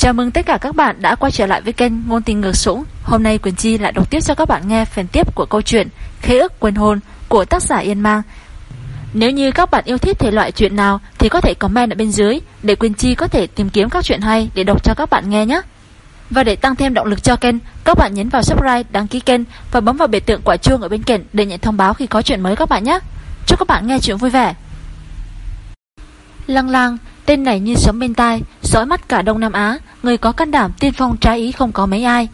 Chào mừng tất cả các bạn đã quay trở lại với kênh Ngôn tình ngược sũng. Hôm nay Quyền Chi lại đọc tiếp cho các bạn nghe phần tiếp của câu chuyện Khế ước quên hôn của tác giả Yên Mang. Nếu như các bạn yêu thích thể loại chuyện nào thì có thể comment ở bên dưới để Quyền Chi có thể tìm kiếm các chuyện hay để đọc cho các bạn nghe nhé. Và để tăng thêm động lực cho kênh, các bạn nhấn vào subscribe, đăng ký kênh và bấm vào biểu tượng quả chuông ở bên cạnh để nhận thông báo khi có chuyện mới các bạn nhé. Chúc các bạn nghe chuyện vui vẻ. Lăng lang, tên này như sấm bên tai, dõi mắt cả Đông Nam Á, người có can đảm tiên phong trái ý không có mấy ai.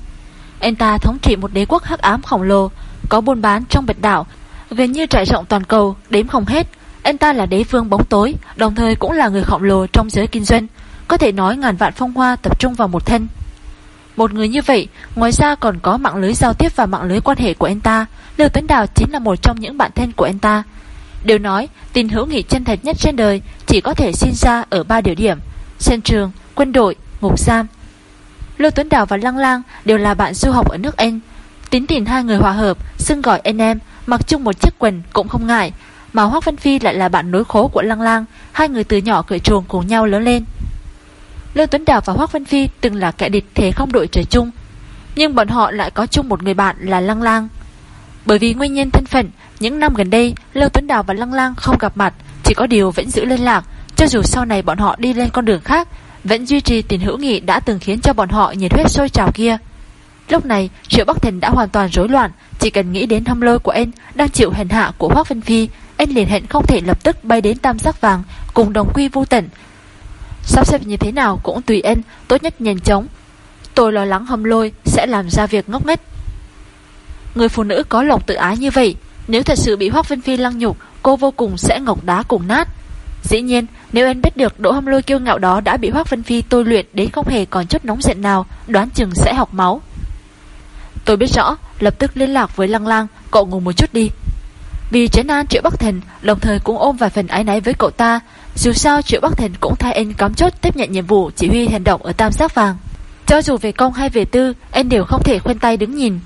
Anh ta thống trị một đế quốc hắc ám khổng lồ, có buôn bán trong biệt đảo, gần như trải rộng toàn cầu, đếm không hết. Anh ta là đế vương bóng tối, đồng thời cũng là người khổng lồ trong giới kinh doanh, có thể nói ngàn vạn phong hoa tập trung vào một thân. Một người như vậy, ngoài ra còn có mạng lưới giao tiếp và mạng lưới quan hệ của anh ta, Lưu Tuấn Đào chính là một trong những bạn thân của anh ta. Đều nói, tình hữu nghị chân thật nhất trên đời chỉ có thể sinh ra ở ba địa điểm: sân trường, quân đội, ngục giam. Lưu Tuấn Đào và Lăng Lang đều là bạn du học ở nước Anh. Tính tình hai người hòa hợp, xưng gọi anh em, mặc chung một chiếc quần cũng không ngại, mà Hoắc Văn Phi lại là bạn nối khố của Lăng Lang, hai người từ nhỏ cởi chuồng cùng nhau lớn lên. Lưu Tuấn Đào và Hoắc Văn Phi từng là kẻ địch thế không đội trời chung, nhưng bọn họ lại có chung một người bạn là Lăng Lang. Bởi vì nguyên nhân thân phận, những năm gần đây, Lưu Tuấn Đào và Lăng Lang không gặp mặt, chỉ có điều vẫn giữ liên lạc, cho dù sau này bọn họ đi lên con đường khác, vẫn duy trì tình hữu nghị đã từng khiến cho bọn họ nhiệt huyết sôi trào kia. Lúc này, Triệu Bắc Thần đã hoàn toàn rối loạn, chỉ cần nghĩ đến hâm lôi của anh đang chịu hèn hạ của Hoắc Vân Phi, anh liền hẹn không thể lập tức bay đến Tam Giác Vàng cùng đồng quy vô tận. Sắp xếp như thế nào cũng tùy anh, tốt nhất nhanh chóng. Tôi lo lắng hâm lôi sẽ làm ra việc ngốc nghếch. Người phụ nữ có lòng tự ái như vậy, nếu thật sự bị Hoắc Vân Phi lăng nhục, cô vô cùng sẽ ngọc đá cùng nát. Dĩ nhiên, nếu em biết được Đỗ Hâm Lôi kiêu ngạo đó đã bị Hoắc Vân Phi tôi luyện đến không hề còn chút nóng giận nào, đoán chừng sẽ học máu. Tôi biết rõ, lập tức liên lạc với Lăng Lang, cậu ngủ một chút đi. Vì trấn an Triệu Bắc Thần, đồng thời cũng ôm vài phần ái náy với cậu ta, dù sao Triệu Bắc Thần cũng thay anh cắm chốt tiếp nhận nhiệm vụ chỉ huy hành động ở Tam Giác Vàng. Cho dù về công hay về tư, anh đều không thể khoanh tay đứng nhìn.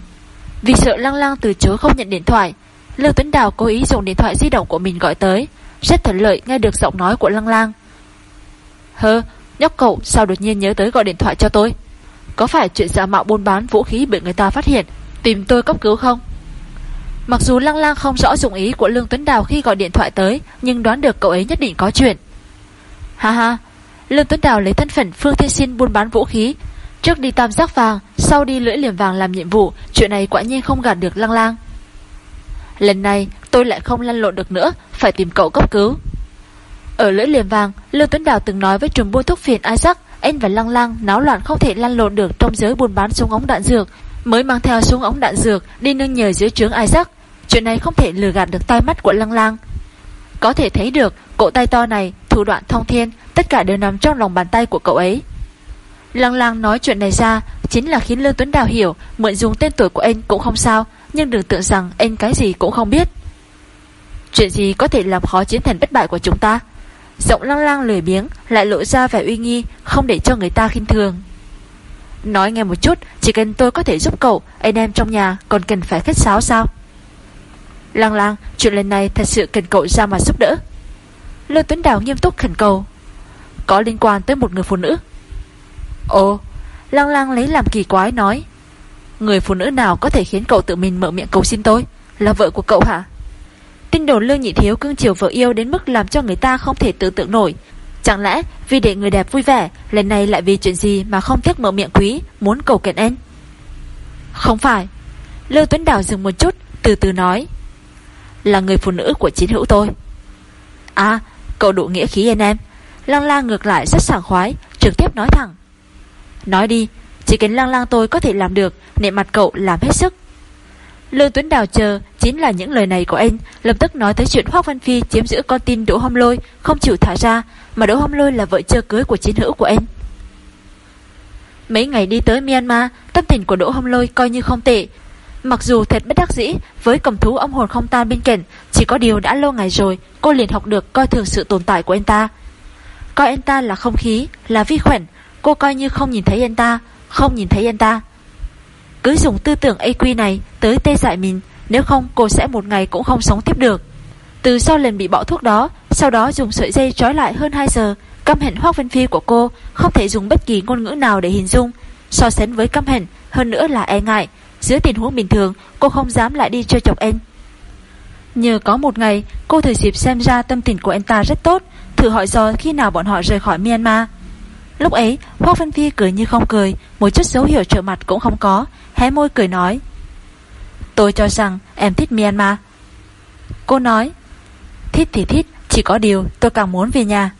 Vì sợ Lăng Lang từ chối không nhận điện thoại, Lưu Tuấn Đào cố ý dùng điện thoại di động của mình gọi tới, rất thuận lợi nghe được giọng nói của Lăng Lang. Hơ, nhóc cậu sao đột nhiên nhớ tới gọi điện thoại cho tôi? Có phải chuyện giả mạo buôn bán vũ khí bị người ta phát hiện, tìm tôi cấp cứu không? Mặc dù Lăng Lang không rõ dụng ý của Lương Tuấn Đào khi gọi điện thoại tới, nhưng đoán được cậu ấy nhất định có chuyện. Ha ha, Lương Tuấn Đào lấy thân phận Phương Thiên Sinh buôn bán vũ khí, trước đi tam giác vàng, sau đi lưỡi liềm vàng làm nhiệm vụ, chuyện này quả nhiên không gạt được Lăng Lang. Lần này tôi lại không lăn lộn được nữa Phải tìm cậu cấp cứu. Ở lưỡi liềm vàng Lưu Tuấn Đào từng nói với trùm buôn thuốc phiền Isaac Anh và Lăng Lăng náo loạn không thể lăn lộn được Trong giới buôn bán súng ống đạn dược. Mới mang theo súng ống đạn dược Đi nương nhờ dưới trướng Isaac. Chuyện này không thể lừa gạt được tai mắt của Lăng Lăng Có thể thấy được Cậu tay to này, thủ đoạn thông thiên Tất cả đều nằm trong lòng bàn tay của cậu ấy. Lăng Lăng nói chuyện này ra Chính là khiến Lương Tuấn Đào hiểu Mượn dùng tên tuổi của anh cũng không sao nhưng đừng tưởng rằng anh cái gì cũng không biết. Chuyện gì có thể làm khó chiến thần bất bại của chúng ta? Giọng lăng lang lười biếng Lại lộ ra vẻ uy nghi, Không để cho người ta khinh thường. Nói nghe một chút, Chỉ cần tôi có thể giúp cậu, Anh em trong nhà còn cần phải khách sáo sao? Lăng lang, Chuyện lần này thật sự cần cậu ra mà giúp đỡ. Lương Tuấn Đào nghiêm túc khẩn cầu. Có liên quan tới một người phụ nữ. Ồ Lăng lang lấy làm kỳ quái nói. Người phụ nữ nào có thể khiến cậu tự mình mở miệng cầu xin tôi? Là vợ của cậu hả? Tin đồn lương nhị thiếu cưng chiều vợ yêu Đến mức làm cho người ta không thể tưởng tượng nổi. Chẳng lẽ vì để người đẹp vui vẻ, Lần này lại vì chuyện gì mà không tiếc mở miệng quý, Muốn cầu kẹn em? Không phải. Lưu Tuấn Đào dừng một chút, Từ từ nói. Là người phụ nữ của chiến hữu tôi. À cậu đủ nghĩa khí anh em. Lăng la ngược lại rất sảng khoái, Trực tiếp nói thẳng. Nói đi chỉ cần lang lang tôi có thể làm được Nệ mặt cậu làm hết sức. Lương Tuấn Đào chờ, Chính là những lời này của anh, Lập tức nói tới chuyện Hoác Văn Phi chiếm giữ con tin Đỗ Hom Lôi, Không chịu thả ra, Mà Đỗ Hom Lôi là vợ chưa cưới của chiến hữu của anh. Mấy ngày đi tới Myanmar, Tâm tình của Đỗ Hom Lôi coi như không tệ. Mặc dù thật bất đắc dĩ, Với cầm thú ông hồn không tan bên cạnh, Chỉ có điều đã lâu ngày rồi, Cô liền học được coi thường sự tồn tại của anh ta. Coi anh ta là không khí, Là vi khuẩn, Cô coi như không nhìn thấy anh ta không nhìn thấy anh ta. Cứ dùng tư tưởng AQ này tới tê dại mình, nếu không cô sẽ một ngày cũng không sống tiếp được. Từ sau lần bị bỏ thuốc đó, sau đó dùng sợi dây trói lại hơn 2 giờ, Căm hận Hoác Vân Phi của cô không thể dùng bất kỳ ngôn ngữ nào để hình dung. So sánh với căm hận, hơn nữa là e ngại. Dưới tình huống bình thường, cô không dám lại đi chơi chọc anh. Nhờ có một ngày, cô thử dịp xem ra tâm tình của anh ta rất tốt, thử hỏi do khi nào bọn họ rời khỏi Myanmar. Lúc ấy, Hoác Vân Phi cười như không cười, một chút dấu hiệu trợ mặt cũng không có, hé môi cười nói. Tôi cho rằng em thích Myanmar. Cô nói, thích thì thích, chỉ có điều tôi càng muốn về nhà.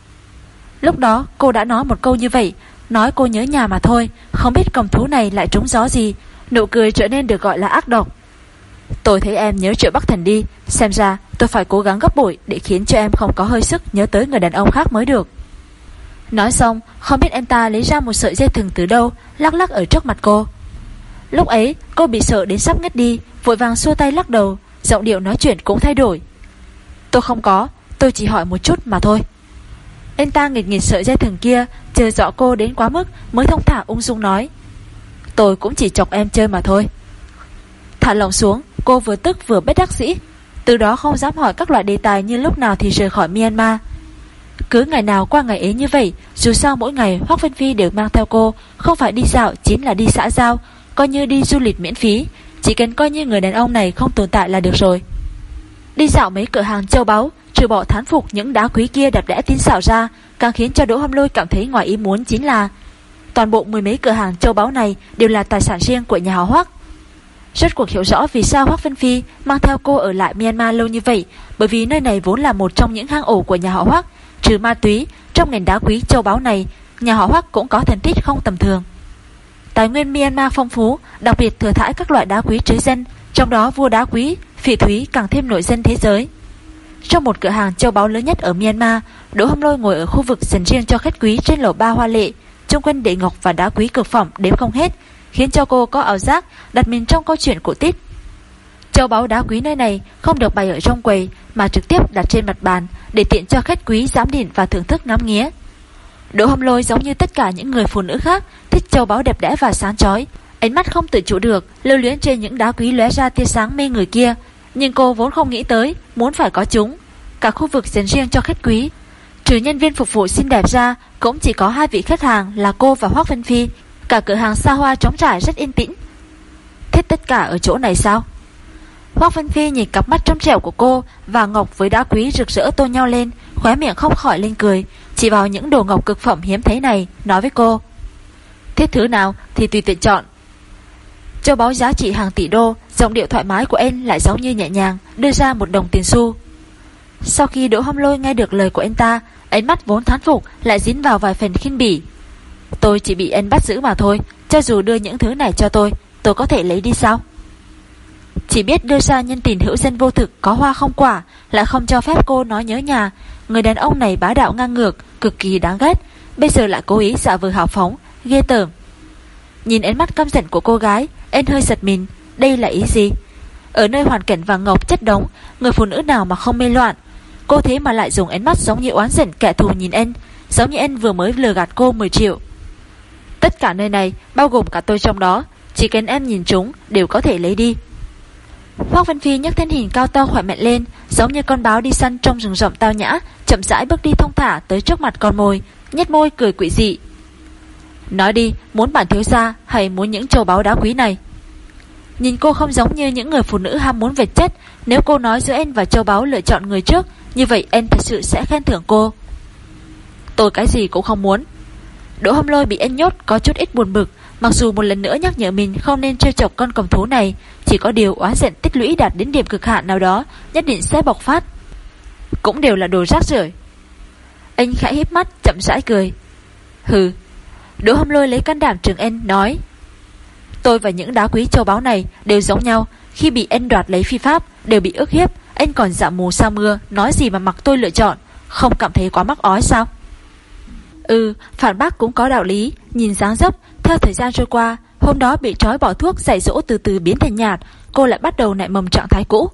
Lúc đó cô đã nói một câu như vậy, nói cô nhớ nhà mà thôi, không biết cầm thú này lại trúng gió gì, nụ cười trở nên được gọi là ác độc. Tôi thấy em nhớ triệu Bắc Thần đi, xem ra tôi phải cố gắng gấp bội để khiến cho em không có hơi sức nhớ tới người đàn ông khác mới được. Nói xong, không biết em ta lấy ra một sợi dây thừng từ đâu, lắc lắc ở trước mặt cô. Lúc ấy, cô bị sợ đến sắp ngất đi, vội vàng xua tay lắc đầu, giọng điệu nói chuyện cũng thay đổi. Tôi không có, tôi chỉ hỏi một chút mà thôi. Anh ta nghịch nghịch sợi dây thừng kia, chờ dọ cô đến quá mức mới thông thả ung dung nói. Tôi cũng chỉ chọc em chơi mà thôi. Thả lòng xuống, cô vừa tức vừa bất đắc dĩ. Từ đó không dám hỏi các loại đề tài như lúc nào thì rời khỏi Myanmar. Cứ ngày nào qua ngày ấy như vậy, dù sao mỗi ngày Hoác Vân Phi đều mang theo cô, không phải đi dạo chính là đi xã giao, coi như đi du lịch miễn phí, chỉ cần coi như người đàn ông này không tồn tại là được rồi. Đi dạo mấy cửa hàng châu báu, trừ bỏ thán phục những đá quý kia đẹp đẽ tin xảo ra, càng khiến cho Đỗ Hâm Lôi cảm thấy ngoài ý muốn chính là toàn bộ mười mấy cửa hàng châu báu này đều là tài sản riêng của nhà họ Hoắc. Rất cuộc hiểu rõ vì sao Hoắc Vân Phi mang theo cô ở lại Myanmar lâu như vậy, bởi vì nơi này vốn là một trong những hang ổ của nhà họ Hoắc, trừ ma túy, trong ngành đá quý châu báu này, nhà họ Hoắc cũng có thành tích không tầm thường. Tài nguyên Myanmar phong phú, đặc biệt thừa thãi các loại đá quý trứ dân, trong đó vua đá quý, phỉ thúy càng thêm nổi danh thế giới. Trong một cửa hàng châu báu lớn nhất ở Myanmar, Đỗ Hâm Lôi ngồi ở khu vực dành riêng cho khách quý trên lầu ba hoa lệ, chung quanh đệ ngọc và đá quý cực phẩm đếm không hết, khiến cho cô có ảo giác đặt mình trong câu chuyện cổ tích Châu báu đá quý nơi này không được bày ở trong quầy mà trực tiếp đặt trên mặt bàn để tiện cho khách quý giám định và thưởng thức ngắm nghía. Đỗ Hâm Lôi giống như tất cả những người phụ nữ khác, thích châu báu đẹp đẽ và sáng chói, ánh mắt không tự chủ được, lưu luyến trên những đá quý lóe ra tia sáng mê người kia, nhưng cô vốn không nghĩ tới muốn phải có chúng. Cả khu vực dành riêng cho khách quý, trừ nhân viên phục vụ xinh đẹp ra, cũng chỉ có hai vị khách hàng là cô và Hoắc Vân Phi. Cả cửa hàng xa hoa trống trải rất yên tĩnh. Thích tất cả ở chỗ này sao? Hoác Vân Phi nhìn cặp mắt trong trẻo của cô và ngọc với đá quý rực rỡ tô nhau lên, khóe miệng không khỏi lên cười, chỉ vào những đồ ngọc cực phẩm hiếm thấy này, nói với cô. "Thiết thứ nào thì tùy tiện chọn. Châu báo giá trị hàng tỷ đô, giọng điệu thoải mái của anh lại giống như nhẹ nhàng, đưa ra một đồng tiền xu. Sau khi Đỗ Hâm Lôi nghe được lời của anh ta, ánh mắt vốn thán phục lại dính vào vài phần khinh bỉ. Tôi chỉ bị anh bắt giữ mà thôi, cho dù đưa những thứ này cho tôi, tôi có thể lấy đi sao? Chỉ biết đưa ra nhân tình hữu dân vô thực có hoa không quả, lại không cho phép cô nói nhớ nhà. Người đàn ông này bá đạo ngang ngược, cực kỳ đáng ghét, bây giờ lại cố ý dạ vờ hào phóng, ghê tởm. Nhìn ánh mắt căm giận của cô gái, anh hơi giật mình, đây là ý gì? Ở nơi hoàn cảnh vàng ngọc chất đống, người phụ nữ nào mà không mê loạn. Cô thế mà lại dùng ánh mắt giống như oán giận kẻ thù nhìn anh, giống như anh vừa mới lừa gạt cô 10 triệu. Tất cả nơi này, bao gồm cả tôi trong đó, chỉ cần em nhìn chúng đều có thể lấy đi. Hoác Văn Phi nhấc thân hình cao to khỏe mạnh lên, giống như con báo đi săn trong rừng rộng tao nhã, chậm rãi bước đi thông thả tới trước mặt con mồi, nhếch môi cười quỷ dị. Nói đi, muốn bản thiếu gia hay muốn những châu báu đá quý này? Nhìn cô không giống như những người phụ nữ ham muốn vật chất, nếu cô nói giữa em và châu báu lựa chọn người trước, như vậy em thật sự sẽ khen thưởng cô. Tôi cái gì cũng không muốn. Đỗ hâm lôi bị em nhốt có chút ít buồn bực, Mặc dù một lần nữa nhắc nhở mình không nên trêu chọc con cầm thú này, chỉ có điều oán giận tích lũy đạt đến điểm cực hạn nào đó, nhất định sẽ bộc phát. Cũng đều là đồ rác rưởi. Anh khẽ híp mắt, chậm rãi cười. Hừ. Đỗ Hâm Lôi lấy can đảm trường anh nói: "Tôi và những đá quý châu báu này đều giống nhau, khi bị anh đoạt lấy phi pháp đều bị ức hiếp, anh còn dạ mù sa mưa, nói gì mà mặc tôi lựa chọn, không cảm thấy quá mắc ói sao?" Ừ, phản bác cũng có đạo lý, nhìn dáng dấp, theo thời gian trôi qua, hôm đó bị trói bỏ thuốc dạy dỗ từ từ biến thành nhạt, cô lại bắt đầu nại mầm trạng thái cũ.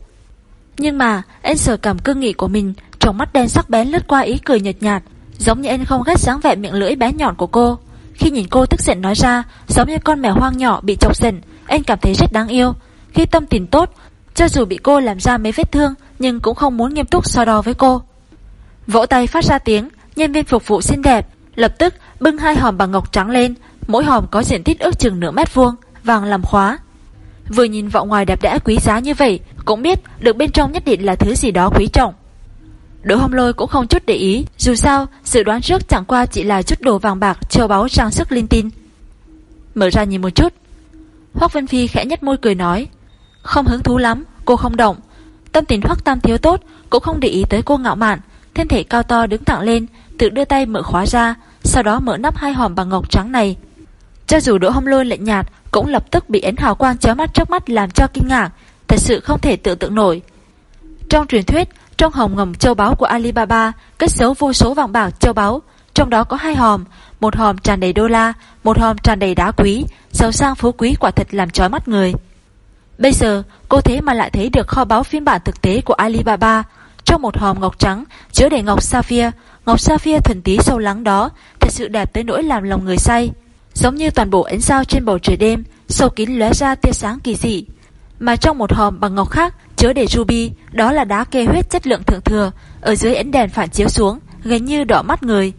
Nhưng mà, anh sờ cảm cương nghị của mình, trong mắt đen sắc bén lướt qua ý cười nhợt nhạt, giống như anh không ghét dáng vẻ miệng lưỡi bé nhọn của cô. Khi nhìn cô tức giận nói ra, giống như con mèo hoang nhỏ bị chọc giận, anh cảm thấy rất đáng yêu. Khi tâm tình tốt, cho dù bị cô làm ra mấy vết thương, nhưng cũng không muốn nghiêm túc so đo với cô. Vỗ tay phát ra tiếng, Nhân viên phục vụ xinh đẹp Lập tức bưng hai hòm bằng ngọc trắng lên Mỗi hòm có diện tích ước chừng nửa mét vuông, Vàng làm khóa. Vừa nhìn vọng ngoài đẹp đẽ quý giá như vậy, Cũng biết được bên trong nhất định là thứ gì đó quý trọng. Đỗ hồng lôi cũng không chút để ý, Dù sao, dự đoán trước chẳng qua chỉ là chút đồ vàng bạc, Châu báu trang sức linh tinh. Mở ra nhìn một chút. Hoắc Vân Phi khẽ nhất môi cười nói, Không hứng thú lắm, cô không động. Tâm tình hoắc Tam thiếu tốt, Cũng không để ý tới cô ngạo mạn, Thân thể cao to đứng thẳng lên, Tự đưa tay mở khóa ra, Sau đó mở nắp hai hòm bằng ngọc trắng này cho dù Đỗ Hồng Lôi lạnh nhạt, Cũng lập tức bị ánh hào quang chói mắt trước mắt làm cho kinh ngạc, Thật sự không thể tưởng tượng nổi. Trong truyền thuyết, Trong hòm ngầm châu báu của Alibaba, Cất giấu vô số vàng bạc châu báu, Trong đó có hai hòm, Một hòm tràn đầy đô la, Một hòm tràn đầy đá quý, Giàu sang phú quý quả thật làm chói mắt người. Bây giờ, cô thế mà lại thấy được kho báu phiên bản thực tế của Alibaba, Trong một hòm ngọc trắng Chứa đầy ngọc sapphire Ngọc sapphire thuần tí sâu lắng đó, Thật sự đẹp tới nỗi làm lòng người say. Giống như toàn bộ ánh sao trên bầu trời đêm, Sâu kín lóe ra tia sáng kỳ dị. Mà trong một hòm bằng ngọc khác, Chứa đầy ruby, Đó là đá kê huyết chất lượng thượng thừa, Ở dưới ánh đèn phản chiếu xuống, Gần như đỏ mắt người.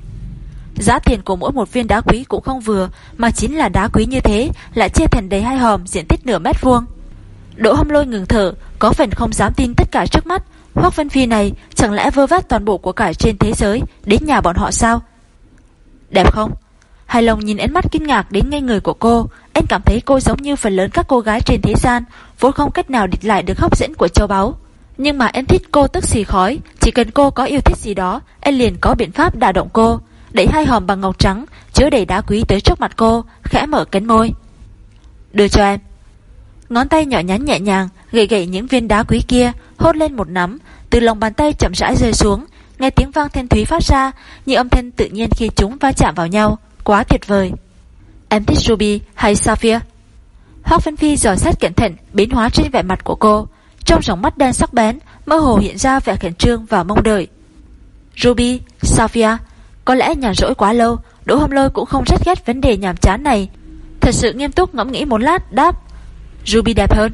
Giá tiền của mỗi một viên đá quý cũng không vừa, Mà chính là đá quý như thế Lại chia thành đầy hai hòm diện tích nửa mét vuông. Đỗ hâm lôi ngừng thở, Có phần không dám tin tất cả trước mắt. Hoắc Vân Phi này, chẳng lẽ vơ vét toàn bộ của cải trên thế giới, Đến nhà bọn họ sao? Đẹp không? Hài lòng nhìn ánh mắt kinh ngạc đến ngay người của cô. Anh cảm thấy cô giống như phần lớn các cô gái trên thế gian, Vốn không cách nào địch lại được hấp dẫn của châu báu. Nhưng mà anh thích cô tức xì khói. Chỉ cần cô có yêu thích gì đó, Anh liền có biện pháp đả động cô. Đẩy hai hòm bằng ngọc trắng, Chứa đầy đá quý tới trước mặt cô, Khẽ mở cánh môi. Đưa cho em. Ngón tay nhỏ nhắn nhẹ nhàng, Gậy gậy những viên đá quý kia, Hốt lên một nắm. Từ lòng bàn tay chậm rãi rơi xuống, Nghe tiếng vang thanh thúy phát ra, Như âm thanh tự nhiên khi chúng va chạm vào nhau. Quá tuyệt vời. Em thích Ruby hay Sapphire Hoác Vân Phi dò xét cẩn thận Biến hóa trên vẻ mặt của cô. Trong dòng mắt đen sắc bén Mơ hồ hiện ra vẻ khẩn trương và mong đợi. Ruby, Sapphire Có lẽ nhàn rỗi quá lâu Đỗ hôm Lôi cũng không rất ghét vấn đề nhàm chán này. Thật sự nghiêm túc ngẫm nghĩ một lát Đáp Ruby đẹp hơn.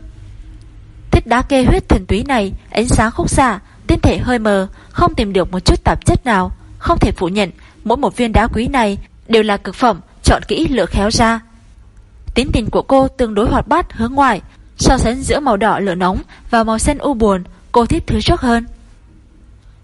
Thích đá kê huyết thần túy này Ánh sáng khúc xạ Tinh thể hơi mờ Không tìm được một chút tạp chất nào. Không thể phủ nhận Mỗi một viên đá quý này Đều là cực phẩm, Chọn kỹ lựa khéo ra. Tính tình của cô tương đối hoạt bát, hướng ngoài So sánh giữa màu đỏ lửa nóng Và màu xanh u buồn, Cô thích thứ trước hơn.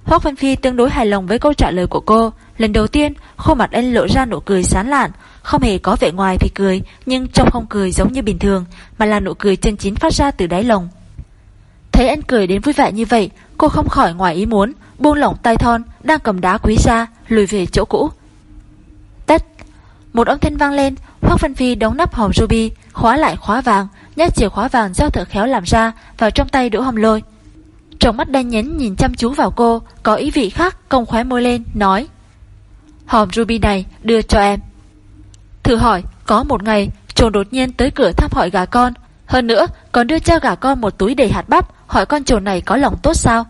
Hoác Văn Phi tương đối hài lòng với câu trả lời của cô. Lần đầu tiên, khuôn mặt anh lộ ra nụ cười sán lạn, Không hề có vẻ ngoài thì cười, Nhưng trong không cười giống như bình thường, Mà là nụ cười chân chính phát ra từ đáy lòng. Thấy anh cười đến vui vẻ như vậy, Cô không khỏi ngoài ý muốn, Buông lỏng tay thon, Đang cầm đá quý ra, Lùi về chỗ cũ. Một âm thanh vang lên, Hoác Văn Phi đóng nắp hòm ruby, Khóa lại khóa vàng, Nhét chìa khóa vàng do thợ khéo làm ra Vào trong tay đỗ hồng lôi. Trong mắt đen nhánh nhìn chăm chú vào cô, Có ý vị khác, công khóe môi lên, Nói, Hòm ruby này đưa cho em. Thử hỏi, có một ngày Trồn đột nhiên tới cửa thăm hỏi gà con. Hơn nữa, còn đưa cho gà con một túi đầy hạt bắp, Hỏi con trồn này có lòng tốt sao?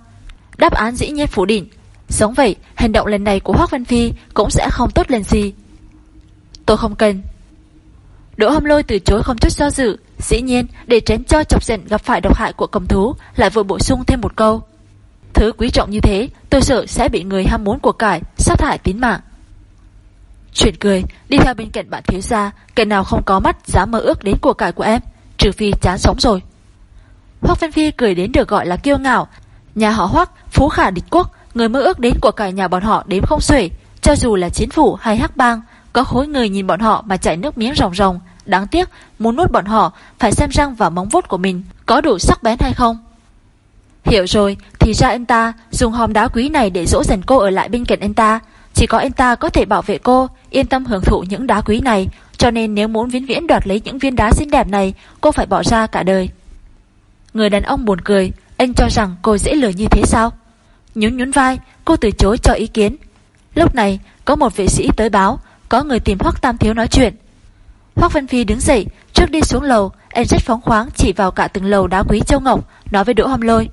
Đáp án dĩ nhiên phủ định. Giống vậy, hành động lần này của Hoác Văn Phi Cũng sẽ không tốt lên gì. Tôi không cần Đỗ hâm lôi từ chối không chút do dự. Dĩ nhiên để tránh cho chọc giận gặp phải độc hại của cầm thú Lại vừa bổ sung thêm một câu. Thứ quý trọng như thế Tôi sợ sẽ bị người ham muốn của cải Sát hại tín mạng. Chuyện cười Đi theo bên cạnh bạn thiếu gia Kẻ nào không có mắt dám mơ ước đến của cải của em Trừ phi chán sống rồi. Hoác Văn Phi cười đến được gọi là kiêu ngạo. Nhà họ Hoác, phú khả địch quốc Người mơ ước đến của cải nhà bọn họ đếm không xuể Cho dù là chính phủ hay hắc bang có khối người nhìn bọn họ mà chảy nước miếng ròng ròng. Đáng tiếc, muốn nuốt bọn họ, Phải xem răng và móng vuốt của mình Có đủ sắc bén hay không. Hiểu rồi, thì ra anh ta Dùng hòm đá quý này để dỗ dành cô ở lại bên cạnh anh ta. Chỉ có anh ta có thể bảo vệ cô, Yên tâm hưởng thụ những đá quý này. Cho nên nếu muốn viễn viễn đoạt lấy những viên đá xinh đẹp này, Cô phải bỏ ra cả đời. Người đàn ông buồn cười, Anh cho rằng cô dễ lừa như thế sao? Nhún nhún vai, Cô từ chối cho ý kiến. Lúc này, có một vệ sĩ tới báo có người tìm Hoắc Tam Thiếu nói chuyện. Hoắc Vân Phi đứng dậy Trước đi xuống lầu Anh rất phóng khoáng chỉ vào cả từng lầu đá quý châu ngọc Nói với Đỗ Hâm Lôi.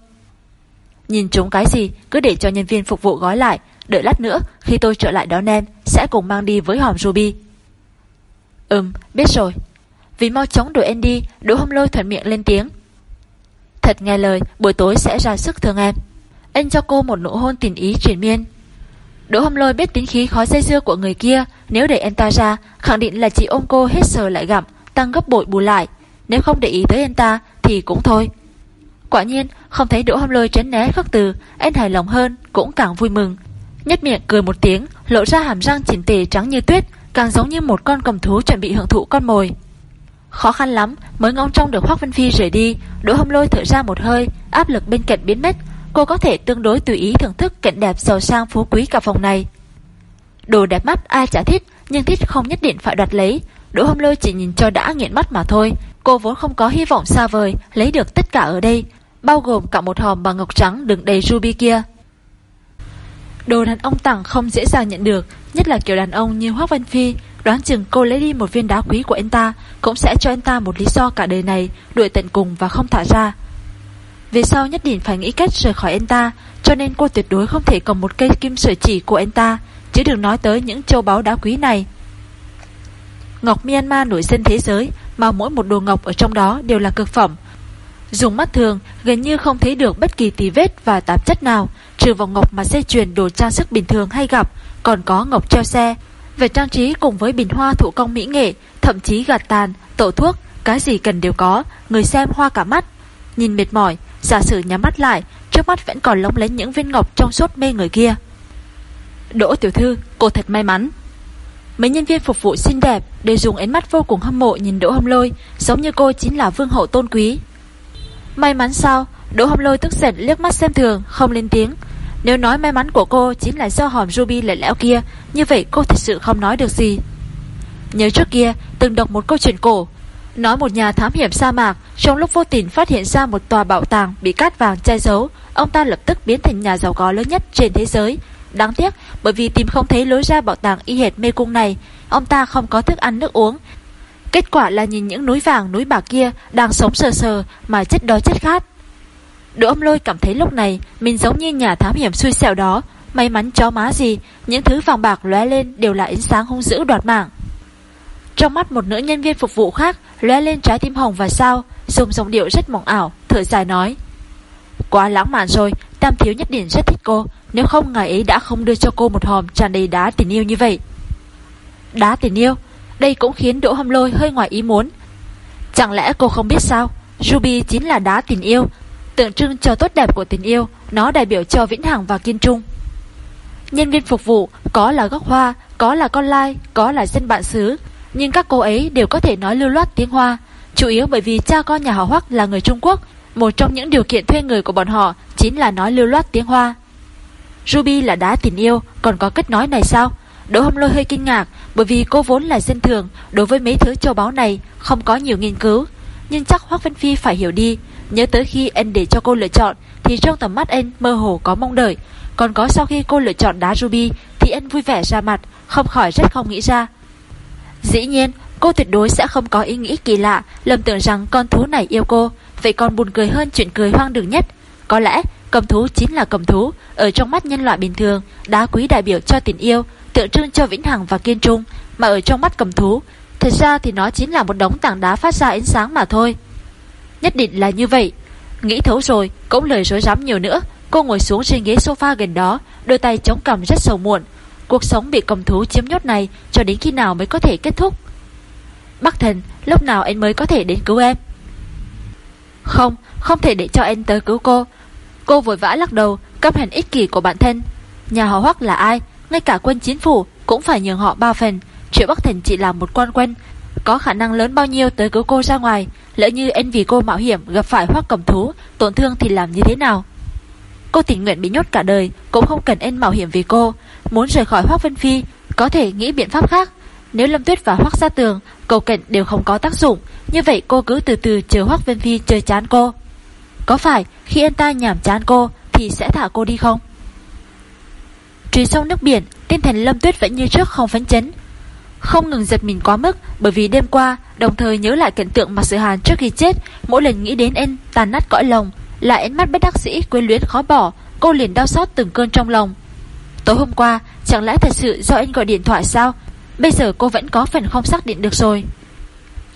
Nhìn chúng cái gì cứ để cho nhân viên phục vụ gói lại Đợi lát nữa khi tôi trở lại đón em Sẽ cùng mang đi với hòm ruby. Ừm biết rồi. Vì mau chóng đuổi em đi Đỗ Hâm Lôi thuận miệng lên tiếng. Thật nghe lời buổi tối sẽ ra sức thương em. Anh cho cô một nụ hôn tình ý triển miên. Đỗ Hâm Lôi biết tính khí khó dây dưa của người kia, nếu để anh ta ra, khẳng định là chị ôm cô hết sờ lại gặm, tăng gấp bội bù lại. Nếu không để ý tới anh ta thì cũng thôi. Quả nhiên, không thấy Đỗ Hâm Lôi tránh né khắc từ, anh hài lòng hơn, cũng càng vui mừng. Nhất miệng cười một tiếng, lộ ra hàm răng chỉnh tề trắng như tuyết, càng giống như một con cầm thú chuẩn bị hưởng thụ con mồi. Khó khăn lắm mới ngóng trong được Hoác Vân Phi rời đi, Đỗ Hâm Lôi thở ra một hơi, áp lực bên cạnh biến mất, cô có thể tương đối tùy ý thưởng thức cảnh đẹp giàu sang phú quý cả phòng này. Đồ đẹp mắt ai chả thích, nhưng thích không nhất định phải đoạt lấy. Đỗ Hâm Lôi chỉ nhìn cho đã nghiện mắt mà thôi. Cô vốn không có hy vọng xa vời lấy được tất cả ở đây, bao gồm cả một hòm bằng ngọc trắng đựng đầy ruby kia. Đồ đàn ông tặng không dễ dàng nhận được, nhất là kiểu đàn ông như Hoác Văn Phi, đoán chừng cô lấy đi một viên đá quý của anh ta, cũng sẽ cho anh ta một lý do cả đời này đuổi tận cùng và không thả ra. Về sau nhất định phải nghĩ cách rời khỏi anh ta, cho nên cô tuyệt đối không thể cầm một cây kim sợi chỉ của anh ta, chứ đừng nói tới những châu báu đá quý này. Ngọc Myanmar nổi danh thế giới, mà mỗi một đồ ngọc ở trong đó đều là cực phẩm. Dùng mắt thường, gần như không thấy được bất kỳ tì vết và tạp chất nào, trừ vòng ngọc mà dây chuyền đồ trang sức bình thường hay gặp, còn có ngọc treo xe. Về trang trí cùng với bình hoa thủ công mỹ nghệ, thậm chí gạt tàn, tổ thuốc, cái gì cần đều có, người xem hoa cả mắt. Nhìn mệt mỏi, giả sử nhắm mắt lại, trước mắt vẫn còn lóng lánh những viên ngọc trong suốt mê người kia. Đỗ tiểu thư, cô thật may mắn. Mấy nhân viên phục vụ xinh đẹp đều dùng ánh mắt vô cùng hâm mộ nhìn Đỗ Hâm Lôi, giống như cô chính là vương hậu tôn quý. May mắn sao? Đỗ Hâm Lôi tức giận liếc mắt xem thường, không lên tiếng. Nếu nói may mắn của cô chính là do hòm ruby lẻ lẽo kia, như vậy cô thật sự không nói được gì. Nhớ trước kia, từng đọc một câu chuyện cổ, nói một nhà thám hiểm sa mạc trong lúc vô tình phát hiện ra một tòa bảo tàng bị cát vàng che giấu, ông ta lập tức biến thành nhà giàu có lớn nhất trên thế giới. Đáng tiếc, bởi vì tìm không thấy lối ra bảo tàng y hệt mê cung này, ông ta không có thức ăn nước uống. Kết quả là nhìn những núi vàng núi bạc kia đang sống sờ sờ mà chết đói chết khát. Đỗ âm lôi cảm thấy lúc này mình giống như nhà thám hiểm xui xẻo đó, may mắn chó má gì, những thứ vàng bạc lóe lên đều là ánh sáng hung dữ đoạt mạng. Trong mắt một nữ nhân viên phục vụ khác lóe lên trái tim hồng và sao, dùng giọng điệu rất mỏng ảo, thở dài nói: "Quá lãng mạn rồi, Tam thiếu nhất định rất thích cô, nếu không ngài ấy đã không đưa cho cô một hòm tràn đầy đá tình yêu như vậy." Đá tình yêu? Đây cũng khiến Đỗ Hâm Lôi hơi ngoài ý muốn. Chẳng lẽ cô không biết sao? Ruby chính là đá tình yêu, tượng trưng cho tốt đẹp của tình yêu, nó đại biểu cho vĩnh hằng và kiên trung. Nhân viên phục vụ có là gốc hoa, có là con lai, có là dân bạn xứ, nhưng các cô ấy đều có thể nói lưu loát tiếng Hoa, chủ yếu bởi vì cha con nhà họ Hoắc là người Trung Quốc, một trong những điều kiện thuê người của bọn họ chính là nói lưu loát tiếng Hoa. Ruby là đá tình yêu, còn có cách nói này sao? Đỗ Hâm Lôi hơi kinh ngạc, bởi vì cô vốn là dân thường, đối với mấy thứ châu báu này không có nhiều nghiên cứu, nhưng chắc Hoắc Vân Phi phải hiểu đi, nhớ tới khi anh để cho cô lựa chọn thì trong tầm mắt anh mơ hồ có mong đợi, còn có sau khi cô lựa chọn đá ruby thì anh vui vẻ ra mặt, không khỏi rất không nghĩ ra. Dĩ nhiên, cô tuyệt đối sẽ không có ý nghĩ kỳ lạ, lầm tưởng rằng con thú này yêu cô, vậy còn buồn cười hơn chuyện cười hoang đường nhất. Có lẽ, cầm thú chính là cầm thú, ở trong mắt nhân loại bình thường, đá quý đại biểu cho tình yêu, tượng trưng cho vĩnh hằng và kiên trung, mà ở trong mắt cầm thú, thật ra thì nó chính là một đống tảng đá phát ra ánh sáng mà thôi. Nhất định là như vậy. Nghĩ thấu rồi, cũng lời dối rắm nhiều nữa. Cô ngồi xuống trên ghế sofa gần đó, đôi tay chống cằm rất sầu muộn. Cuộc sống bị cầm thú chiếm nhốt này cho đến khi nào mới có thể kết thúc? Bắc thần, lúc nào anh mới có thể đến cứu em? Không, không thể để cho anh tới cứu cô. Cô vội vã lắc đầu, căm hẳn ích kỷ của bản thân. Nhà họ Hoắc là ai? Ngay cả quân chính phủ cũng phải nhường họ ba phần. Triệu Bắc Thành chỉ là một quan quân, có khả năng lớn bao nhiêu tới cứu cô ra ngoài. Lỡ như anh vì cô mạo hiểm gặp phải Hoắc cầm thú, tổn thương thì làm như thế nào? Cô tình nguyện bị nhốt cả đời, cũng không cần anh mạo hiểm vì cô. Muốn rời khỏi Hoắc Vân Phi, có thể nghĩ biện pháp khác. Nếu Lâm Tuyết và Hoắc Gia Tường cầu cạnh đều không có tác dụng, như vậy cô cứ từ từ chờ Hoắc Vân Phi chơi chán cô. Có phải khi anh ta nhảm chán cô thì sẽ thả cô đi không? Truy sâu nước biển, tinh thần Lâm Tuyết vẫn như trước không phấn chấn. Không ngừng giật mình quá mức bởi vì đêm qua đồng thời nhớ lại cảnh tượng mà sự hàn trước khi chết, mỗi lần nghĩ đến anh tàn nát cõi lòng, lại ánh mắt bất đắc sĩ quyến luyến khó bỏ, cô liền đau xót từng cơn trong lòng. Tối hôm qua, chẳng lẽ thật sự do anh gọi điện thoại sao? Bây giờ cô vẫn có phần không xác định được rồi.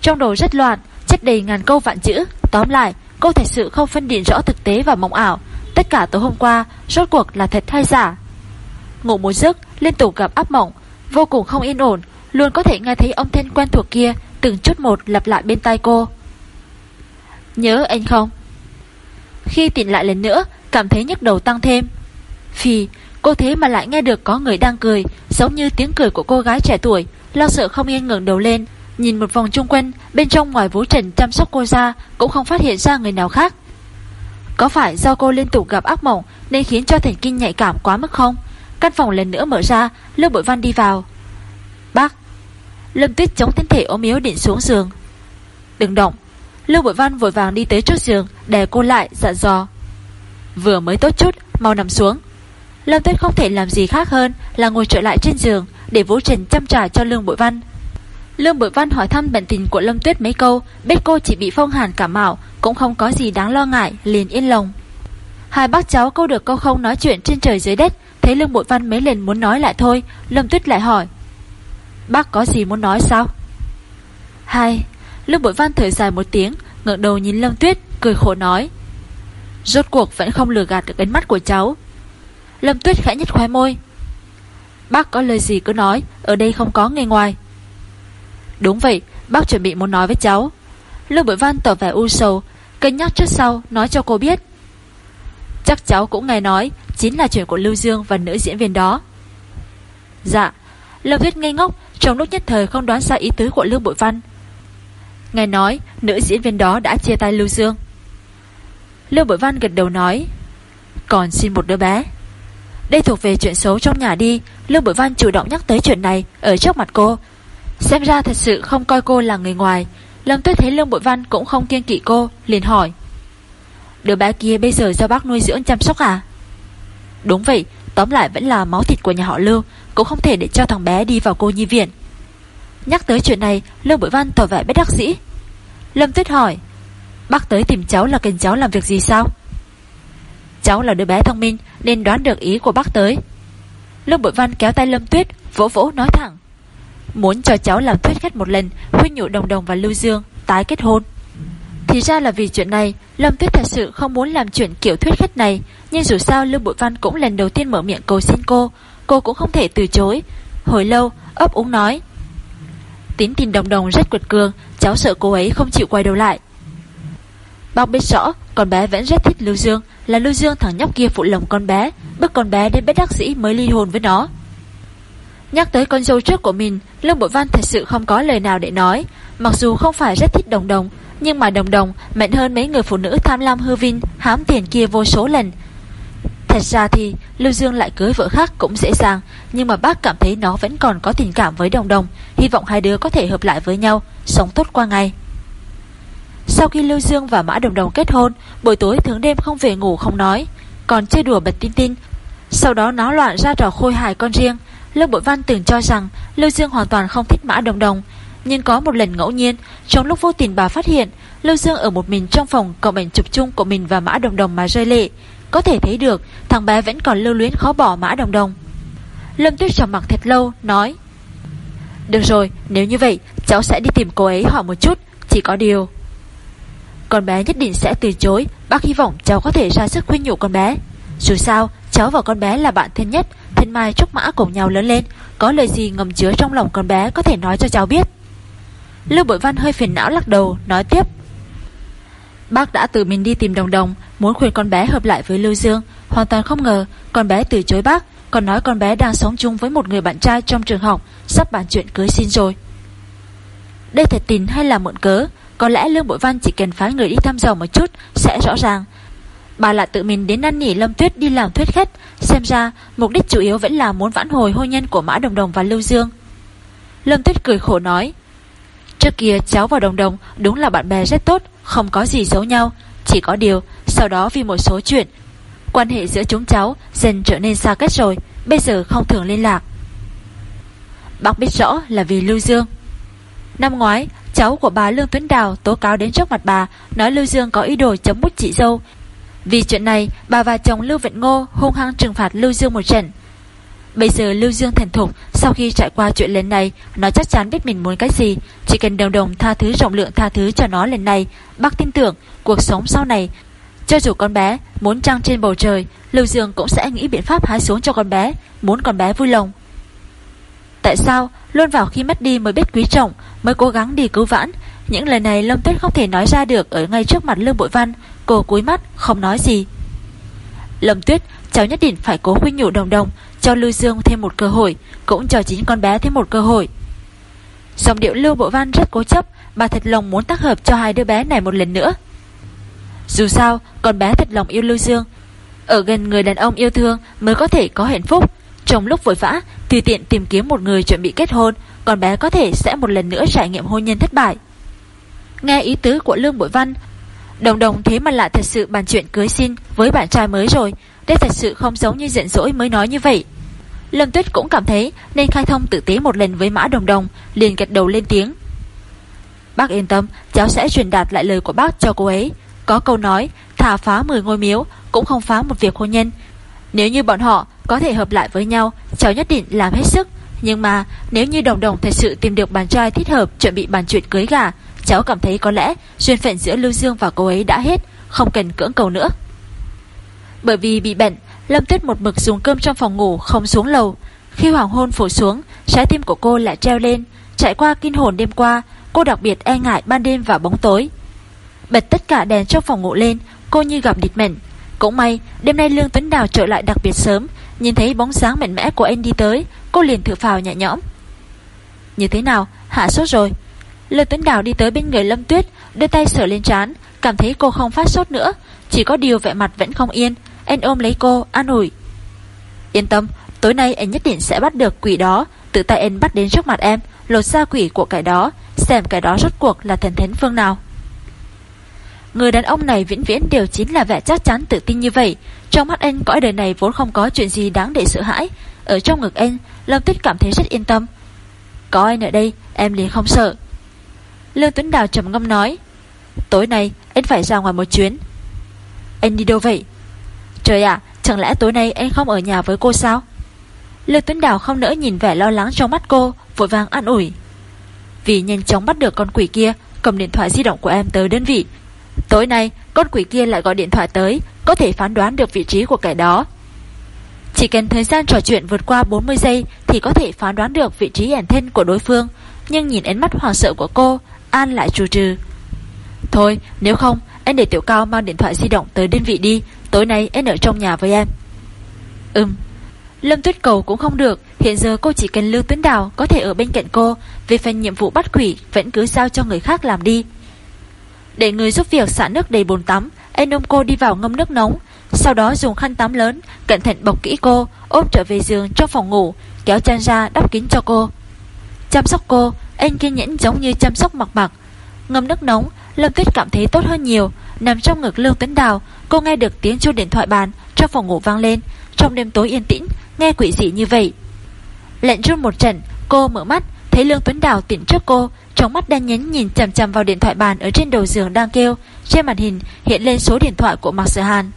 Trong đầu rất loạn, chất đầy ngàn câu vạn chữ, tóm lại, cô thật sự không phân định rõ thực tế và mộng ảo. Tất cả tối hôm qua, rốt cuộc là thật hay giả. ngủ một giấc, liên tục gặp áp mộng, vô cùng không yên ổn, luôn có thể nghe thấy ông thân quen thuộc kia từng chút một lặp lại bên tai cô. Nhớ anh không? Khi tỉnh lại lần nữa, cảm thấy nhức đầu tăng thêm. Phì, cô thế mà lại nghe được có người đang cười, giống như tiếng cười của cô gái trẻ tuổi, lo sợ không yên ngẩng đầu lên, nhìn một vòng chung quanh, bên trong ngoài Vũ Trần chăm sóc cô ra, cũng không phát hiện ra người nào khác. Có phải do cô liên tục gặp ác mộng nên khiến cho thần kinh nhạy cảm quá mức không? Căn phòng lần nữa mở ra, Lương Bội Văn đi vào. Bác! Lâm Tuyết chống thân thể ốm yếu định xuống giường. Đừng động! Lương Bội Văn vội vàng đi tới trước giường, đè cô lại, dặn dò. Vừa mới tốt chút, mau nằm xuống. Lâm Tuyết không thể làm gì khác hơn là ngồi trở lại trên giường để Vũ Trần chăm trả cho Lương Bội Văn. Lương Bội Văn hỏi thăm bệnh tình của Lâm Tuyết mấy câu, biết cô chỉ bị phong hàn cảm mạo, cũng không có gì đáng lo ngại, liền yên lòng. Hai bác cháu câu được câu không nói chuyện trên trời dưới đất, thấy Lương Bội Văn mấy lần muốn nói lại thôi, Lâm Tuyết lại hỏi. Bác có gì muốn nói sao? Hai, Lương Bội Văn thở dài một tiếng, ngẩng đầu nhìn Lâm Tuyết, cười khổ nói. Rốt cuộc vẫn không lừa gạt được ánh mắt của cháu. Lâm Tuyết khẽ nhất khóe môi. Bác có lời gì cứ nói, ở đây không có người ngoài. Đúng vậy, bác chuẩn bị muốn nói với cháu. Lưu Bội Văn tỏ vẻ u sầu, cân nhắc trước sau, nói cho cô biết. Chắc cháu cũng nghe nói, chính là chuyện của Lưu Dương và nữ diễn viên đó. Dạ, Lâm Viết ngây ngốc, trong lúc nhất thời không đoán ra ý tứ của Lưu Bội Văn. Nghe nói, nữ diễn viên đó đã chia tay Lưu Dương. Lưu Bội Văn gật đầu nói, còn xin một đứa bé. Đây thuộc về chuyện xấu trong nhà đi, Lưu Bội Văn chủ động nhắc tới chuyện này ở trước mặt cô, Xem ra thật sự không coi cô là người ngoài. Lâm Tuyết thấy Lương Bội Văn cũng không kiên kỵ cô, liền hỏi. Đứa bé kia bây giờ do bác nuôi dưỡng chăm sóc à? Đúng vậy, Tóm lại vẫn là máu thịt của nhà họ Lưu, Cũng không thể để cho thằng bé đi vào cô nhi viện. Nhắc tới chuyện này, Lương Bội Văn tỏ vẻ bất đắc dĩ. Lâm Tuyết hỏi, Bác tới tìm cháu là cần cháu làm việc gì sao? Cháu là đứa bé thông minh, Nên đoán được ý của bác tới. Lương Bội Văn kéo tay Lâm Tuyết, Vỗ vỗ nói thẳng Muốn cho cháu làm thuyết khách một lần, Khuyên nhủ Đồng Đồng và Lưu Dương, tái kết hôn. Thì ra là vì chuyện này, Lâm Tuyết thật sự không muốn làm chuyện kiểu thuyết khách này, Nhưng dù sao Lưu Bội Văn cũng lần đầu tiên mở miệng cầu xin cô Cô cũng không thể từ chối. Hồi lâu, ấp úng nói, Tín tin Đồng Đồng rất quật cường, Cháu sợ cô ấy không chịu quay đầu lại. Bác biết rõ, Con bé vẫn rất thích Lưu Dương, Là Lưu Dương thằng nhóc kia phụ lòng con bé, Bức con bé đến bất đắc dĩ mới ly hôn với nó. Nhắc tới con dâu trước của mình, Lương Bội Văn thật sự không có lời nào để nói. Mặc dù không phải rất thích đồng đồng, nhưng mà đồng đồng mạnh hơn mấy người phụ nữ tham lam hư vinh, hám tiền kia vô số lần. Thật ra thì Lưu Dương lại cưới vợ khác cũng dễ dàng, nhưng mà bác cảm thấy nó vẫn còn có tình cảm với đồng đồng, hy vọng hai đứa có thể hợp lại với nhau, sống tốt qua ngày. Sau khi Lưu Dương và Mã Đồng Đồng kết hôn, buổi tối thường đêm không về ngủ không nói, còn chơi đùa bật tin tin. Sau đó náo loạn ra trò khôi hài con riêng, Lưu Bội Văn từng cho rằng Lưu Dương hoàn toàn không thích Mã Đồng Đồng Nhưng có một lần ngẫu nhiên, Trong lúc vô tình bà phát hiện, Lưu Dương ở một mình trong phòng cộng ảnh chụp chung của mình và Mã Đồng Đồng mà rơi lệ. Có thể thấy được, thằng bé vẫn còn lưu luyến khó bỏ Mã Đồng Đồng Lâm Tuyết trầm mặc thật lâu, Nói, Được rồi, nếu như vậy, cháu sẽ đi tìm cô ấy hỏi một chút, Chỉ có điều. Con bé nhất định sẽ từ chối, Bác hy vọng cháu có thể ra sức khuyên nhủ con bé. Dù sao, cháu và con bé là bạn thân nhất Thiên Mai Trúc Mã cùng nhau lớn lên, Có lời gì ngầm chứa trong lòng con bé Có thể nói cho cháu biết? Lưu Bội Văn hơi phiền não lắc đầu, Nói tiếp. Bác đã tự mình đi tìm đồng đồng, Muốn khuyên con bé hợp lại với Lưu Dương. Hoàn toàn không ngờ, con bé từ chối bác, Còn nói con bé đang sống chung với một người bạn trai trong trường học, Sắp bàn chuyện cưới xin rồi. Đây thật tình hay là mượn cớ? Có lẽ Lương Bội Văn chỉ cần phái người đi thăm dò một chút Sẽ rõ ràng. Bà lại tự mình đến năn nỉ Lâm Tuyết đi làm thuyết khách. Xem ra, mục đích chủ yếu vẫn là muốn vãn hồi hôn nhân của Mã Đồng Đồng và Lưu Dương. Lâm Tuyết cười khổ nói, Trước kia cháu và Đồng Đồng đúng là bạn bè rất tốt, Không có gì giấu nhau. Chỉ có điều, sau đó vì một số chuyện, Quan hệ giữa chúng cháu dần trở nên xa cách rồi, Bây giờ không thường liên lạc. Bác biết rõ là vì Lưu Dương. Năm ngoái, Cháu của bà Lương Tuấn Đào tố cáo đến trước mặt bà, Nói Lưu Dương có ý đồ chấm bút chị dâu vì chuyện này, bà và chồng Lưu Vận Ngô hung hăng trừng phạt Lưu Dương một trận. Bây giờ Lưu Dương thành thục, sau khi trải qua chuyện lần này, nó chắc chắn biết mình muốn cái gì. Chỉ cần đồng đồng tha thứ rộng lượng tha thứ cho nó lần này, bác tin tưởng cuộc sống sau này Cho dù con bé muốn trăng trên bầu trời, Lưu Dương cũng sẽ nghĩ biện pháp hái xuống cho con bé, muốn con bé vui lòng. Tại sao luôn vào khi mất đi mới biết quý trọng, mới cố gắng đi cứu vãn? Những lời này Lâm Tuyết không thể nói ra được ở ngay trước mặt Lương Bội Văn, cô cúi mắt không nói gì. Lâm Tuyết, cháu nhất định phải cố khuyên nhủ đồng đồng, cho Lưu Dương thêm một cơ hội, cũng cho chính con bé thêm một cơ hội. Dòng điệu Lưu Bộ Văn rất cố chấp, bà thật lòng muốn tác hợp cho hai đứa bé này một lần nữa. Dù sao, con bé thật lòng yêu Lưu Dương, ở gần người đàn ông yêu thương mới có thể có hạnh phúc. Trong lúc vội vã, tùy tiện tìm kiếm một người chuẩn bị kết hôn, con bé có thể sẽ một lần nữa trải nghiệm hôn nhân thất bại. Nghe ý tứ của Lương Bội Văn, Đồng đồng thế mà lạ thật sự bàn chuyện cưới xin với bạn trai mới rồi, đây thật sự không giống như giận dỗi mới nói như vậy. Lâm Tuyết cũng cảm thấy nên khai thông tử tế một lần với Mã Đồng Đồng, liền gật đầu lên tiếng. Bác yên tâm, cháu sẽ truyền đạt lại lời của bác cho cô ấy. Có câu nói, thả phá 10 ngôi miếu cũng không phá một việc hôn nhân. Nếu như bọn họ có thể hợp lại với nhau, cháu nhất định làm hết sức. Nhưng mà nếu như Đồng Đồng thật sự tìm được bạn trai thích hợp chuẩn bị bàn chuyện cưới gà, cháu cảm thấy có lẽ duyên phận giữa Lưu Dương và cô ấy đã hết, không cần cưỡng cầu nữa. Bởi vì bị bệnh, Lâm Tuyết một mực dùng cơm trong phòng ngủ không xuống lầu. Khi hoàng hôn phủ xuống, trái tim của cô lại treo lên, trải qua kinh hồn đêm qua, cô đặc biệt e ngại ban đêm và bóng tối. Bật tất cả đèn trong phòng ngủ lên, cô như gặp địch mệnh. Cũng may, đêm nay Lương Tuấn Đào trở lại đặc biệt sớm, nhìn thấy bóng dáng mạnh mẽ của anh đi tới, cô liền thử phào nhẹ nhõm. Như thế nào, hạ sốt rồi. Lê Tuấn Đào đi tới bên người Lâm Tuyết, đưa tay sửa lên trán, cảm thấy cô không phát sốt nữa, chỉ có điều vẻ mặt vẫn không yên, anh ôm lấy cô, an ủi. Yên tâm, tối nay anh nhất định sẽ bắt được quỷ đó, tự tay anh bắt đến trước mặt em, lột ra quỷ của cái đó, xem cái đó rốt cuộc là thần thánh phương nào. Người đàn ông này vĩnh viễn đều chính là vẻ chắc chắn tự tin như vậy. Trong mắt anh cõi đời này vốn không có chuyện gì đáng để sợ hãi. Ở trong ngực anh, Lâm Tuyết cảm thấy rất yên tâm. Có anh ở đây, em liền không sợ. Lương Tuấn Đào trầm ngâm nói. Tối nay, anh phải ra ngoài một chuyến. Anh đi đâu vậy? Trời ạ, chẳng lẽ tối nay anh không ở nhà với cô sao? Lương Tuấn Đào không nỡ nhìn vẻ lo lắng trong mắt cô, vội vàng an ủi. Vì nhanh chóng bắt được con quỷ kia, cầm điện thoại di động của em tới đơn vị. Tối nay, con quỷ kia lại gọi điện thoại tới, có thể phán đoán được vị trí của kẻ đó. Chỉ cần thời gian trò chuyện vượt qua 40 giây thì có thể phán đoán được vị trí ẩn thân của đối phương. Nhưng nhìn ánh mắt hoảng sợ của cô, An lại trù trừ. Thôi, nếu không, anh để Tiểu Cao mang điện thoại di động tới đơn vị đi, tối nay anh ở trong nhà với em. Ừm. Lâm Tuyết Cầu cũng không được, hiện giờ cô chỉ cần Lưu Tuấn Đào có thể ở bên cạnh cô, về phần nhiệm vụ bắt quỷ vẫn cứ giao cho người khác làm đi. Để người giúp việc xả nước đầy bồn tắm, anh ôm cô đi vào ngâm nước nóng, sau đó dùng khăn tắm lớn, cẩn thận bọc kỹ cô, ôm trở về giường trong phòng ngủ, kéo chăn ra đắp kín cho cô. Chăm sóc cô, anh kiên nhẫn giống như chăm sóc mặc mặc. Ngâm nước nóng, Lâm Tuyết cảm thấy tốt hơn nhiều, nằm trong ngực Lương Tuấn Đào, cô nghe được tiếng chuông điện thoại bàn trong phòng ngủ vang lên, trong đêm tối yên tĩnh, nghe quỷ dị như vậy. Lệnh run một trận, cô mở mắt, thấy Lương Tuấn Đào tỉnh trước cô, trong mắt đen nhánh nhìn chằm chằm vào điện thoại bàn ở trên đầu giường đang kêu, trên màn hình hiện lên số điện thoại của Mạc Sở Hàn.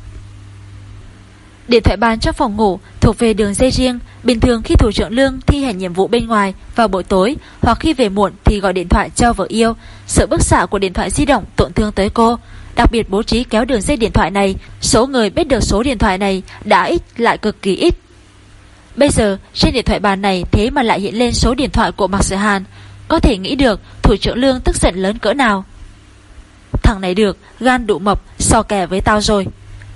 Điện thoại bàn trong phòng ngủ thuộc về đường dây riêng, bình thường khi thủ trưởng Lương thi hành nhiệm vụ bên ngoài vào buổi tối hoặc khi về muộn thì gọi điện thoại cho vợ yêu, sợ bức xạ của điện thoại di động tổn thương tới cô. Đặc biệt bố trí kéo đường dây điện thoại này, số người biết được số điện thoại này đã ít lại cực kỳ ít. Bây giờ trên điện thoại bàn này thế mà lại hiện lên số điện thoại của Mạc Sở Hàn, có thể nghĩ được thủ trưởng Lương tức giận lớn cỡ nào. Thằng này được, gan đủ mập, so kè với tao rồi.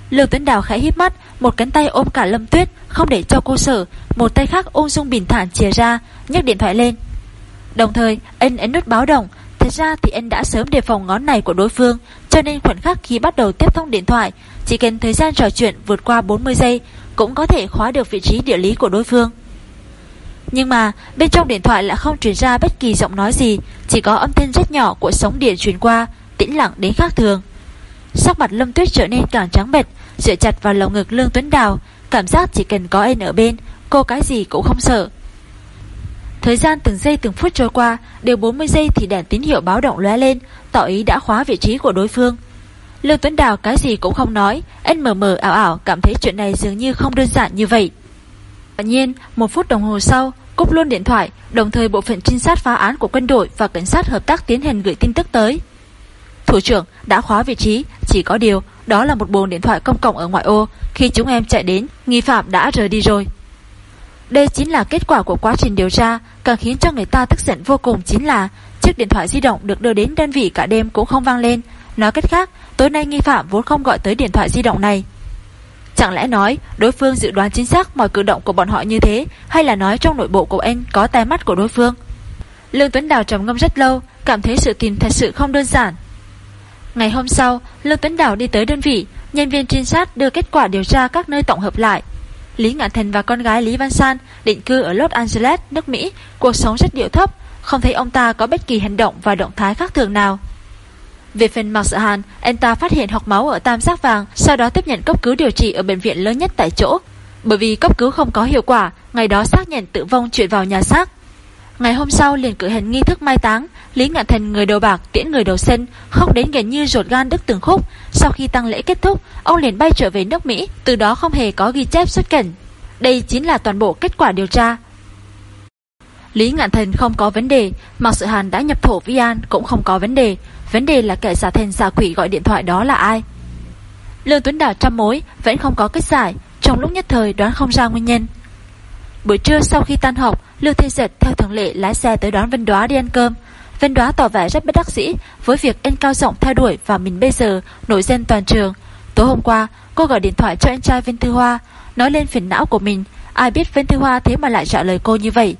Lương Tuấn Đào khẽ hít mắt, một cánh tay ôm cả Lâm Tuyết, không để cho cô sợ, một tay khác ung dung bình thản chìa ra, nhấc điện thoại lên. Đồng thời, anh ấn nút báo động, thật ra thì anh đã sớm đề phòng ngón này của đối phương, cho nên khoảnh khắc khi bắt đầu tiếp thông điện thoại, chỉ cần thời gian trò chuyện vượt qua 40 giây, cũng có thể khóa được vị trí địa lý của đối phương. Nhưng mà bên trong điện thoại lại không truyền ra bất kỳ giọng nói gì, chỉ có âm thanh rất nhỏ của sóng điện truyền qua, tĩnh lặng đến khác thường. Sắc mặt Lâm Tuyết trở nên càng trắng bệch, dựa chặt vào lồng ngực Lương Tuấn Đào, cảm giác chỉ cần có anh ở bên, cô cái gì cũng không sợ. Thời gian từng giây từng phút trôi qua, đều 40 giây thì đèn tín hiệu báo động lóe lên, tỏ ý đã khóa vị trí của đối phương. Lương Tuấn Đào cái gì cũng không nói, anh mờ mờ ảo ảo cảm thấy chuyện này dường như không đơn giản như vậy. tất nhiên, một phút đồng hồ sau, cúp luôn điện thoại, đồng thời bộ phận trinh sát phá án của quân đội và cảnh sát hợp tác tiến hành gửi tin tức tới. Thủ trưởng đã khóa vị trí, Chỉ có điều, đó là một buồng điện thoại công cộng ở ngoại ô, khi chúng em chạy đến, nghi phạm đã rời đi rồi. Đây chính là kết quả của quá trình điều tra, càng khiến cho người ta tức giận vô cùng chính là chiếc điện thoại di động được đưa đến đơn vị cả đêm cũng không vang lên. Nói cách khác, tối nay nghi phạm vốn không gọi tới điện thoại di động này. Chẳng lẽ nói đối phương dự đoán chính xác mọi cử động của bọn họ như thế hay là nói trong nội bộ của anh có tai mắt của đối phương? Lương Tuấn Đào trầm ngâm rất lâu, cảm thấy sự tìm thật sự không đơn giản. Ngày hôm sau, Lương Tuấn Đào đi tới đơn vị, nhân viên trinh sát đưa kết quả điều tra các nơi tổng hợp lại. Lý Ngạn Thành và con gái Lý Văn San định cư ở Los Angeles, nước Mỹ, cuộc sống rất điệu thấp, không thấy ông ta có bất kỳ hành động và động thái khác thường nào. Về phần Mạc Sợ Hàn, anh ta phát hiện học máu ở Tam Giác Vàng, sau đó tiếp nhận cấp cứu điều trị ở bệnh viện lớn nhất tại chỗ. Bởi vì cấp cứu không có hiệu quả, ngày đó xác nhận tử vong chuyển vào nhà xác. Ngày hôm sau liền cử hành nghi thức mai táng, Lý Ngạn Thần người đầu bạc tiễn người đầu sân, khóc đến gần như ruột gan đứt từng khúc. Sau khi tăng lễ kết thúc, ông liền bay trở về nước Mỹ, từ đó không hề có ghi chép xuất cảnh. Đây chính là toàn bộ kết quả điều tra. Lý Ngạn Thần không có vấn đề, Mạc Sự Hàn đã nhập thổ Vi An cũng không có vấn đề. Vấn đề là kẻ giả thành giả quỷ gọi điện thoại đó là ai. Lương Tuấn đào trăm mối vẫn không có kết giải, trong lúc nhất thời đoán không ra nguyên nhân. Buổi trưa sau khi tan học, Lưu Thiên Giật theo thường lệ lái xe tới đón Vân Đoá đi ăn cơm. Vân Đoá tỏ vẻ rất bất đắc dĩ với việc anh cao rộng theo đuổi và mình bây giờ nổi danh toàn trường. Tối hôm qua, cô gọi điện thoại cho anh trai Vân Thư Hoa, nói lên phiền não của mình. Ai biết Vân Thư Hoa thế mà lại trả lời cô như vậy.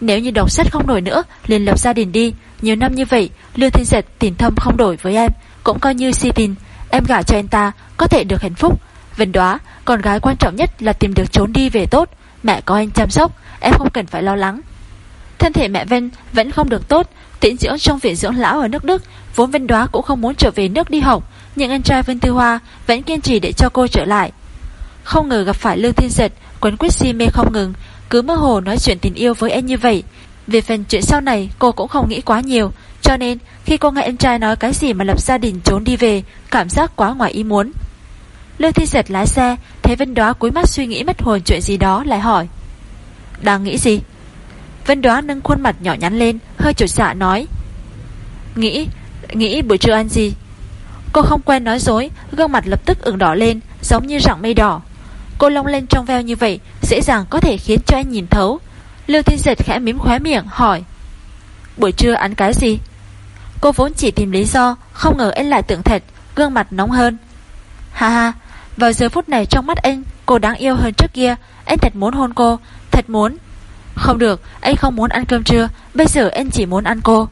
Nếu như đọc sách không nổi nữa, liền lập gia đình đi. Nhiều năm như vậy, Lưu Thiên Giật tình thâm không đổi với em, cũng coi như si tình. Em gả cho anh ta, có thể được hạnh phúc. Vân đoá, con gái quan trọng nhất là tìm được trốn đi về tốt. Mẹ có anh chăm sóc, em không cần phải lo lắng. Thân thể mẹ Vân vẫn không được tốt, tĩnh dưỡng trong viện dưỡng lão ở nước Đức, vốn Vân đoá cũng không muốn trở về nước đi học, nhưng anh trai Vân Tư Hoa vẫn kiên trì để cho cô trở lại. Không ngờ gặp phải Lương Thiên Giật, quấn quyết si mê không ngừng, cứ mơ hồ nói chuyện tình yêu với em như vậy. Về phần chuyện sau này cô cũng không nghĩ quá nhiều, cho nên khi cô nghe em trai nói cái gì mà lập gia đình trốn đi về, cảm giác quá ngoài ý muốn. Lưu Thi Giật lái xe, thấy Vân Đoá cúi mắt suy nghĩ mất hồn chuyện gì đó lại hỏi. Đang nghĩ gì? Vân Đoá nâng khuôn mặt nhỏ nhắn lên, hơi chột dạ nói. Nghĩ, nghĩ buổi trưa ăn gì? Cô không quen nói dối, gương mặt lập tức ửng đỏ lên, giống như rặng mây đỏ. Cô lông lên trong veo như vậy, dễ dàng có thể khiến cho anh nhìn thấu. Lưu Thiên Giật khẽ mím khóe miệng, hỏi. Buổi trưa ăn cái gì? Cô vốn chỉ tìm lý do, không ngờ anh lại tưởng thật, gương mặt nóng hơn. Ha ha, vào giờ phút này trong mắt anh, cô đáng yêu hơn trước kia, anh thật muốn hôn cô, thật muốn. Không được, anh không muốn ăn cơm trưa, bây giờ anh chỉ muốn ăn cô.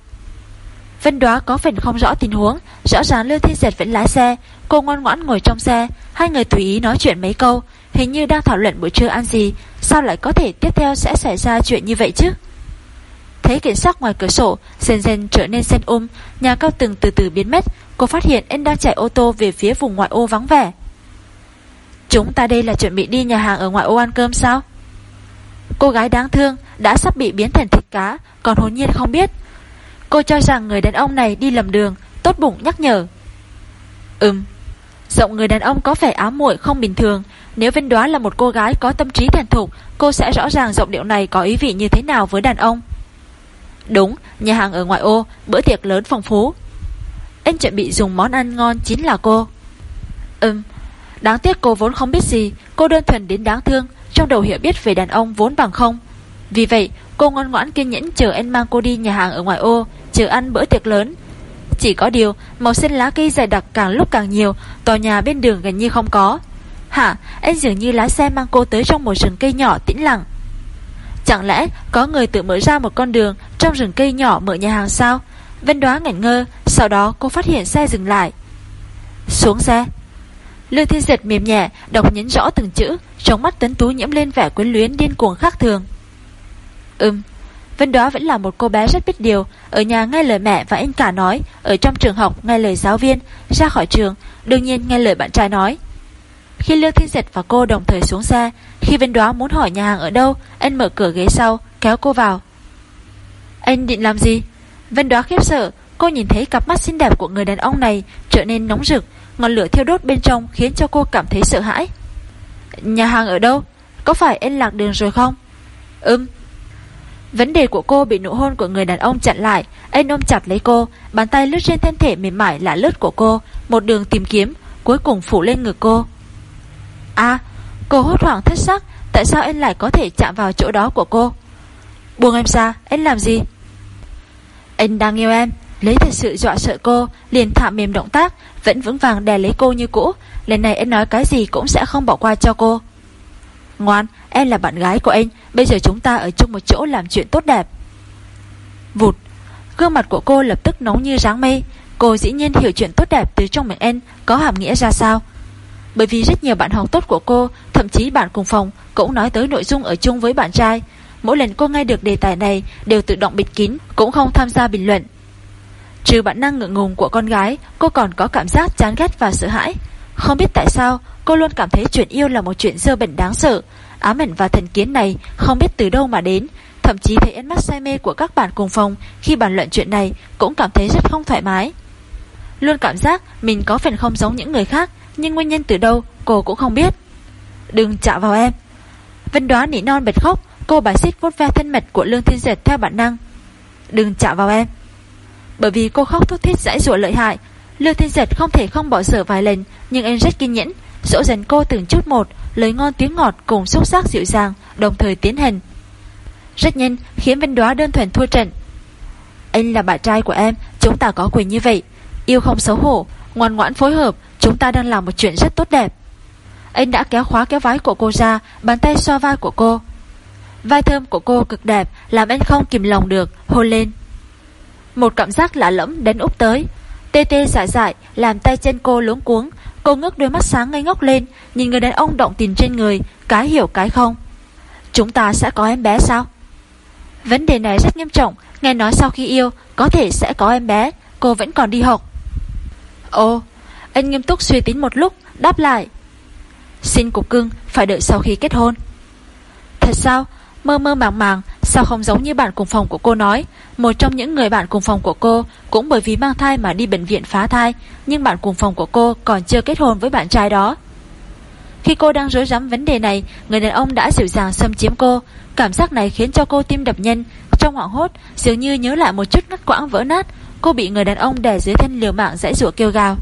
Vân đoá có phần không rõ tình huống, rõ ràng Lưu Thiên Giật vẫn lái xe, cô ngoan ngoãn ngồi trong xe, hai người tùy ý nói chuyện mấy câu, hình như đang thảo luận buổi trưa ăn gì, sao lại có thể tiếp theo sẽ xảy ra chuyện như vậy chứ? Thấy cảnh sát ngoài cửa sổ, dần dần trở nên xen um, nhà cao tầng từ từ biến mất, cô phát hiện anh đang chạy ô tô về phía vùng ngoại ô vắng vẻ. Chúng ta đây là chuẩn bị đi nhà hàng ở ngoại ô ăn cơm sao? Cô gái đáng thương đã sắp bị biến thành thịt cá, còn hồn nhiên không biết. Cô cho rằng người đàn ông này đi lầm đường, tốt bụng nhắc nhở. Ừm, giọng người đàn ông có vẻ ám muội không bình thường. Nếu vinh Đoá là một cô gái có tâm trí thành thục, cô sẽ rõ ràng giọng điệu này có ý vị như thế nào với đàn ông. Đúng, nhà hàng ở ngoại ô, bữa tiệc lớn phong phú. Anh chuẩn bị dùng món ăn ngon chính là cô. Ừm, đáng tiếc cô vốn không biết gì, cô đơn thuần đến đáng thương, trong đầu hiểu biết về đàn ông vốn bằng không. Vì vậy, cô ngoan ngoãn kiên nhẫn chờ anh mang cô đi nhà hàng ở ngoài ô, chờ ăn bữa tiệc lớn. Chỉ có điều, màu xanh lá cây dày đặc càng lúc càng nhiều, tòa nhà bên đường gần như không có. Hả, anh dường như lái xe mang cô tới trong một rừng cây nhỏ tĩnh lặng. Chẳng lẽ có người tự mở ra một con đường trong rừng cây nhỏ mở nhà hàng sao? Vân đoá ngẩn ngơ, sau đó cô phát hiện xe dừng lại. Xuống xe. Lương Thiên Giật mềm nhẹ, đọc nhấn rõ từng chữ, trong mắt tấn tú nhiễm lên vẻ quyến luyến điên cuồng khác thường. Ừm, Vân Đóa vẫn là một cô bé rất biết điều, ở nhà nghe lời mẹ và anh cả nói, ở trong trường học nghe lời giáo viên, ra khỏi trường, đương nhiên nghe lời bạn trai nói. Khi Lương Thiên Giật và cô đồng thời xuống xe, khi Vân Đóa muốn hỏi nhà hàng ở đâu, anh mở cửa ghế sau, kéo cô vào. Anh định làm gì? Vân Đóa khiếp sợ, cô nhìn thấy cặp mắt xinh đẹp của người đàn ông này trở nên nóng rực, ngọn lửa thiêu đốt bên trong khiến cho cô cảm thấy sợ hãi. Nhà hàng ở đâu? Có phải anh lạc đường rồi không? Ừm. Vấn đề của cô bị nụ hôn của người đàn ông chặn lại, Anh ôm chặt lấy cô, Bàn tay lướt trên thân thể mềm mại lạ lướt của cô, Một đường tìm kiếm, Cuối cùng phủ lên ngực cô À cô hốt hoảng thất sắc, Tại sao anh lại có thể chạm vào chỗ đó của cô Buông em ra, Anh làm gì Anh đang yêu em Lấy thật sự dọa sợ cô, Liền thả mềm động tác, Vẫn vững vàng đè lấy cô như cũ. Lần này anh nói cái gì cũng sẽ không bỏ qua cho cô. Ngoan, Em là bạn gái của anh, Bây giờ chúng ta ở chung một chỗ làm chuyện tốt đẹp. Vụt, Gương mặt của cô lập tức nóng như ráng mây. Cô dĩ nhiên hiểu chuyện tốt đẹp từ trong miệng em, Có hàm nghĩa ra sao? Bởi vì rất nhiều bạn học tốt của cô, Thậm chí bạn cùng phòng, Cũng nói tới nội dung ở chung với bạn trai. Mỗi lần cô nghe được đề tài này, Đều tự động bịt kín, Cũng không tham gia bình luận. Trừ bản năng ngượng ngùng của con gái, Cô còn có cảm giác chán ghét và sợ hãi. Không biết tại sao, Cô luôn cảm thấy chuyện yêu là một chuyện dơ bệnh đáng sợ. Ám ảnh và thần kiến này Không biết từ đâu mà đến. Thậm chí thấy ánh mắt say mê của các bạn cùng phòng Khi bàn luận chuyện này Cũng cảm thấy rất không thoải mái. Luôn cảm giác mình có phần không giống những người khác, Nhưng nguyên nhân từ đâu cô cũng không biết. Đừng chạm vào em. Vân đoá nỉ non bật khóc, Cô bài xích vuốt ve thân mật của Lương Thiên Dệt theo bản năng. Đừng chạm vào em. Bởi vì cô khóc thút thít giải dụa lợi hại. Lưu Thiên giật không thể không bỏ dở vài lần, Nhưng anh rất kiên nhẫn. Dỗ dần cô từng chút một, Lời ngon tiếng ngọt cùng xúc sắc dịu dàng, Đồng thời tiến hành. Rất nhanh, khiến Vân Đoá đơn thuần thua trận. Anh là bạn trai của em, Chúng ta có quyền như vậy. Yêu không xấu hổ, Ngoan ngoãn phối hợp, Chúng ta đang làm một chuyện rất tốt đẹp. Anh đã kéo khóa kéo vái của cô ra, Bàn tay xoa vai của cô. Vai thơm của cô cực đẹp, Làm anh không kìm lòng được, Hôn lên. Một cảm giác lạ lẫm đến úp tới. Tê tê dại dại, Làm tay chân cô luống cuống. Cô ngước đôi mắt sáng ngây ngốc lên, Nhìn người đàn ông động tình trên người, Cái hiểu cái không. Chúng ta sẽ có em bé sao? Vấn đề này rất nghiêm trọng, Nghe nói sau khi yêu, Có thể sẽ có em bé, Cô vẫn còn đi học. Ồ, Anh nghiêm túc suy tính một lúc, Đáp lại. Xin cục cưng, phải đợi sau khi kết hôn. Thật sao? Mơ mơ màng màng Sao không giống như bạn cùng phòng của cô nói? Một trong những người bạn cùng phòng của cô Cũng bởi vì mang thai mà đi bệnh viện phá thai Nhưng bạn cùng phòng của cô còn chưa kết hôn với bạn trai đó. Khi cô đang rối rắm vấn đề này Người đàn ông đã dịu dàng xâm chiếm cô. Cảm giác này khiến cho cô tim đập nhanh. Trong hoảng hốt dường như nhớ lại một chút ngắt quãng vỡ nát Cô bị người đàn ông đè dưới thân liều mạng dãy rủa kêu gào.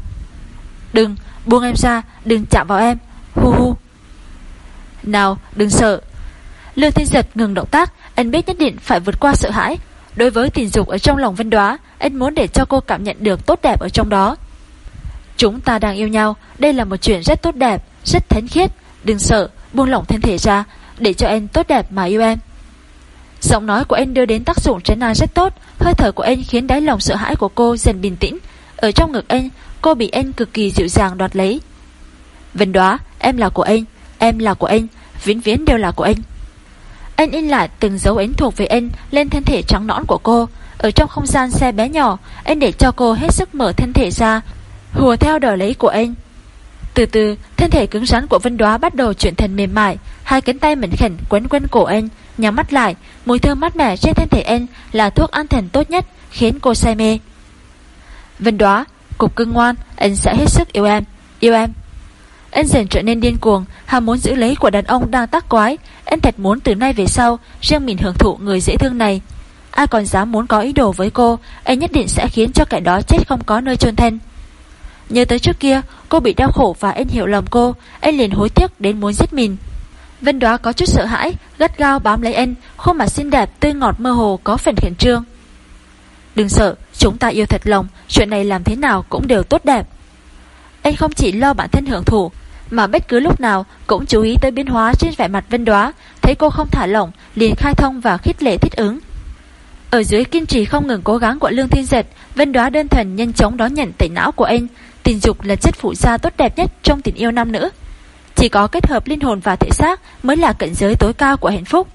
Đừng, buông em ra Đừng chạm vào em. Hu hu. Nào, đừng sợ Lương Thiên Giật ngừng động tác Anh biết nhất định phải vượt qua sợ hãi. Đối với tình dục ở trong lòng Vân Đoá Anh muốn để cho cô cảm nhận được tốt đẹp ở trong đó. Chúng ta đang yêu nhau Đây là một chuyện rất tốt đẹp Rất thánh khiết. Đừng sợ, buông lỏng thân thể ra Để cho anh tốt đẹp mà yêu em. Giọng nói của anh đưa đến tác dụng trấn an rất tốt Hơi thở của anh khiến đáy lòng sợ hãi của cô dần bình tĩnh. Ở trong ngực anh Cô bị anh cực kỳ dịu dàng đoạt lấy. Vân Đoá, em là của anh Em là của anh Vĩnh viễn đều là của anh anh in lại từng dấu ấn thuộc về anh lên thân thể trắng nõn của cô. Ở trong không gian xe bé nhỏ, anh để cho cô hết sức mở thân thể ra, hùa theo đòi lấy của anh. Từ từ, thân thể cứng rắn của Vân Đoá bắt đầu chuyển thành mềm mại, hai cánh tay mẩn khẩn quấn quanh cổ anh, nhắm mắt lại, mùi thơm mát mẻ trên thân thể anh là thuốc an thần tốt nhất, khiến cô say mê. Vân Đoá, cục cưng ngoan, anh sẽ hết sức yêu em, yêu em. Anh dần trở nên điên cuồng, Ham muốn giữ lấy của đàn ông đang tác quái. Anh thật muốn từ nay về sau, Riêng mình hưởng thụ người dễ thương này. Ai còn dám muốn có ý đồ với cô Anh nhất định sẽ khiến cho kẻ đó chết không có nơi chôn thân. Nhớ tới trước kia, Cô bị đau khổ và anh hiểu lầm cô Anh liền hối tiếc đến muốn giết mình. Vân đoá có chút sợ hãi, Gắt gao bám lấy anh Khuôn mặt xinh đẹp, tươi ngọt mơ hồ, có phần khiển trương. Đừng sợ, Chúng ta yêu thật lòng, Chuyện này làm thế nào cũng đều tốt đẹp. Anh không chỉ lo bản thân hưởng thụ mà bất cứ lúc nào cũng chú ý tới biến hóa trên vẻ mặt Vân Đoá, thấy cô không thả lỏng, liền khai thông và khích lệ thích ứng. Ở dưới kiên trì không ngừng cố gắng của Lương Thiên Giật, Vân Đoá đơn thuần nhanh chóng đón nhận tẩy não của anh, tình dục là chất phụ gia tốt đẹp nhất trong tình yêu nam nữ. Chỉ có kết hợp linh hồn và thể xác mới là cảnh giới tối cao của hạnh phúc.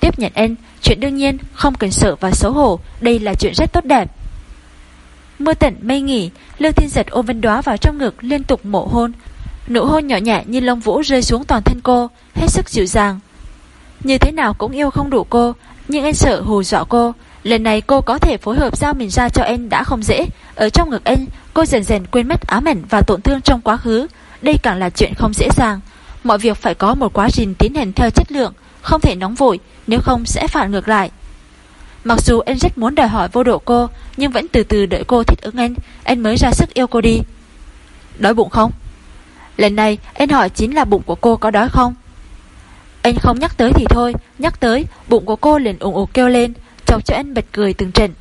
Tiếp nhận anh, chuyện đương nhiên, không cần sợ và xấu hổ, đây là chuyện rất tốt đẹp. Mưa tận mây nghỉ, Lương Thiên Giật ôm Vân Đoá vào trong ngực liên tục mổ hôn, Nụ hôn nhỏ nhẹ như lông vũ rơi xuống toàn thân cô, Hết sức dịu dàng. Như thế nào cũng yêu không đủ cô, Nhưng anh sợ hù dọa cô. Lần này cô có thể phối hợp giao mình ra cho anh đã không dễ. Ở trong ngực anh, Cô dần dần quên mất ám ảnh và tổn thương trong quá khứ. Đây càng là chuyện không dễ dàng. Mọi việc phải có một quá trình tiến hành theo chất lượng, Không thể nóng vội, Nếu không sẽ phản ngược lại. Mặc dù anh rất muốn đòi hỏi vô độ cô, Nhưng vẫn từ từ đợi cô thích ứng anh. Anh mới ra sức yêu cô đi. Đói bụng không? Lần này, anh hỏi chính là bụng của cô có đói không? Anh không nhắc tới thì thôi, Nhắc tới, bụng của cô liền ủng ủ kêu lên, Chọc cho anh bật cười từng trận.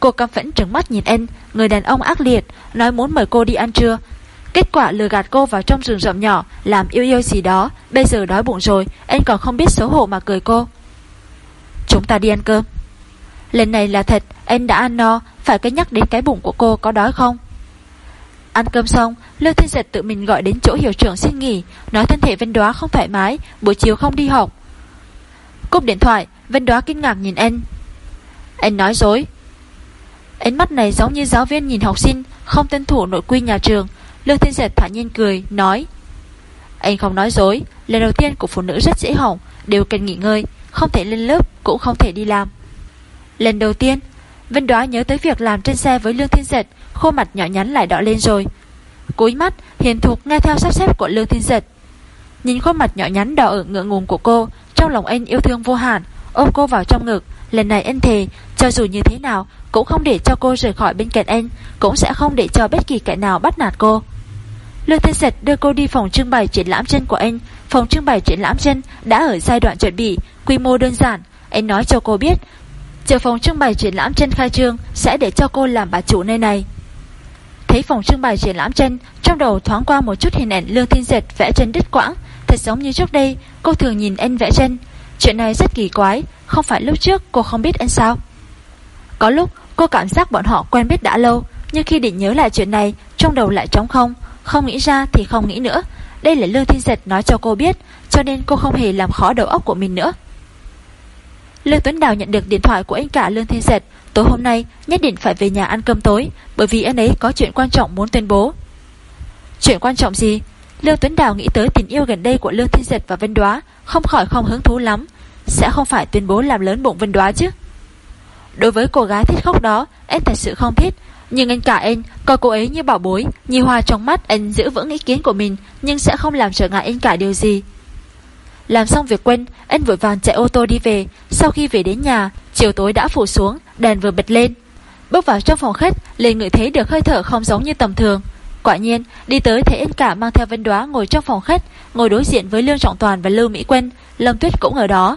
Cô căm phẫn trứng mắt nhìn anh, Người đàn ông ác liệt, Nói muốn mời cô đi ăn trưa. Kết quả lừa gạt cô vào trong rừng rậm nhỏ, Làm yêu yêu gì đó, Bây giờ đói bụng rồi, Anh còn không biết xấu hổ mà cười cô. Chúng ta đi ăn cơm. Lần này là thật, Anh đã ăn no, Phải cân nhắc đến cái bụng của cô có đói không? Ăn cơm xong, Lưu Thiên Giật tự mình gọi đến chỗ hiệu trưởng xin nghỉ, Nói thân thể Vân Đoá không thoải mái, Buổi chiều không đi học. Cúp điện thoại, Vân Đoá kinh ngạc nhìn anh Anh nói dối. Ánh mắt này giống như giáo viên nhìn học sinh, Không tuân thủ nội quy nhà trường. Lưu Thiên Giật thả nhiên cười, Nói. Anh không nói dối, Lần đầu tiên của phụ nữ rất dễ hỏng, Đều cần nghỉ ngơi, Không thể lên lớp, Cũng không thể đi làm. Lần đầu tiên Vân Đoá nhớ tới việc làm trên xe với Lương Thiên Giật Khuôn mặt nhỏ nhắn lại đỏ lên rồi. Cúi mắt, hiền thục nghe theo sắp xếp của Lương Thiên Giật Nhìn khuôn mặt nhỏ nhắn đỏ ở ngựa ngùng của cô, Trong lòng anh yêu thương vô hạn, Ôm cô vào trong ngực. Lần này anh thề, Cho dù như thế nào, Cũng không để cho cô rời khỏi bên cạnh anh, Cũng sẽ không để cho bất kỳ kẻ nào bắt nạt cô. Lương Thiên Giật đưa cô đi phòng trưng bày triển lãm chân của anh. Phòng trưng bày triển lãm chân Đã ở giai đoạn chuẩn bị, Quy mô đơn giản. Anh nói cho cô biết Chờ phòng trưng bày triển lãm trên khai trương Sẽ để cho cô làm bà chủ nơi này. Thấy phòng trưng bày triển lãm trên, Trong đầu thoáng qua một chút hình ảnh Lương Thiên Dệt vẽ chân đứt quãng, Thật giống như trước đây, Cô thường nhìn anh vẽ chân Chuyện này rất kỳ quái, Không phải lúc trước cô không biết anh sao. Có lúc, cô cảm giác bọn họ quen biết đã lâu, Nhưng khi định nhớ lại chuyện này, Trong đầu lại trống không. Không nghĩ ra thì không nghĩ nữa. Đây là Lương Thiên Dệt nói cho cô biết, Cho nên cô không hề làm khó đầu óc của mình nữa. Lương Tuấn Đào nhận được điện thoại của anh cả Lương Thiên Giật Tối hôm nay, nhất định phải về nhà ăn cơm tối, Bởi vì anh ấy có chuyện quan trọng muốn tuyên bố. Chuyện quan trọng gì? Lương Tuấn Đào nghĩ tới tình yêu gần đây của Lương Thiên Giật và Vân Đoá, Không khỏi không hứng thú lắm. Sẽ không phải tuyên bố làm lớn bụng Vân Đoá chứ? Đối với cô gái thích khóc đó, Anh thật sự không thích. Nhưng anh cả anh, coi cô ấy như bảo bối, Như hoa trong mắt, anh giữ vững ý kiến của mình, Nhưng sẽ không làm trở ngại anh cả điều gì làm xong việc quen, anh vội vàng chạy ô tô đi về. Sau khi về đến nhà, chiều tối đã phủ xuống, đèn vừa bật lên. Bước vào trong phòng khách, liền ngửi thấy được hơi thở không giống như tầm thường. Quả nhiên, đi tới thấy anh cả mang theo Vân Đoá ngồi trong phòng khách, ngồi đối diện với Lương Trọng Toàn và Lưu Mỹ Quân, Lâm Tuyết cũng ở đó.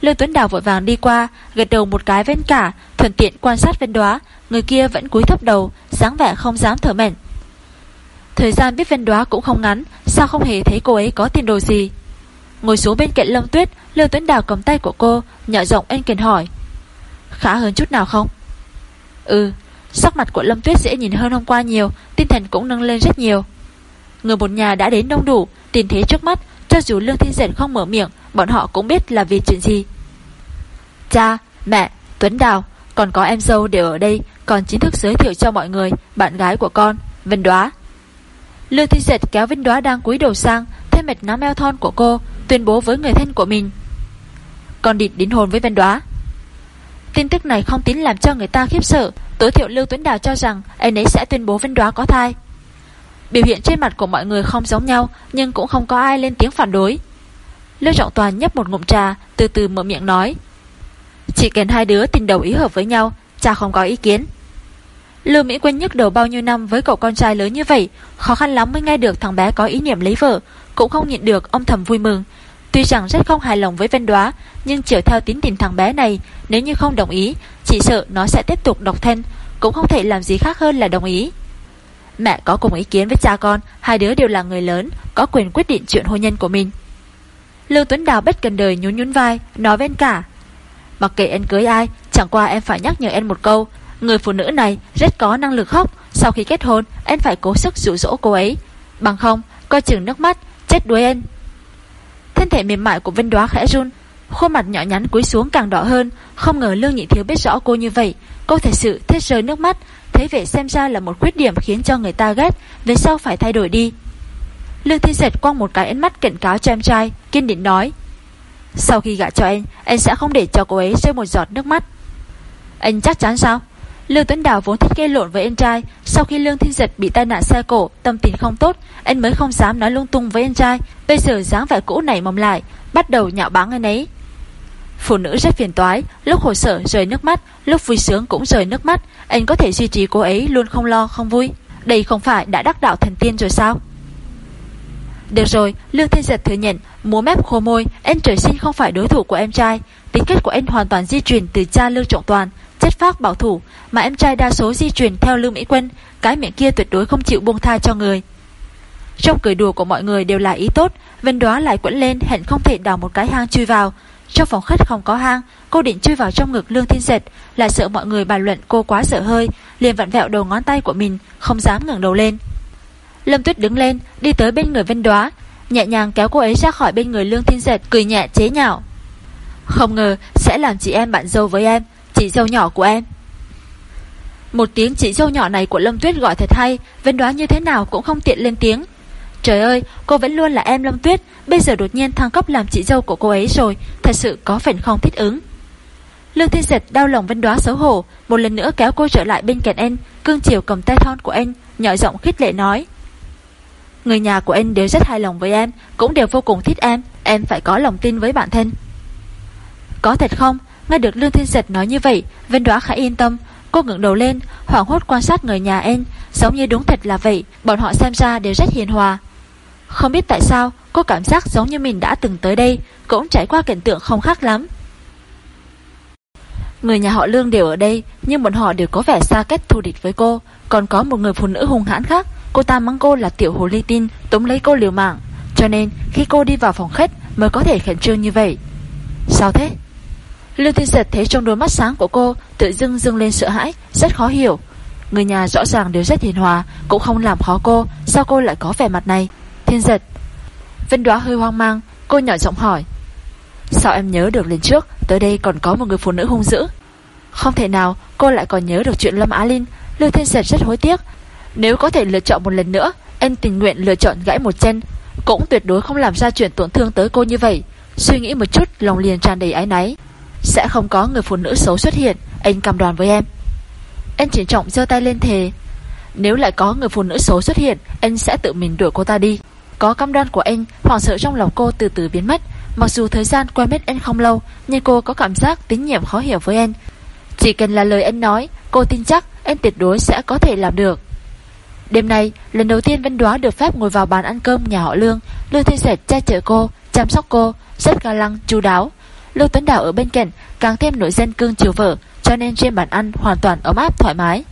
Lương Tuấn Đào vội vàng đi qua, gật đầu một cái với anh cả, thuận tiện quan sát Vân Đoá, người kia vẫn cúi thấp đầu, dáng vẻ không dám thở mạnh. Thời gian biết Vân Đoá cũng không ngắn, sao không hề thấy cô ấy có tiền đồ gì. Ngồi xuống bên cạnh Lâm Tuyết Lương Tuấn Đào cầm tay của cô Nhỏ giọng anh kiền hỏi. Khá hơn chút nào không? Ừ Sắc mặt của Lâm Tuyết dễ nhìn hơn hôm qua nhiều Tinh thần cũng nâng lên rất nhiều. Người một nhà đã đến đông đủ Tình thế trước mắt Cho dù Lương Thiên Diệt không mở miệng Bọn họ cũng biết là vì chuyện gì. Cha, mẹ, Tuấn Đào Còn có em dâu đều ở đây Còn chính thức giới thiệu cho mọi người Bạn gái của con, Vân Đoá. Lương Thiên Diệt kéo Vân Đoá đang cúi đầu sang Thêm mệt nắm eo thon của cô tuyên bố với người thân của mình. Còn địt đính hôn với Vân Đoá. Tin tức này không tính làm cho người ta khiếp sợ, tối thiểu Lưu Tuấn Đào cho rằng anh ấy sẽ tuyên bố Vân Đoá có thai. Biểu hiện trên mặt của mọi người không giống nhau, nhưng cũng không có ai lên tiếng phản đối. Lưu Trọng Toàn nhấp một ngụm trà, từ từ mở miệng nói. Chỉ cần hai đứa tình đầu ý hợp với nhau, cha không có ý kiến. Lưu Mỹ Quân nhức đầu bao nhiêu năm với cậu con trai lớn như vậy, khó khăn lắm mới nghe được thằng bé có ý niệm lấy vợ, cũng không nhịn được ông thầm vui mừng. Tuy rằng rất không hài lòng với Vân Đoá, nhưng chiều theo tín tình thằng bé này, nếu như không đồng ý, chỉ sợ nó sẽ tiếp tục độc thân, cũng không thể làm gì khác hơn là đồng ý. Mẹ có cùng ý kiến với cha con, hai đứa đều là người lớn, có quyền quyết định chuyện hôn nhân của mình. Lưu Tuấn Đào bất cần đời nhún nhún vai, nói với anh cả. Mặc kệ em cưới ai, chẳng qua em phải nhắc nhở em một câu, người phụ nữ này rất có năng lực khóc, sau khi kết hôn, em phải cố sức dụ dỗ cô ấy. Bằng không, coi chừng nước mắt, chết đuối em. Thân thể mềm mại của Vân Đoá khẽ run. Khuôn mặt nhỏ nhắn cúi xuống càng đỏ hơn. Không ngờ Lương Nhị Thiếu biết rõ cô như vậy. Cô thật sự thét rơi nước mắt. Thế vậy xem ra là một khuyết điểm khiến cho người ta ghét. Về sau phải thay đổi đi. Lương Thiên Giật quăng một cái ánh mắt cảnh cáo cho em trai, Kiên định nói. Sau khi gả cho anh Anh sẽ không để cho cô ấy rơi một giọt nước mắt. Anh chắc chắn sao? Lương Tuấn Đào vốn thích gây lộn với anh trai Sau khi Lương Thiên Giật bị tai nạn xe cổ Tâm tình không tốt Anh mới không dám nói lung tung với anh trai Bây giờ dáng vẻ cũ này mong lại Bắt đầu nhạo báng anh ấy Phụ nữ rất phiền toái, lúc khổ sở rời nước mắt, lúc vui sướng cũng rơi nước mắt, anh có thể duy trì cô ấy luôn không lo không vui. Đây không phải đã đắc đạo thần tiên rồi sao? Được rồi, Lương Thiên Giật thừa nhận, múa mép khô môi, anh trời sinh không phải đối thủ của em trai. Tính cách của anh hoàn toàn di truyền từ cha Lương Trọng Toàn, chất phác bảo thủ, mà em trai đa số di truyền theo Lương Mỹ Quân, cái miệng kia tuyệt đối không chịu buông tha cho người. Trong cười đùa của mọi người đều là ý tốt, Vân Đóa lại quẫn lên hẹn không thể đào một cái hang chui vào. Trong phòng khách không có hang, cô định chui vào trong ngực Lương Thiên Giật, là sợ mọi người bàn luận cô quá sợ hơi, liền vặn vẹo đầu ngón tay của mình, không dám ngẩng đầu lên. Lâm Tuyết đứng lên, đi tới bên người Vân Đóa, nhẹ nhàng kéo cô ấy ra khỏi bên người Lương Thiên Giật, cười nhẹ chế nhạo. Không ngờ sẽ làm chị em bạn dâu với em, chị dâu nhỏ của em. Một tiếng chị dâu nhỏ này của Lâm Tuyết gọi thật hay, Vân Đóa như thế nào cũng không tiện lên tiếng. Trời ơi, cô vẫn luôn là em Lâm Tuyết, bây giờ đột nhiên thăng cấp làm chị dâu của cô ấy rồi, thật sự có phần không thích ứng. Lương Thiên Giật đau lòng Vân Đóa xấu hổ, một lần nữa kéo cô trở lại bên cạnh anh, cương chiều cầm tay thon của anh, nhỏ giọng khích lệ nói. Người nhà của anh đều rất hài lòng với em Cũng đều vô cùng thích em Em phải có lòng tin với bản thân Có thật không? Nghe được Lương Thiên Giật nói như vậy, Vân Đoá khá yên tâm. Cô ngẩng đầu lên, Hoảng hốt quan sát người nhà em Giống như đúng thật là vậy, Bọn họ xem ra đều rất hiền hòa. Không biết tại sao, Cô cảm giác giống như mình đã từng tới đây, Cũng trải qua cảnh tượng không khác lắm. Người nhà họ Lương đều ở đây, Nhưng bọn họ đều có vẻ xa cách thù địch với cô. Còn có một người phụ nữ hung hãn khác, Cô ta mắng cô là tiểu hồ ly tin, Túm lấy cô liều mạng. Cho nên, khi cô đi vào phòng khách, Mới có thể khẩn trương như vậy. Sao thế? Lưu Thiên Giật thấy trong đôi mắt sáng của cô Tự dưng dưng lên sợ hãi, Rất khó hiểu. Người nhà rõ ràng đều rất hiền hòa, Cũng không làm khó cô, Sao cô lại có vẻ mặt này? Thiên Giật. Vân đoá hơi hoang mang, Cô nhỏ giọng hỏi. Sao em nhớ được lần trước, Tới đây còn có một người phụ nữ hung dữ? Không thể nào, cô lại còn nhớ được chuyện Lâm Á Linh. Lưu Thiên Giật rất hối tiếc. Nếu có thể lựa chọn một lần nữa, em tình nguyện lựa chọn gãy một chân, Cũng tuyệt đối không làm ra chuyện tổn thương tới cô như vậy. Suy nghĩ một chút, Lòng liền tràn đầy ái náy. Sẽ không có người phụ nữ xấu xuất hiện Anh cam đoàn với em. Anh triển trọng giơ tay lên thề. Nếu lại có người phụ nữ xấu xuất hiện Anh sẽ tự mình đuổi cô ta đi. Có cam đoan của anh Hoàng sợ trong lòng cô từ từ biến mất. Mặc dù thời gian quen biết anh không lâu Nhưng cô có cảm giác tín nhiệm khó hiểu với anh. Chỉ cần là lời anh nói Cô tin chắc anh tuyệt đối sẽ có thể làm được. Đêm nay, lần đầu tiên Vân Đoá được phép ngồi vào bàn ăn cơm nhà họ Lương. Lương Thiên Sệt che chở cô, chăm sóc cô, rất ga lăng, chu đáo. Lưu Tuấn Đảo ở bên cạnh càng thêm nổi dân cương chiều vợ, cho nên trên bàn ăn hoàn toàn ấm áp thoải mái.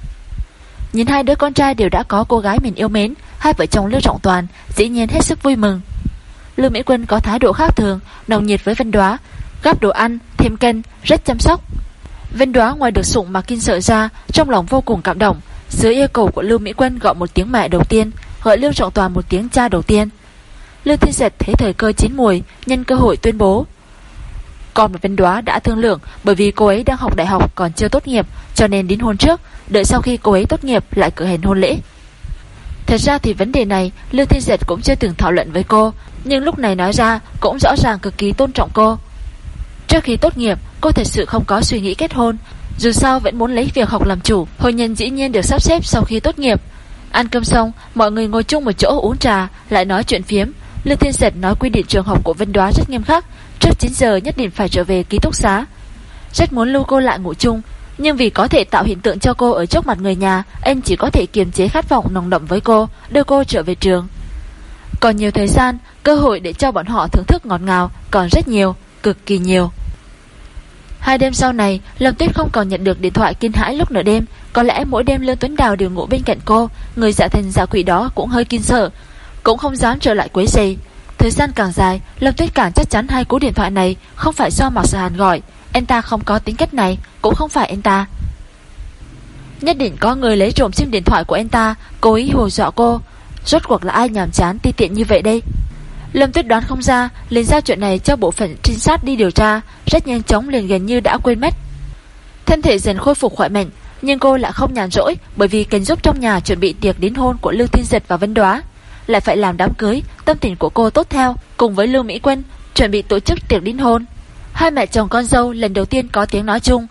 Nhìn hai đứa con trai đều đã có cô gái mình yêu mến, hai vợ chồng Lưu Trọng Toàn dĩ nhiên hết sức vui mừng. Lưu Mỹ Quân có thái độ khác thường, nồng nhiệt với Vân Đoá, gắp đồ ăn, thêm canh, rất chăm sóc. Vân Đoá ngoài được sủng mà kinh sợ ra, trong lòng vô cùng cảm động, dưới yêu cầu của Lưu Mỹ Quân gọi một tiếng mẹ đầu tiên, gọi Lưu Trọng Toàn một tiếng cha đầu tiên. Lưu Thiên Giật thấy thời cơ chín mùi, nhân cơ hội tuyên bố. Con và Vân Đoá đã thương lượng bởi vì cô ấy đang học đại học còn chưa tốt nghiệp, cho nên đính hôn trước, đợi sau khi cô ấy tốt nghiệp lại cử hành hôn lễ. Thật ra thì vấn đề này Lưu Thiên Giật cũng chưa từng thảo luận với cô, nhưng lúc này nói ra cũng rõ ràng cực kỳ tôn trọng cô. Trước khi tốt nghiệp, cô thật sự không có suy nghĩ kết hôn, dù sao vẫn muốn lấy việc học làm chủ Hôn nhân dĩ nhiên được sắp xếp sau khi tốt nghiệp Ăn cơm xong Mọi người ngồi chung một chỗ uống trà Lại nói chuyện phiếm Lưu Thiên Giật nói quy định trường học của Vân Đoá rất nghiêm khắc Trước 9 giờ nhất định phải trở về ký túc xá Rất muốn lưu cô lại ngủ chung Nhưng vì có thể tạo hiện tượng cho cô ở trước mặt người nhà Anh chỉ có thể kiềm chế khát vọng nồng đậm với cô Đưa cô trở về trường Còn nhiều thời gian Cơ hội để cho bọn họ thưởng thức ngọt ngào Còn rất nhiều, cực kỳ nhiều Hai đêm sau này, Lâm Tuyết không còn nhận được điện thoại kinh hãi lúc nửa đêm. Có lẽ mỗi đêm Lương Tuấn Đào đều ngủ bên cạnh cô, người dạ thành dạ quỷ đó cũng hơi kinh sợ, cũng không dám trở lại quấy rầy. Thời gian càng dài, Lâm Tuyết càng chắc chắn hai cú điện thoại này không phải do Mạc Sở Hàn gọi. Anh ta không có tính cách này, cũng không phải anh ta. Nhất định có người lấy trộm sim điện thoại của anh ta, cố ý hồ dọa cô. Rốt cuộc là ai nhàm chán ti tiện như vậy đây? Lâm Tuyết đoán không ra, liền giao chuyện này cho bộ phận trinh sát đi điều tra, rất nhanh chóng liền gần như đã quên mất. Thân thể dần khôi phục khỏe mạnh, nhưng cô lại không nhàn rỗi bởi vì cần giúp trong nhà chuẩn bị tiệc đến hôn của Lưu Thiên Giật và Vân Đoá. Lại phải làm đám cưới, tâm tình của cô tốt theo, cùng với Lưu Mỹ Quân chuẩn bị tổ chức tiệc đính hôn. Hai mẹ chồng con dâu lần đầu tiên có tiếng nói chung.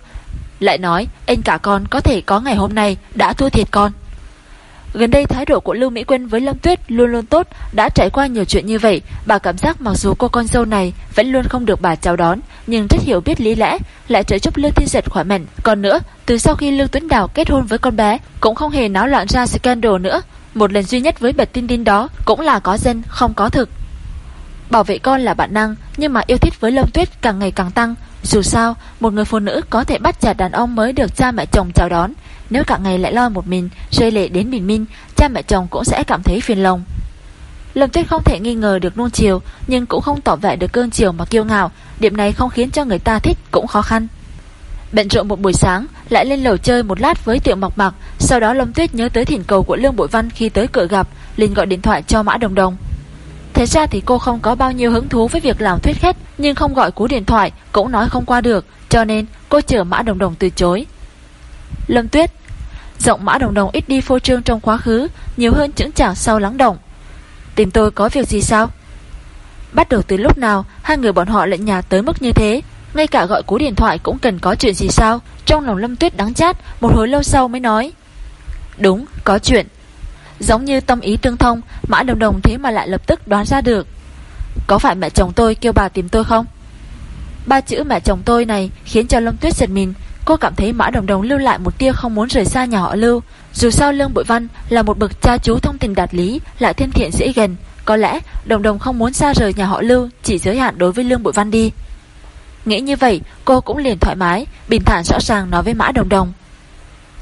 Lại nói, anh cả con có thể có ngày hôm nay đã thua thiệt con. Gần đây thái độ của Lưu Mỹ Quân với Lâm Tuyết luôn luôn tốt, đã trải qua nhiều chuyện như vậy, bà cảm giác mặc dù cô con dâu này vẫn luôn không được bà chào đón, nhưng rất hiểu biết lý lẽ, lại trợ giúp Lương Thiên Giật khỏe mạnh. Còn nữa, từ sau khi Lương Tuấn Đào kết hôn với con bé, cũng không hề náo loạn ra scandal nữa. Một lần duy nhất với bật Tin Tin đó cũng là có dân, không có thực. Bảo vệ con là bản năng, nhưng mà yêu thích với Lâm Tuyết càng ngày càng tăng. Dù sao, một người phụ nữ có thể bắt chặt đàn ông mới được cha mẹ chồng chào đón. Nếu cả ngày lại lo một mình, rơi lệ đến bình minh, cha mẹ chồng cũng sẽ cảm thấy phiền lòng. Lâm Tuyết không thể nghi ngờ được nuông chiều, nhưng cũng không tỏ vẻ được cơn chiều mà kiêu ngạo, điểm này không khiến cho người ta thích cũng khó khăn. Bận rộn một buổi sáng, lại lên lầu chơi một lát với tiệu mọc Mặc, sau đó Lâm Tuyết nhớ tới thỉnh cầu của Lương Bội Văn khi tới cửa gặp, liền gọi điện thoại cho Mã Đồng Đồng. Thế ra thì cô không có bao nhiêu hứng thú với việc làm thuyết khách, nhưng không gọi cú điện thoại cũng nói không qua được, cho nên cô chờ Mã Đồng Đồng từ chối. Lâm Tuyết Giọng Mã Đồng Đồng ít đi phô trương trong quá khứ, nhiều hơn chững chạc sau lắng động. Tìm tôi có việc gì sao? Bắt đầu từ lúc nào hai người bọn họ lệnh nhà tới mức như thế, ngay cả gọi cú điện thoại cũng cần có chuyện gì sao? Trong lòng Lâm Tuyết đắng chát, một hồi lâu sau mới nói. Đúng, có chuyện. Giống như tâm ý tương thông, Mã Đồng Đồng thế mà lại lập tức đoán ra được. Có phải mẹ chồng tôi kêu bà tìm tôi không? Ba chữ mẹ chồng tôi này khiến cho Lâm Tuyết giật mình, Cô cảm thấy Mã Đồng Đồng lưu lại một tia không muốn rời xa nhà họ Lưu. Dù sao Lương Bội Văn là một bậc cha chú thông tình đạt lý, lại thân thiện dễ gần. Có lẽ Đồng Đồng không muốn xa rời nhà họ Lưu, chỉ giới hạn đối với Lương Bội Văn đi. Nghĩ như vậy, cô cũng liền thoải mái, bình thản rõ ràng nói với Mã Đồng Đồng.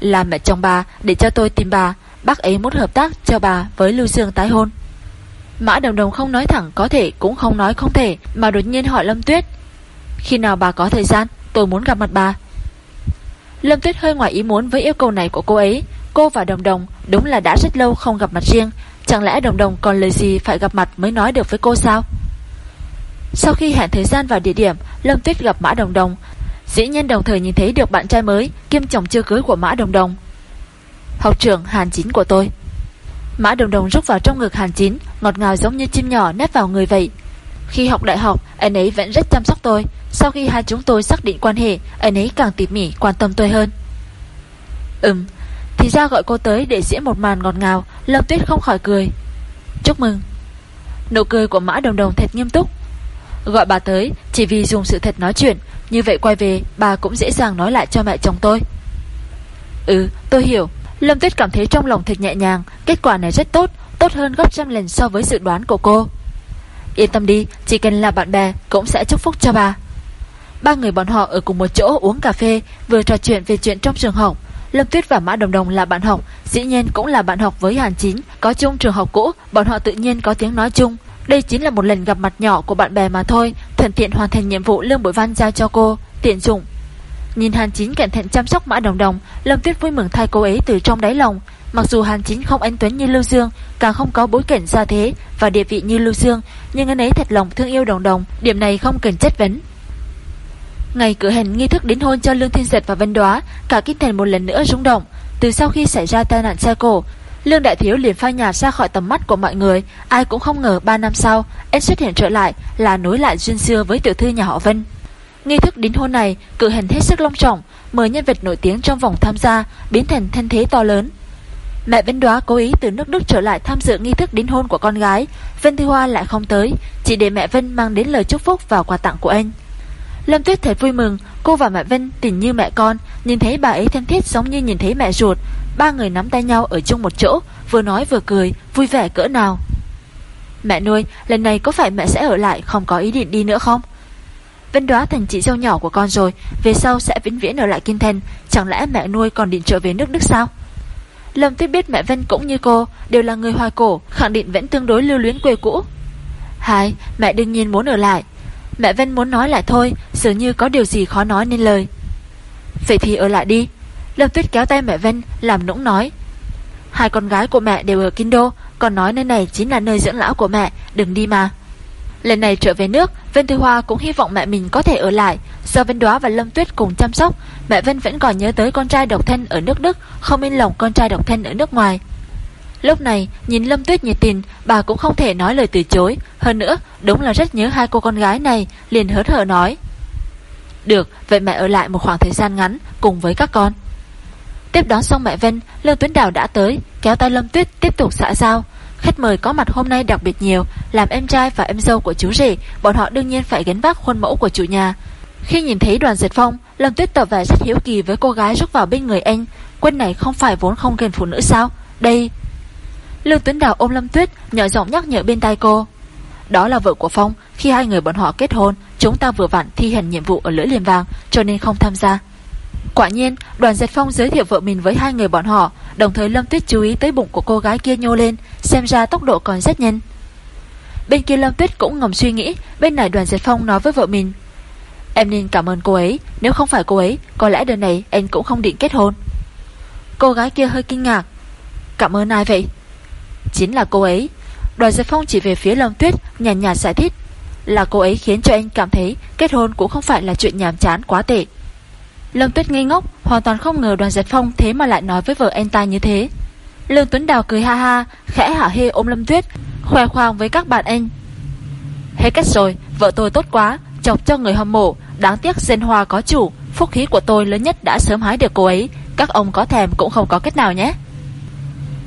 Là mẹ chồng bà, để cho tôi tìm bà, bác ấy muốn hợp tác cho bà với Lưu Dương tái hôn. Mã Đồng Đồng không nói thẳng có thể cũng không nói không thể, mà đột nhiên hỏi Lâm Tuyết. Khi nào bà có thời gian, tôi muốn gặp mặt bà. Lâm Tuyết hơi ngoài ý muốn với yêu cầu này của cô ấy. Cô và Đồng Đồng đúng là đã rất lâu không gặp mặt riêng. Chẳng lẽ Đồng Đồng còn lời gì phải gặp mặt mới nói được với cô sao? Sau khi hẹn thời gian và địa điểm, Lâm Tuyết gặp Mã Đồng Đồng. Dĩ nhiên đồng thời nhìn thấy được bạn trai mới, kiêm chồng chưa cưới của Mã Đồng Đồng. Học trưởng Hàn Chín của tôi. Mã Đồng Đồng rút vào trong ngực Hàn Chín, ngọt ngào giống như chim nhỏ nép vào người vậy. Khi học đại học, anh ấy vẫn rất chăm sóc tôi. Sau khi hai chúng tôi xác định quan hệ, anh ấy càng tỉ mỉ quan tâm tôi hơn. Ừm, thì ra gọi cô tới để diễn một màn ngọt ngào, Lâm Tuyết không khỏi cười. Chúc mừng. Nụ cười của Mã Đồng Đồng thật nghiêm túc. Gọi bà tới chỉ vì dùng sự thật nói chuyện, như vậy quay về bà cũng dễ dàng nói lại cho mẹ chồng tôi. Ừ, tôi hiểu. Lâm Tuyết cảm thấy trong lòng thật nhẹ nhàng, kết quả này rất tốt, tốt hơn gấp trăm lần so với dự đoán của cô. Yên tâm đi, chỉ cần là bạn bè cũng sẽ chúc phúc cho bà. Ba người bọn họ ở cùng một chỗ uống cà phê, vừa trò chuyện về chuyện trong trường học. Lâm Tuyết và Mã Đồng Đồng là bạn học, dĩ nhiên cũng là bạn học với Hàn Chính, có chung trường học cũ, bọn họ tự nhiên có tiếng nói chung. Đây chính là một lần gặp mặt nhỏ của bạn bè mà thôi, thuận tiện hoàn thành nhiệm vụ Lương Bội Văn giao cho cô, tiện dụng. Nhìn Hàn Chính cẩn thận chăm sóc Mã Đồng Đồng, Lâm Tuyết vui mừng thay cô ấy từ trong đáy lòng. Mặc dù Hàn Chính không anh tuấn như Lưu Dương, càng không có bối cảnh gia thế và địa vị như Lưu Dương, nhưng anh ấy thật lòng thương yêu Đồng Đồng, điểm này không cần chất vấn. Ngày cử hành nghi thức đến hôn cho Lương Thiên Giật và Vân Đoá, cả kinh thần một lần nữa rung động. Từ sau khi xảy ra tai nạn xe cổ, Lương Đại Thiếu liền phai nhạt ra khỏi tầm mắt của mọi người, ai cũng không ngờ 3 năm sau, anh xuất hiện trở lại là nối lại duyên xưa với tiểu thư nhà họ Vân. Nghi thức đính hôn này cử hành hết sức long trọng, mời nhân vật nổi tiếng trong vòng tham gia, biến thành thân thế to lớn. Mẹ Vân Đoá cố ý từ nước Đức trở lại tham dự nghi thức đính hôn của con gái, Vân Thư Hoa lại không tới, chỉ để mẹ Vân mang đến lời chúc phúc và quà tặng của anh. Lâm Tuyết thật vui mừng, cô và mẹ Vân tình như mẹ con, nhìn thấy bà ấy thân thiết giống như nhìn thấy mẹ ruột. Ba người nắm tay nhau ở chung một chỗ, vừa nói vừa cười, vui vẻ cỡ nào. Mẹ nuôi, lần này có phải mẹ sẽ ở lại không có ý định đi nữa không? Vân đoá thành chị dâu nhỏ của con rồi, về sau sẽ vĩnh viễn ở lại Kinh Thành, chẳng lẽ mẹ nuôi còn định trở về nước Đức sao? Lâm Tuyết biết mẹ Vân cũng như cô, đều là người hoài cổ, khẳng định vẫn tương đối lưu luyến quê cũ. Hai, mẹ đương nhiên muốn ở lại, Mẹ Vân muốn nói lại thôi, Dường như có điều gì khó nói nên lời. Vậy thì ở lại đi. Lâm Tuyết kéo tay mẹ Vân, làm nũng nói. Hai con gái của mẹ đều ở Kinh Đô Còn nói nơi này chính là nơi dưỡng lão của mẹ, Đừng đi mà. Lần này trở về nước, Vân Thư Hoa cũng hy vọng mẹ mình có thể ở lại. Do Vân Đoá và Lâm Tuyết cùng chăm sóc, Mẹ Vân vẫn còn nhớ tới con trai độc thân ở nước Đức, Không yên lòng con trai độc thân ở nước ngoài. Lúc này, nhìn Lâm Tuyết nhiệt tình, bà cũng không thể nói lời từ chối. Hơn nữa, đúng là rất nhớ hai cô con gái này, liền hớt hở nói. Được, vậy mẹ ở lại một khoảng thời gian ngắn cùng với các con. Tiếp đón xong mẹ Vân, Lương Tuấn Đào đã tới, kéo tay Lâm Tuyết tiếp tục xã giao. Khách mời có mặt hôm nay đặc biệt nhiều, làm em trai và em dâu của chú rể, bọn họ đương nhiên phải gánh vác khuôn mẫu của chủ nhà. Khi nhìn thấy đoàn diệt phong Lâm tuyết tỏ vẻ rất hiếu kỳ với cô gái rút vào bên người anh Quân này không phải vốn không gần phụ nữ sao Đây Lương Tuấn Đào ôm Lâm Tuyết, Nhỏ giọng nhắc nhở bên tai cô. Đó là vợ của Phong, Khi hai người bọn họ kết hôn, Chúng ta vừa vặn thi hành nhiệm vụ ở lưỡi liềm vàng, Cho nên không tham gia. Quả nhiên, đoàn diệt phong giới thiệu vợ mình với hai người bọn họ, Đồng thời Lâm Tuyết chú ý tới bụng của cô gái kia nhô lên, Xem ra tốc độ còn rất nhanh. Bên kia Lâm Tuyết cũng ngầm suy nghĩ, Bên này đoàn diệt phong nói với vợ mình, Em nên cảm ơn cô ấy, Nếu không phải cô ấy, Có lẽ đời này em cũng không định kết hôn. Cô gái kia hơi kinh ngạc, Cảm ơn ai vậy? Chính là cô ấy. Đoàn Giật Phong chỉ về phía Lâm Tuyết, Nhàn nhạt giải thích. Là cô ấy khiến cho anh cảm thấy Kết hôn cũng không phải là chuyện nhàm chán quá tệ. Lâm Tuyết ngây ngốc, Hoàn toàn không ngờ đoàn Giật Phong thế mà lại nói với vợ anh ta như thế. Lương Tuấn Đào cười ha ha, Khẽ hả hê ôm Lâm Tuyết, Khoe khoang với các bạn anh. Hết cách rồi, Vợ tôi tốt quá, Chọc cho người hâm mộ, Đáng tiếc sen hoa có chủ, Phúc khí của tôi lớn nhất đã sớm hái được cô ấy, Các ông có thèm cũng không có cách nào nhé.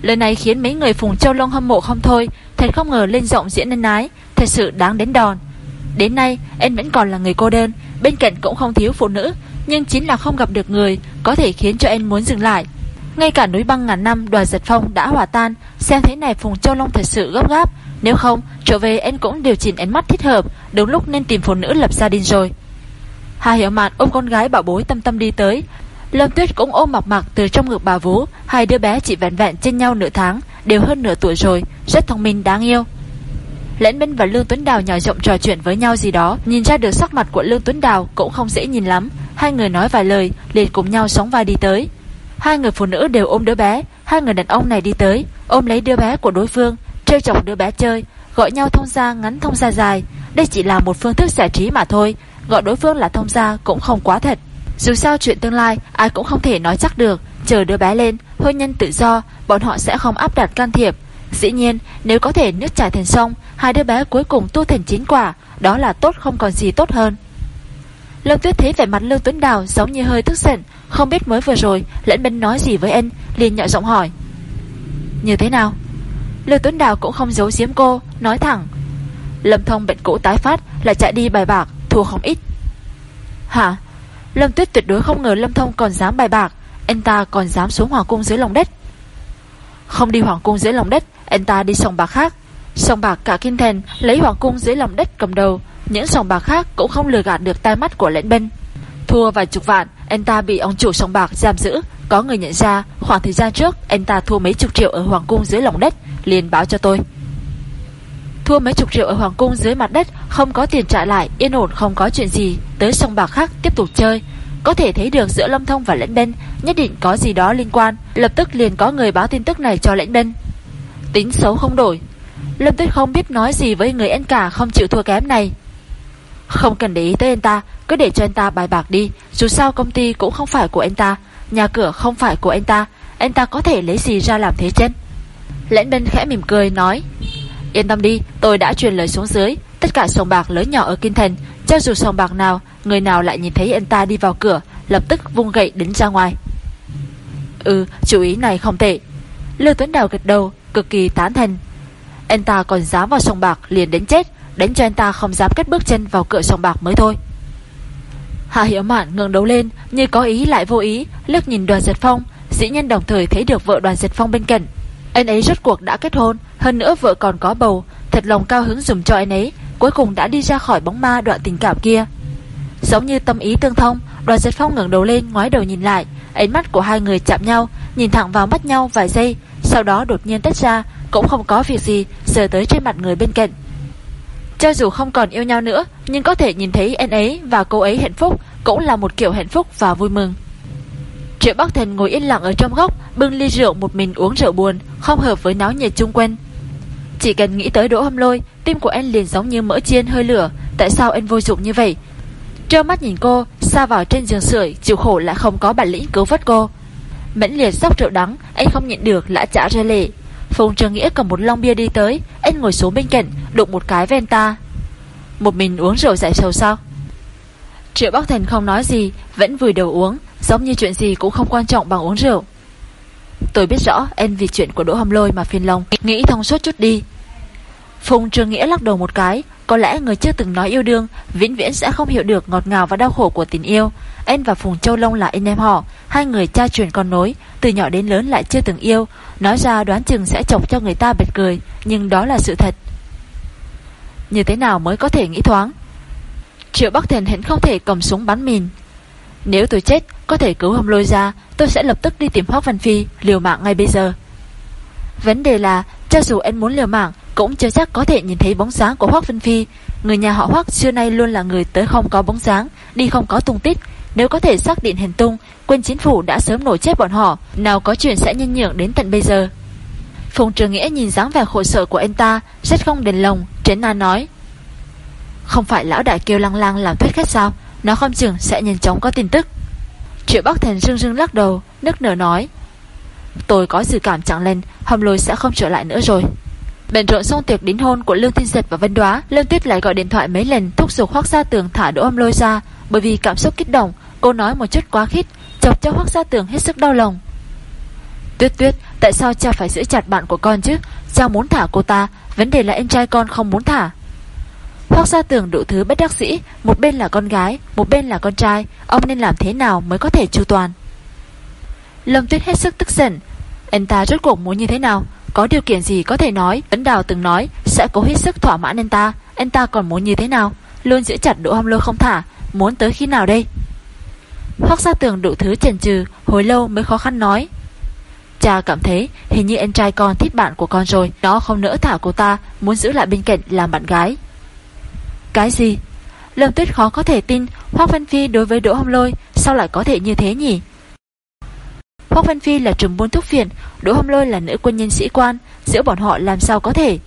Lời này khiến mấy người Phùng Châu Long hâm mộ không thôi, Thật không ngờ lên giọng diễn nên ái, Thật sự đáng đến đòn. Đến nay em vẫn còn là người cô đơn, Bên cạnh cũng không thiếu phụ nữ, Nhưng chính là không gặp được người Có thể khiến cho em muốn dừng lại. Ngay cả núi băng ngàn năm đoàn giật phong đã hòa tan, Xem thế này Phùng Châu Long thật sự gấp gáp. Nếu không, trở về em cũng điều chỉnh ánh mắt thích hợp, Đúng lúc nên tìm phụ nữ lập gia đình rồi. Hà Hiểu Mạn ôm con gái bảo bối tâm tâm đi tới Lâm Tuyết cũng ôm mặc mặc từ trong ngực bà vũ, Hai đứa bé chỉ vẹn vẹn trên nhau nửa tháng Đều hơn nửa tuổi rồi Rất thông minh đáng yêu. Lễn Minh và Lương Tuấn Đào nhỏ rộng trò chuyện với nhau gì đó Nhìn ra được sắc mặt của Lương Tuấn Đào Cũng không dễ nhìn lắm. Hai người nói vài lời liền cùng nhau sóng vai đi tới. Hai người phụ nữ đều ôm đứa bé Hai người đàn ông này đi tới Ôm lấy đứa bé của đối phương Trêu chọc đứa bé chơi Gọi nhau thông gia ngắn thông gia dài. Đây chỉ là một phương thức giải trí mà thôi Gọi đối phương là thông gia cũng không quá thật dù sao chuyện tương lai, ai cũng không thể nói chắc được. Chờ đứa bé lên, Hôn nhân tự do, Bọn họ sẽ không áp đặt can thiệp. Dĩ nhiên, nếu có thể nước chảy thành sông, Hai đứa bé cuối cùng tu thành chín quả, Đó là tốt không còn gì tốt hơn. Lâm Tuyết thấy vẻ mặt Lương Tuấn Đào Giống như hơi tức giận, Không biết mới vừa rồi, Lẫn bên nói gì với anh, liền nhỏ giọng hỏi. Như thế nào? Lương Tuấn Đào cũng không giấu giếm cô, Nói thẳng. Lâm Thông bệnh cũ tái phát là chạy đi bài bạc, Thua không ít. Hả? Lâm Tuyết tuyệt đối không ngờ Lâm Thông còn dám bài bạc. Anh ta còn dám xuống hoàng cung dưới lòng đất. Không đi hoàng cung dưới lòng đất, Anh ta đi sòng bạc khác. Sòng bạc cả kinh thành lấy hoàng cung dưới lòng đất cầm đầu. Những sòng bạc khác cũng không lừa gạt được tai mắt của lệnh bên Thua vài chục vạn, Anh ta bị ông chủ sòng bạc giam giữ. Có người nhận ra, khoảng thời gian trước, Anh ta thua mấy chục triệu ở hoàng cung dưới lòng đất, liền báo cho tôi. Thua mấy chục triệu ở Hoàng Cung dưới mặt đất, Không có tiền trả lại, Yên ổn, không có chuyện gì. Tới sông bạc khác tiếp tục chơi. Có thể thấy được giữa Lâm Thông và Lãnh Bên Nhất định có gì đó liên quan. Lập tức liền có người báo tin tức này cho Lãnh Bên Tính xấu không đổi. Lâm Tuyết không biết nói gì với người anh cả, Không chịu thua kém này. Không cần để ý tới anh ta, Cứ để cho anh ta bài bạc đi. Dù sao công ty cũng không phải của anh ta, Nhà cửa không phải của anh ta. Anh ta có thể lấy gì ra làm thế chân Lãnh Bên khẽ mỉm cười, nói Yên tâm đi, tôi đã truyền lời xuống dưới. Tất cả sòng bạc lớn nhỏ ở Kinh Thành, Cho dù sòng bạc nào, Người nào lại nhìn thấy anh ta đi vào cửa, Lập tức vung gậy đến ra ngoài. Ừ chú ý này không tệ. Lưu Tuấn Đào gật đầu, Cực kỳ tán thành. Anh ta còn dám vào sòng bạc liền đến chết, Đánh cho anh ta không dám cất bước chân vào cửa sòng bạc mới thôi. Hạ Hiểu Mạn ngừng đấu lên, Như có ý lại vô ý, Lướt nhìn đoàn giật phong. Dĩ nhân đồng thời thấy được vợ đoàn giật phong bên cạnh anh ấy rốt cuộc đã kết hôn, Hơn nữa vợ còn có bầu. Thật lòng cao hứng dùng cho anh ấy, Cuối cùng đã đi ra khỏi bóng ma đoạn tình cảm kia. Giống như tâm ý tương thông, Đoàn giật phong ngẩng đầu lên, ngoái đầu nhìn lại. Ánh mắt của hai người chạm nhau, Nhìn thẳng vào mắt nhau vài giây, Sau đó đột nhiên tách ra, Cũng không có việc gì Sờ tới trên mặt người bên cạnh. Cho dù không còn yêu nhau nữa, Nhưng có thể nhìn thấy anh ấy và cô ấy hạnh phúc Cũng là một kiểu hạnh phúc và vui mừng. Triệu Bắc Thần ngồi yên lặng ở trong góc, Bưng ly rượu một mình uống rượu buồn, Không hợp với náo nhiệt chung quanh. Chỉ cần nghĩ tới Đỗ Hâm Lôi, Tim của anh liền giống như mỡ chiên hơi lửa. Tại sao anh vô dụng như vậy? Trơ mắt nhìn cô, xa vào trên giường sưởi, Chịu khổ lại không có bản lĩnh cứu vớt cô. Mẫn liệt sóc rượu đắng, Anh không nhịn được lã trả ra lệ. Phùng Trường Nghĩa cầm một lon bia đi tới, Anh ngồi xuống bên cạnh, Đụng một cái ven ta. Một mình uống rượu giải sầu sao? Triệu Bắc Thần không nói gì, Vẫn vùi đầu uống. Giống như chuyện gì cũng không quan trọng bằng uống rượu. Tôi biết rõ em vì chuyện của Đỗ Hâm Lôi mà phiền lòng. Nghĩ thông suốt chút đi. Phùng Trường Nghĩa lắc đầu một cái. Có lẽ người chưa từng nói yêu đương, Vĩnh viễn sẽ không hiểu được ngọt ngào và đau khổ của tình yêu. Em và Phùng Châu Long là anh em họ, Hai người cha truyền con nối, Từ nhỏ đến lớn lại chưa từng yêu. Nói ra đoán chừng sẽ chọc cho người ta bật cười, Nhưng đó là sự thật. Như thế nào mới có thể nghĩ thoáng? Triệu Bắc Thần hẳn không thể cầm súng bắn mình. Nếu tôi chết, Có thể cứu hồng lôi ra, Tôi sẽ lập tức đi tìm Hoác Văn Phi, Liều mạng ngay bây giờ. Vấn đề là, cho dù anh muốn liều mạng, Cũng chưa chắc có thể nhìn thấy bóng dáng của Hoác Văn Phi. Người nhà họ Hoác xưa nay luôn là người tới không có bóng dáng, Đi không có tung tích. Nếu có thể xác định hành tung, Quân chính phủ đã sớm nổ chết bọn họ, Nào có chuyện sẽ nhân nhượng đến tận bây giờ. Phùng Trường Nghĩa nhìn dáng vẻ khổ sở của anh ta, Rất không đền lòng, Trấn An nói. Không phải lão đại kêu lăng lang làm thuyết khách sao? Nó không chừng sẽ nhanh chóng có tin tức. Triệu Bắc Thần rưng rưng lắc đầu, Nức nở nói. Tôi có dự cảm chẳng lên Hồng lôi sẽ không trở lại nữa rồi. Bền rộn xong tiệc đính hôn của Lương Thiên Giật và Vân Đoá. Lương Tuyết lại gọi điện thoại mấy lần, Thúc giục Hoác Gia Tường thả Đỗ âm Lôi ra, Bởi vì cảm xúc kích động. Cô nói một chút quá khít, Chọc cho Hoác Gia Tường hết sức đau lòng. Tuyết Tuyết, Tại sao cha phải giữ chặt bạn của con chứ? Cha muốn thả cô ta, Vấn đề là em trai con không muốn thả. Hoác Gia Tường đủ thứ bất đắc dĩ, Một bên là con gái, Một bên là con trai, Ông nên làm thế nào mới có thể chu toàn? Lâm Tuyết hết sức tức giận. Anh ta rốt cuộc muốn như thế nào? Có điều kiện gì có thể nói, Ấn Đào từng nói, sẽ cố hết sức thỏa mãn anh ta. Anh ta còn muốn như thế nào? Luôn giữ chặt Đỗ Hâm Lôi không thả. Muốn tới khi nào đây? Hoác Gia Tường đủ thứ chần chừ, Hồi lâu mới khó khăn nói. Cha cảm thấy, hình như anh trai con thích bạn của con rồi, Nó không nỡ thả cô ta, Muốn giữ lại bên cạnh làm bạn gái. Cái gì? Lâm Tuyết khó có thể tin Hoác Văn Phi đối với Đỗ Hồng Lôi Sao lại có thể như thế nhỉ? Hoác Văn Phi là trùm buôn thuốc viện Đỗ Hồng Lôi là nữ quân nhân sĩ quan, Giữa bọn họ làm sao có thể?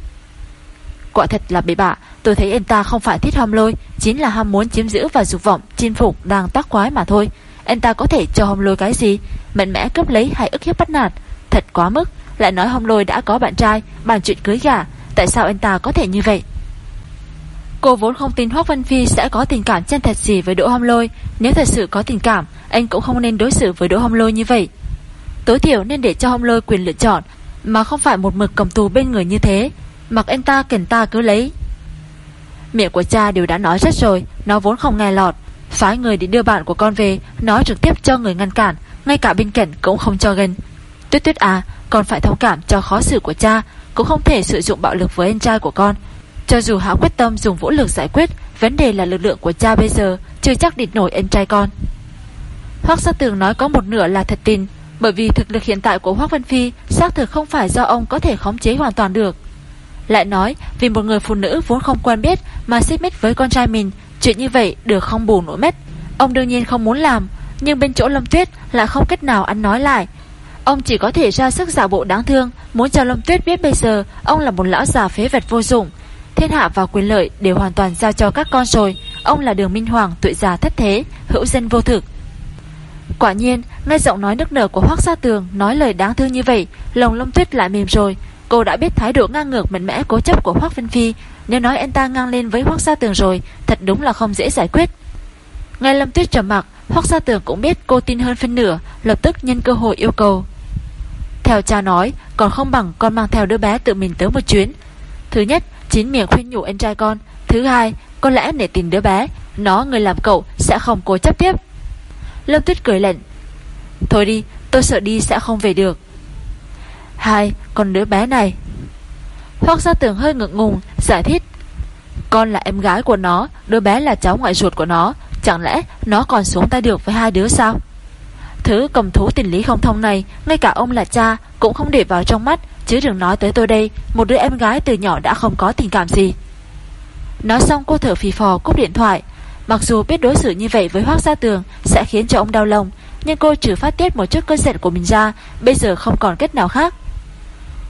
Quả thật là bể bạ, Tôi thấy anh ta không phải thích Hồng Lôi, Chính là ham muốn chiếm giữ và dục vọng, Chinh phục đang tác quái mà thôi. Anh ta có thể cho Hồng Lôi cái gì? Mạnh mẽ cướp lấy hay ức hiếp bắt nạt. Thật quá mức, Lại nói Hồng Lôi đã có bạn trai, Bàn chuyện cưới gả Tại sao anh ta có thể như vậy? Cô vốn không tin Hoác Văn Phi sẽ có tình cảm chân thật gì với Đỗ Hồng Lôi. Nếu thật sự có tình cảm, Anh cũng không nên đối xử với Đỗ Hồng Lôi như vậy. Tối thiểu nên để cho Hồng Lôi quyền lựa chọn, Mà không phải một mực cầm tù bên người như thế. Mặc anh ta kiện ta cứ lấy. Miệng của cha đều đã nói rất rồi, Nó vốn không nghe lọt. Phái người đi đưa bạn của con về Nói trực tiếp cho người ngăn cản, Ngay cả bên cạnh cũng không cho gần. Tuyết tuyết à Còn phải thông cảm cho khó xử của cha, Cũng không thể sử dụng bạo lực với anh trai của con. Cho dù Hảo quyết tâm dùng vũ lực giải quyết Vấn đề là lực lượng của cha bây giờ Chưa chắc địch nổi em trai con Hoác sát tường nói có một nửa là thật tin bởi vì thực lực hiện tại của Hoác Vân Phi xác thực không phải do ông có thể khống chế hoàn toàn được. Lại nói, vì một người phụ nữ vốn không quen biết mà xích mít với con trai mình, chuyện như vậy được không bù nổi mét Ông đương nhiên không muốn làm, nhưng bên chỗ Lâm Tuyết lại không cách nào ăn nói lại. Ông chỉ có thể ra sức giả bộ đáng thương, muốn cho Lâm Tuyết biết bây giờ ông là một lão già phế vật vô dụng. Thiên hạ và quyền lợi đều hoàn toàn giao cho các con rồi, ông là đường minh hoàng tuổi già thất thế, hữu dân vô thực. Quả nhiên, nghe giọng nói nức nở của Hoác Gia Tường nói lời đáng thương như vậy, lòng Lâm Tuyết lại mềm rồi. Cô đã biết thái độ ngang ngược mạnh mẽ cố chấp của Hoác Vân Phi, nếu nói anh ta ngang lên với Hoác Gia Tường rồi, thật đúng là không dễ giải quyết. Ngay Lâm Tuyết trầm mặc, Hoác Gia Tường cũng biết cô tin hơn phân nửa, lập tức nhân cơ hội yêu cầu. Theo cha nói, còn không bằng con mang theo đứa bé tự mình tới một chuyến. Thứ nhất, chính miệng khuyên nhủ anh trai con. Thứ hai, có lẽ để tìm đứa bé, nó người làm cậu sẽ không cố chấp tiếp. Lâm Tuyết cười lạnh. Thôi đi tôi sợ đi sẽ không về được. Hai Còn đứa bé này. Hoác gia tưởng hơi ngượng ngùng Giải thích. Con là em gái của nó Đứa bé là cháu ngoại ruột của nó. Chẳng lẽ nó còn xuống tay được với hai đứa sao? Thứ cầm thú tình lý không thông này Ngay cả ông là cha Cũng không để vào trong mắt Chứ đừng nói tới tôi đây Một đứa em gái từ nhỏ đã không có tình cảm gì Nói xong cô thở phì phò cúp điện thoại Mặc dù biết đối xử như vậy với Hoác Gia Tường sẽ khiến cho ông đau lòng, nhưng cô trừ phát tiết một chút cơn giận của mình ra, bây giờ không còn cách nào khác.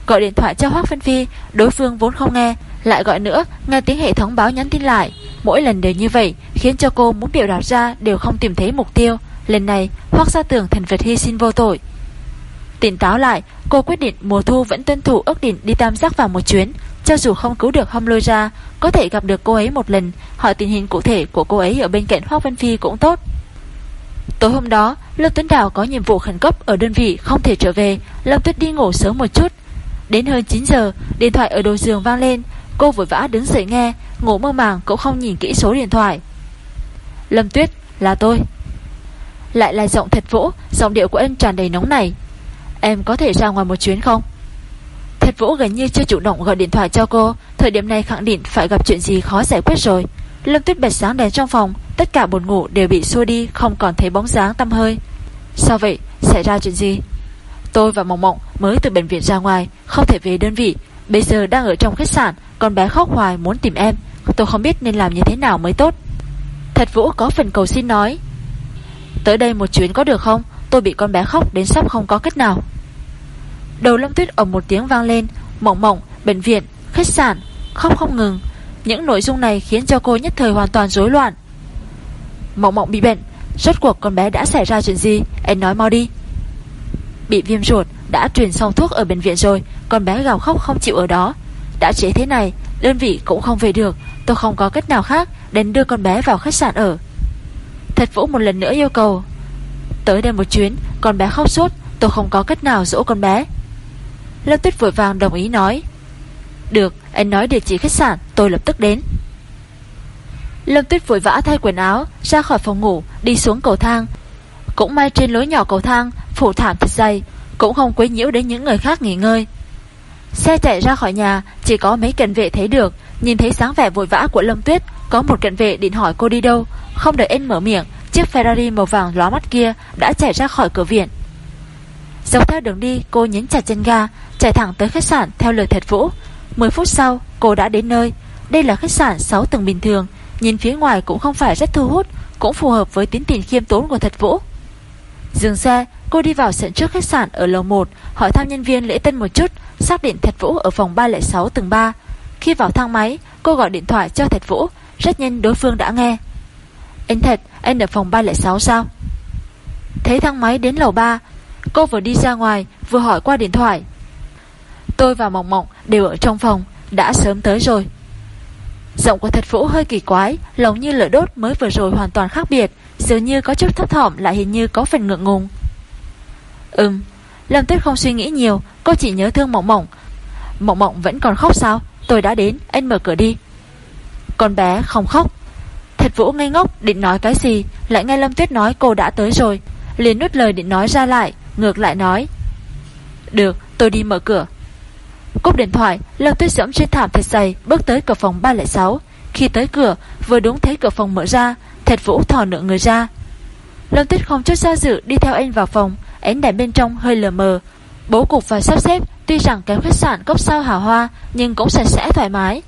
Gọi điện thoại cho Hoác Phân Phi, đối phương vốn không nghe, lại gọi nữa, nghe tiếng hệ thống báo nhắn tin lại. Mỗi lần đều như vậy, khiến cho cô muốn biểu đạt ra đều không tìm thấy mục tiêu. Lần này, Hoác Gia tưởng thần vật hy sinh vô tội. Tỉnh táo lại, cô quyết định mùa thu vẫn tuân thủ ước định đi tam giác vào một chuyến, cho dù không cứu được Hâm Lôi ra, có thể gặp được cô ấy một lần, hỏi tình hình cụ thể của cô ấy ở bên cạnh Hoác Văn Phi cũng tốt. Tối hôm đó, Lâm Tuấn Đào có nhiệm vụ khẩn cấp ở đơn vị không thể trở về, Lâm Tuyết đi ngủ sớm một chút. Đến hơn 9 giờ, điện thoại ở đầu giường vang lên, Cô vội vã đứng dậy nghe Ngủ mơ màng cũng không nhìn kỹ số điện thoại Lâm Tuyết là tôi lại là giọng thật vũ Giọng điệu của anh tràn đầy nóng này Em có thể ra ngoài một chuyến không? Thật vũ gần như chưa chủ động gọi điện thoại cho cô, Thời điểm này khẳng định phải gặp chuyện gì khó giải quyết rồi. Lâm Tuyết bật sáng đèn trong phòng, Tất cả buồn ngủ đều bị xua đi, Không còn thấy bóng dáng tâm hơi. Sao vậy? Xảy ra chuyện gì? Tôi và Mộng Mộng mới từ bệnh viện ra ngoài, Không thể về đơn vị. Bây giờ đang ở trong khách sạn, Con bé khóc hoài muốn tìm em. Tôi không biết nên làm như thế nào mới tốt. Thật Vũ có phần cầu xin nói. Tới đây một chuyến có được không? Tôi bị con bé khóc đến sắp không có cách nào. Đầu Lâm Tuyết ầm một tiếng vang lên. Mộng mộng, bệnh viện, khách sạn. Khóc không ngừng. Những nội dung này khiến cho cô nhất thời hoàn toàn rối loạn. Mộng mộng bị bệnh. Rốt cuộc con bé đã xảy ra chuyện gì? Em nói mau đi. Bị viêm ruột đã truyền xong thuốc ở bệnh viện rồi. Con bé gào khóc không chịu ở đó. Đã chế thế này Đơn vị cũng không về được. Tôi không có cách nào khác Đến đưa con bé vào khách sạn ở. Thật Vũ một lần nữa yêu cầu, Tới đây một chuyến, Con bé khóc suốt Tôi không có cách nào dỗ con bé. Lâm Tuyết vội vàng đồng ý nói, Được, anh nói địa chỉ khách sạn, Tôi lập tức đến. Lâm Tuyết vội vã thay quần áo, Ra khỏi phòng ngủ, Đi xuống cầu thang. Cũng may trên lối nhỏ cầu thang, Phủ thảm thật dày, Cũng không quấy nhiễu đến những người khác nghỉ ngơi. Xe chạy ra khỏi nhà, Chỉ có mấy cận vệ thấy được, Nhìn thấy sáng vẻ vội vã của Lâm Tuyết có một cận vệ định hỏi cô đi đâu, Không đợi anh mở miệng, Chiếc Ferrari màu vàng lóa mắt kia Đã chạy ra khỏi cửa viện. Dọc theo đường đi, cô nhấn chặt chân ga, Chạy thẳng tới khách sạn theo lời thật vũ. 10 phút sau, cô đã đến nơi. Đây là khách sạn 6 tầng bình thường, Nhìn phía ngoài cũng không phải rất thu hút, Cũng phù hợp với tính tình khiêm tốn của thật vũ. Dừng xe, Cô đi vào sẵn trước khách sạn ở lầu 1 Hỏi thăm nhân viên lễ tân một chút, Xác định thật vũ ở phòng 306 tầng 3 Khi vào thang máy, Cô gọi điện thoại cho thật vũ rất nhanh đối phương đã nghe. Anh thật anh ở phòng 306 sao? Thấy thang máy đến lầu 3 Cô vừa đi ra ngoài, Vừa hỏi qua điện thoại. Tôi và Mộng Mộng đều ở trong phòng, Đã sớm tới rồi. Giọng của thật vũ hơi kỳ quái, Lòng như lửa đốt mới vừa rồi hoàn toàn khác biệt, Dường như có chút thấp thỏm, Lại hình như có phần ngượng ngùng. Ừm, Lâm Tuyết không suy nghĩ nhiều, Cô chỉ nhớ thương Mộng Mộng. Mộng Mộng vẫn còn khóc sao? Tôi đã đến, anh mở cửa đi. Con bé không khóc. Thật vũ ngây ngốc, định nói cái gì, Lại nghe Lâm Tuyết nói cô đã tới rồi. Liền nút lời định nói ra lại, Ngược lại nói, Được, tôi đi mở cửa. Cúp điện thoại, Lâm Tuyết dẫm trên thảm thật dày Bước tới cửa phòng 306 Khi tới cửa, vừa đúng thấy cửa phòng mở ra Thật Vũ thò nửa người ra. Lâm Tuyết không chút do dự đi theo anh vào phòng, Ánh đèn bên trong hơi lờ mờ. Bố cục và sắp xếp, Tuy rằng kém khách sạn, cốc sao hào hoa, Nhưng cũng sạch sẽ thoải mái.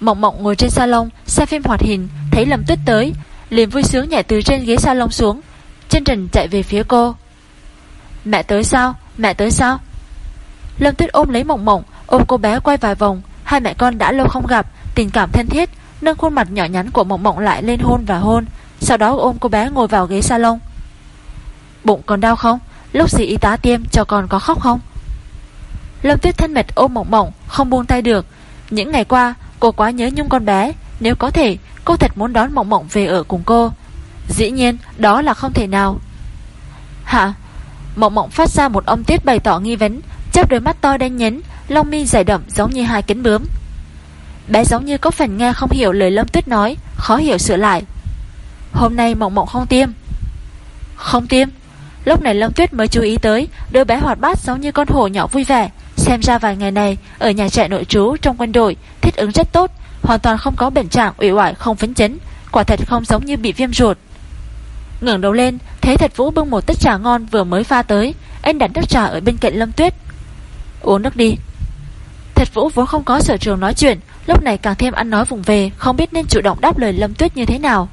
Mộng mộng ngồi trên salon, Xem phim hoạt hình, Thấy Lâm Tuyết tới, liền vui sướng nhảy từ trên ghế salon xuống. Chân trần chạy về phía cô. Mẹ tới sao? Mẹ tới sao? Lâm Tuyết ôm lấy mộng mộng, Ôm cô bé quay vài vòng. Hai mẹ con đã lâu không gặp, Tình cảm thân thiết, Nâng khuôn mặt nhỏ nhắn của mộng mộng lại lên hôn và hôn, Sau đó ôm cô bé ngồi vào ghế salon. Bụng còn đau không? Lúc gì y tá tiêm, cho con có khóc không? Lâm Tuyết thân mệt ôm mộng mộng, Không buông tay được. Những ngày qua cô quá nhớ nhung con bé. Nếu có thể, cô thật muốn đón mộng mộng về ở cùng cô. Dĩ nhiên, đó là không thể nào. Hả? Mộng mộng phát ra một âm tiết bày tỏ nghi vấn, Chớp đôi mắt to đen nhấn Lông mi dày đậm giống như hai cánh bướm. Bé giống như có phần nghe không hiểu lời Lâm Tuyết nói, Khó hiểu sửa lại. Hôm nay mộng mộng không tiêm. Không tiêm? Lúc này Lâm Tuyết mới chú ý tới, Đứa bé hoạt bát giống như con hổ nhỏ vui vẻ Xem ra vài ngày này, Ở nhà trại nội trú trong quân đội, Thích ứng rất tốt, Hoàn toàn không có bệnh trạng ủy oải không phấn chấn, Quả thật không giống như bị viêm ruột. Ngẩng đầu lên, Thấy thật Vũ bưng một tách trà ngon vừa mới pha tới, Anh đặt nước trà ở bên cạnh Lâm Tuyết. Uống nước đi. Thật Vũ vốn không có sở trường nói chuyện, Lúc này càng thêm ăn nói vùng về, Không biết nên chủ động đáp lời Lâm Tuyết như thế nào.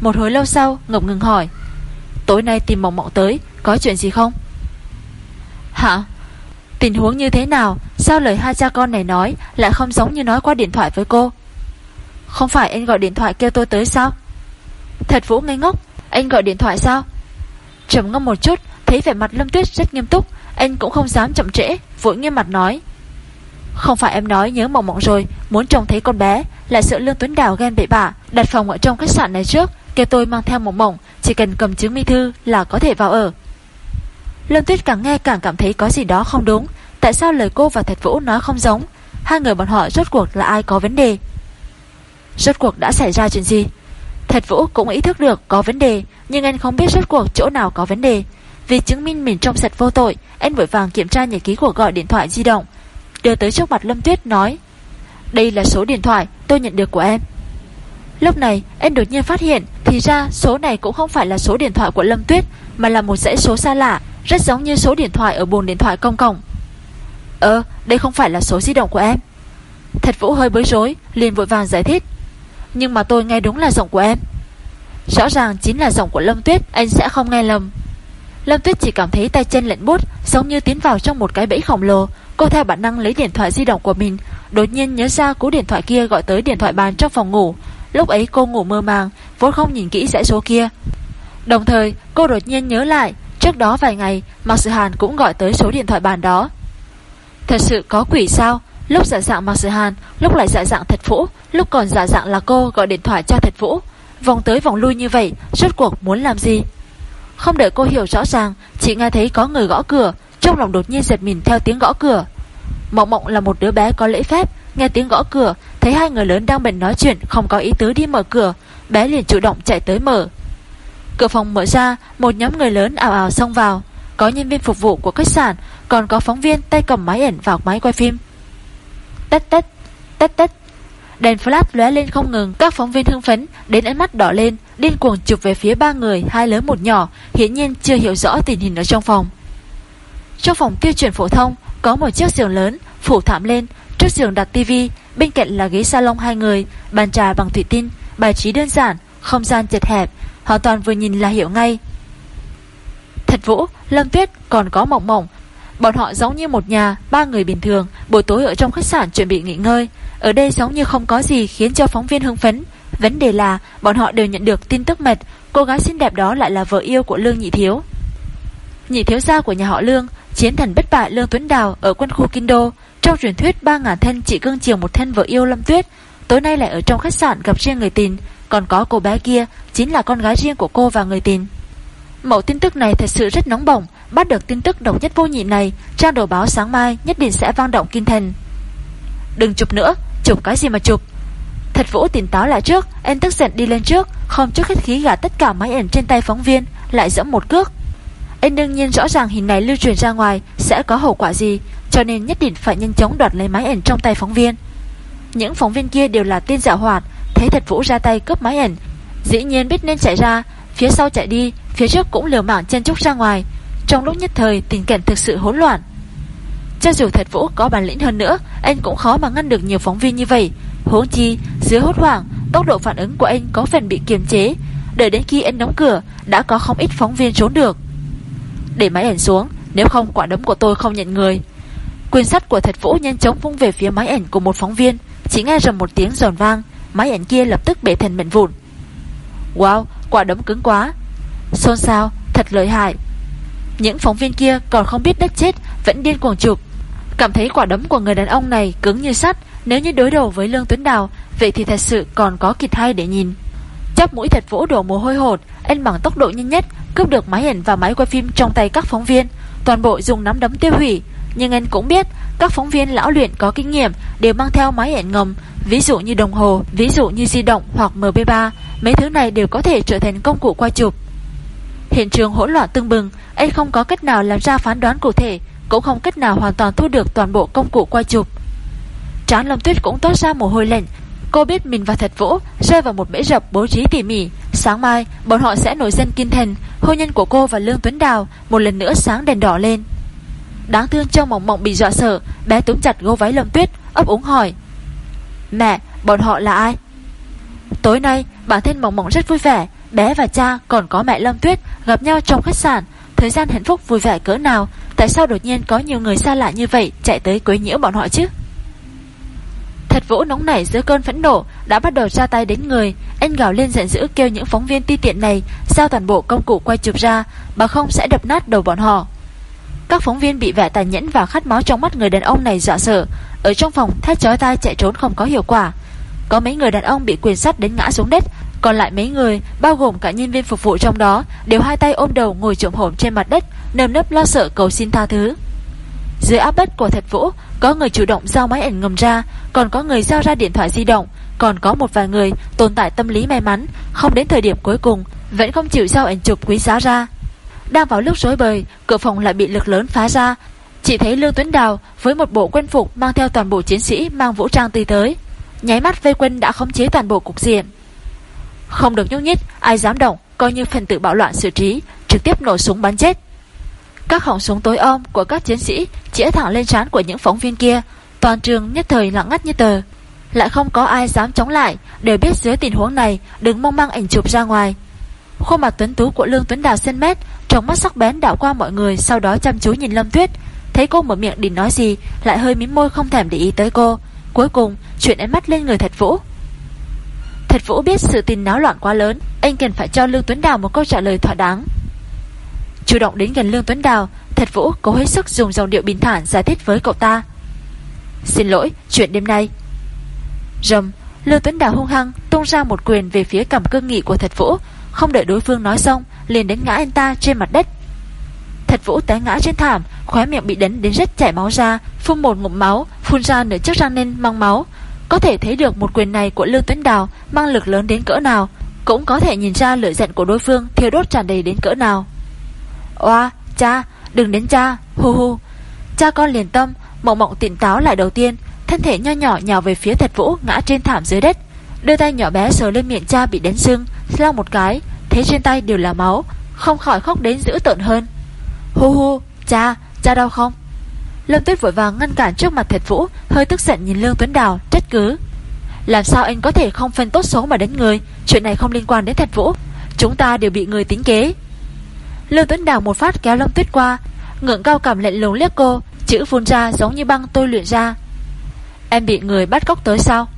Một hồi lâu sau, Ngọc ngừng hỏi, Tối nay tìm mộng mộng tới, Có chuyện gì không? Hả? Tình huống như thế nào? Sao lời hai cha con này nói Lại không giống như nói qua điện thoại với cô? Không phải anh gọi điện thoại kêu tôi tới sao? Thật Vũ ngây ngốc. Anh gọi điện thoại sao? Trầm ngâm một chút, Thấy vẻ mặt Lâm Tuyết rất nghiêm túc. Anh cũng không dám chậm trễ, Vội nghiêm mặt nói. Không phải em nói nhớ mộng mộng rồi, Muốn trông thấy con bé Lại sợ Lương Tuấn Đào ghen bậy bạ, Đặt phòng ở trong khách sạn này trước, Kêu tôi mang theo mộng mộng, Chỉ cần cầm chứng mi thư là có thể vào ở. Lâm Tuyết càng nghe càng cảm thấy có gì đó không đúng Tại sao lời cô và Thạch Vũ nói không giống hai người bọn họ rốt cuộc là ai có vấn đề. Rốt cuộc đã xảy ra chuyện gì? Thạch Vũ cũng ý thức được có vấn đề, nhưng anh không biết rốt cuộc chỗ nào có vấn đề. Vì chứng minh mình trong sạch vô tội, anh vội vàng kiểm tra nhật ký cuộc gọi điện thoại di động, đưa tới trước mặt Lâm Tuyết nói: "Đây là số điện thoại tôi nhận được của em." Lúc này, anh đột nhiên phát hiện, thì ra số này cũng không phải là số điện thoại của Lâm Tuyết, mà là một dãy số xa lạ, rất giống như số điện thoại ở bồn điện thoại công cộng. Ờ, đây không phải là số di động của em. Thật Vũ hơi bối rối, liền vội vàng giải thích. Nhưng mà tôi nghe đúng là giọng của em. Rõ ràng chính là giọng của Lâm Tuyết, anh sẽ không nghe lầm. Lâm Tuyết chỉ cảm thấy tay chân lạnh bút, giống như tiến vào trong một cái bẫy khổng lồ. Cô theo bản năng lấy điện thoại di động của mình, đột nhiên nhớ ra cú điện thoại kia gọi tới điện thoại bàn trong phòng ngủ. Lúc ấy cô ngủ mơ màng, vốn không nhìn kỹ dãy số kia. Đồng thời, cô đột nhiên nhớ lại, trước đó vài ngày, Mạc Sự Hàn cũng gọi tới số điện thoại bàn đó. Thật sự có quỷ sao? Lúc giả dạng Mạc Sự Hàn, lúc lại giả dạng Thật Vũ, lúc còn giả dạng là cô gọi điện thoại cho Thật Vũ. Vòng tới vòng lui như vậy, rốt cuộc muốn làm gì? Không đợi cô hiểu rõ ràng, chỉ nghe thấy có người gõ cửa, trong lòng đột nhiên giật mình theo tiếng gõ cửa. Mộng Mộng là một đứa bé có lễ phép, nghe tiếng gõ cửa, thấy hai người lớn đang bận nói chuyện, không có ý tứ đi mở cửa, bé liền chủ động chạy tới mở. Cửa phòng mở ra, một nhóm người lớn ảo ảo xông vào, có nhân viên phục vụ của khách sạn, còn có phóng viên tay cầm máy ảnh vào máy quay phim. Tết tết, tết tết. Đèn flash lóe lên không ngừng, các phóng viên hưng phấn đến ánh mắt đỏ lên, điên cuồng chụp về phía ba người, hai lớn một nhỏ, hiển nhiên chưa hiểu rõ tình hình ở trong phòng. Trong phòng tiêu chuẩn phổ thông, có một chiếc giường lớn, phủ thảm lên, trước giường đặt tivi, bên cạnh là ghế salon hai người, bàn trà bằng thủy tinh, bài trí đơn giản, không gian chật hẹp, hoàn toàn vừa nhìn là hiểu ngay. Thật Vũ, Lâm Tuyết còn có mộng mộng, bọn họ giống như một nhà, ba người bình thường, buổi tối ở trong khách sạn chuẩn bị nghỉ ngơi. Ở đây giống như không có gì khiến cho phóng viên hưng phấn. Vấn đề là bọn họ đều nhận được tin tức mệt, cô gái xinh đẹp đó lại là vợ yêu của Lương Nhị Thiếu. Nhị Thiếu gia của nhà họ Lương, chiến thần bất bại Lương Tuấn Đào ở quân khu Kinh Đô, trong truyền thuyết ba ngàn thân chỉ cưng chiều một thân vợ yêu Lâm Tuyết, tối nay lại ở trong khách sạn gặp riêng người tình, còn có cô bé kia chính là con gái riêng của cô và người tình. Mẫu tin tức này thật sự rất nóng bỏng, bắt được tin tức độc nhất vô nhị này, trang đồ báo sáng mai nhất định sẽ vang động kinh thần Đừng chụp nữa, chụp cái gì mà chụp. Thật Vũ tỉnh táo lại trước, em tức giận đi lên trước, không chút khách khí gạt tất cả máy ảnh trên tay phóng viên, lại dẫm một cước. em đương nhiên rõ ràng hình này lưu truyền ra ngoài sẽ có hậu quả gì, cho nên nhất định phải nhanh chóng đoạt lấy máy ảnh trong tay phóng viên. Những phóng viên kia đều là tên giả hoạt, thấy Thật Vũ ra tay cướp máy ảnh, dĩ nhiên biết nên chạy ra, phía sau chạy đi, phía trước cũng liều mạng chen chúc ra ngoài. Trong lúc nhất thời tình cảnh thực sự hỗn loạn. Cho dù Thật Vũ có bản lĩnh hơn nữa, anh cũng khó mà ngăn được nhiều phóng viên như vậy. Huống chi, dưới hốt hoảng, tốc độ phản ứng của anh có phần bị kiềm chế. Đợi đến khi anh đóng cửa, đã có không ít phóng viên trốn được. Để máy ảnh xuống, nếu không quả đấm của tôi không nhận người. Quyền sắt của Thật Vũ nhanh chóng vung về phía máy ảnh của một phóng viên, chỉ nghe rầm một tiếng giòn vang, máy ảnh kia lập tức bể thành mệnh vụn. Wow, quả đấm cứng quá. Xôn xao, thật lợi hại. Những phóng viên kia còn không biết đất chết, vẫn điên cuồng chụp. Cảm thấy quả đấm của người đàn ông này cứng như sắt, nếu như đối đầu với Lương Tuấn Đào, vậy thì thật sự còn có kịch hay để nhìn. Chắp mũi thật vũ đổ mồ hôi hột, anh bằng tốc độ nhanh nhất cướp được máy ảnh và máy quay phim trong tay các phóng viên, toàn bộ dùng nắm đấm tiêu hủy. Nhưng anh cũng biết, các phóng viên lão luyện có kinh nghiệm đều mang theo máy ảnh ngầm, ví dụ như đồng hồ, ví dụ như di động hoặc mp3 mấy thứ này đều có thể trở thành công cụ quay chụp. Hiện trường hỗn loạn tương bừng, anh không có cách nào làm ra phán đoán cụ thể, cũng không cách nào hoàn toàn thu được toàn bộ công cụ quay chụp. Trán Lâm Tuyết cũng toát ra mồ hôi lạnh, Cô biết mình và Thật Vũ rơi vào một bẫy rập bố trí tỉ mỉ. Sáng mai, bọn họ sẽ nổi dân kinh thần Hôn nhân của cô và Lương Tuấn Đào một lần nữa sáng đèn đỏ lên. Đáng thương Châu Mộng Mộng bị dọa sợ, bé túm chặt gô váy Lâm Tuyết, ấp úng hỏi. Mẹ, bọn họ là ai? Tối nay, bản thân Mộng Mộng rất vui vẻ. Bé và cha còn có mẹ Lâm Tuyết gặp nhau trong khách sạn. Thời gian hạnh phúc vui vẻ cỡ nào, tại sao đột nhiên có nhiều người xa lạ như vậy chạy tới quấy nhiễu bọn họ chứ? Thật vũ nóng nảy giữa cơn phẫn nộ đã bắt đầu ra tay đến người, anh gào lên giận dữ kêu những phóng viên ti tiện này giao toàn bộ công cụ quay chụp ra, bà không sẽ đập nát đầu bọn họ. Các phóng viên bị vẻ tàn nhẫn và khát máu trong mắt người đàn ông này dọa sợ, ở trong phòng thét chói tai chạy trốn không có hiệu quả. Có mấy người đàn ông bị quyền sắt đến ngã xuống đất, còn lại mấy người, bao gồm cả nhân viên phục vụ trong đó, đều hai tay ôm đầu ngồi trộm hổm trên mặt đất, nơm nớp lo sợ cầu xin tha thứ. Dưới áp bách của Thạch Vũ Có người chủ động giao máy ảnh ngầm ra Còn có người giao ra điện thoại di động Còn có một vài người tồn tại tâm lý may mắn Không đến thời điểm cuối cùng Vẫn không chịu giao ảnh chụp quý giá ra đang vào lúc rối bời, Cửa phòng lại bị lực lớn phá ra. Chỉ thấy Lương Tuấn Đào với một bộ quân phục Mang theo toàn bộ chiến sĩ mang vũ trang tùy tới. Nháy mắt vây quân đã khống chế toàn bộ cục diện. Không được nhúc nhích, Ai dám động, coi như phần tử bạo loạn xử trí, Trực tiếp nổ súng bắn chết. Các họng súng tối om của các chiến sĩ Chĩa thẳng lên trán của những phóng viên kia, Toàn trường nhất thời lặng ngắt như tờ. Lại không có ai dám chống lại, Đều biết dưới tình huống này, Đừng mong mang ảnh chụp ra ngoài. Khuôn mặt tuấn tú của Lương Tuấn Đào sen mét Trong mắt sắc bén đảo qua mọi người Sau đó chăm chú nhìn Lâm Tuyết. Thấy cô mở miệng định nói gì Lại hơi mím môi không thèm để ý tới cô. Cuối cùng chuyện ánh mắt lên người Thạch Vũ. Thạch Vũ biết sự tình náo loạn quá lớn Anh cần phải cho Lương Tuấn Đào một câu trả lời thỏa đáng. Chủ động đến gần Lương Tuấn Đào Thạch Vũ cố hết sức dùng dòng điệu bình thản Giải thích với cậu ta. Xin lỗi, chuyện đêm nay. Rầm, Lương Tuấn Đào hung hăng Tung ra một quyền về phía cằm cương nghị của Thạch Vũ. Không đợi đối phương nói xong Liền đánh ngã anh ta trên mặt đất. Thật Vũ té ngã trên thảm Khóe miệng bị đánh đến rất chảy máu ra Phun một ngụm máu Phun ra nửa chiếc răng nên mang máu. Có thể thấy được một quyền này của Lương Tuấn Đào Mang lực lớn đến cỡ nào Cũng có thể nhìn ra lửa giận của đối phương Thiêu đốt tràn đầy đến cỡ nào. Oa, cha, đừng đến cha Hu hu. Cha con liền tâm Mộng mộng tỉnh táo lại đầu tiên Thân thể nho nhỏ nhào về phía thật Vũ Ngã trên thảm dưới đất. Đưa tay nhỏ bé sờ lên miệng cha bị đánh sưng Lau một cái Thế trên tay đều là máu Không khỏi khóc đến dữ tợn hơn Hu hu, cha, cha đau không? Lâm Tuyết vội vàng ngăn cản trước mặt Thạch Vũ, hơi tức giận nhìn Lương Tuấn Đào, trách cứ. Làm sao anh có thể không phân tốt xấu mà đánh người, chuyện này không liên quan đến Thạch Vũ, chúng ta đều bị người tính kế. Lương Tuấn Đào một phát kéo Lâm Tuyết qua, Ngưỡng cao cảm lệnh lùng liếc cô, chữ phun ra giống như băng tôi luyện ra. Em bị người bắt cóc tới sao?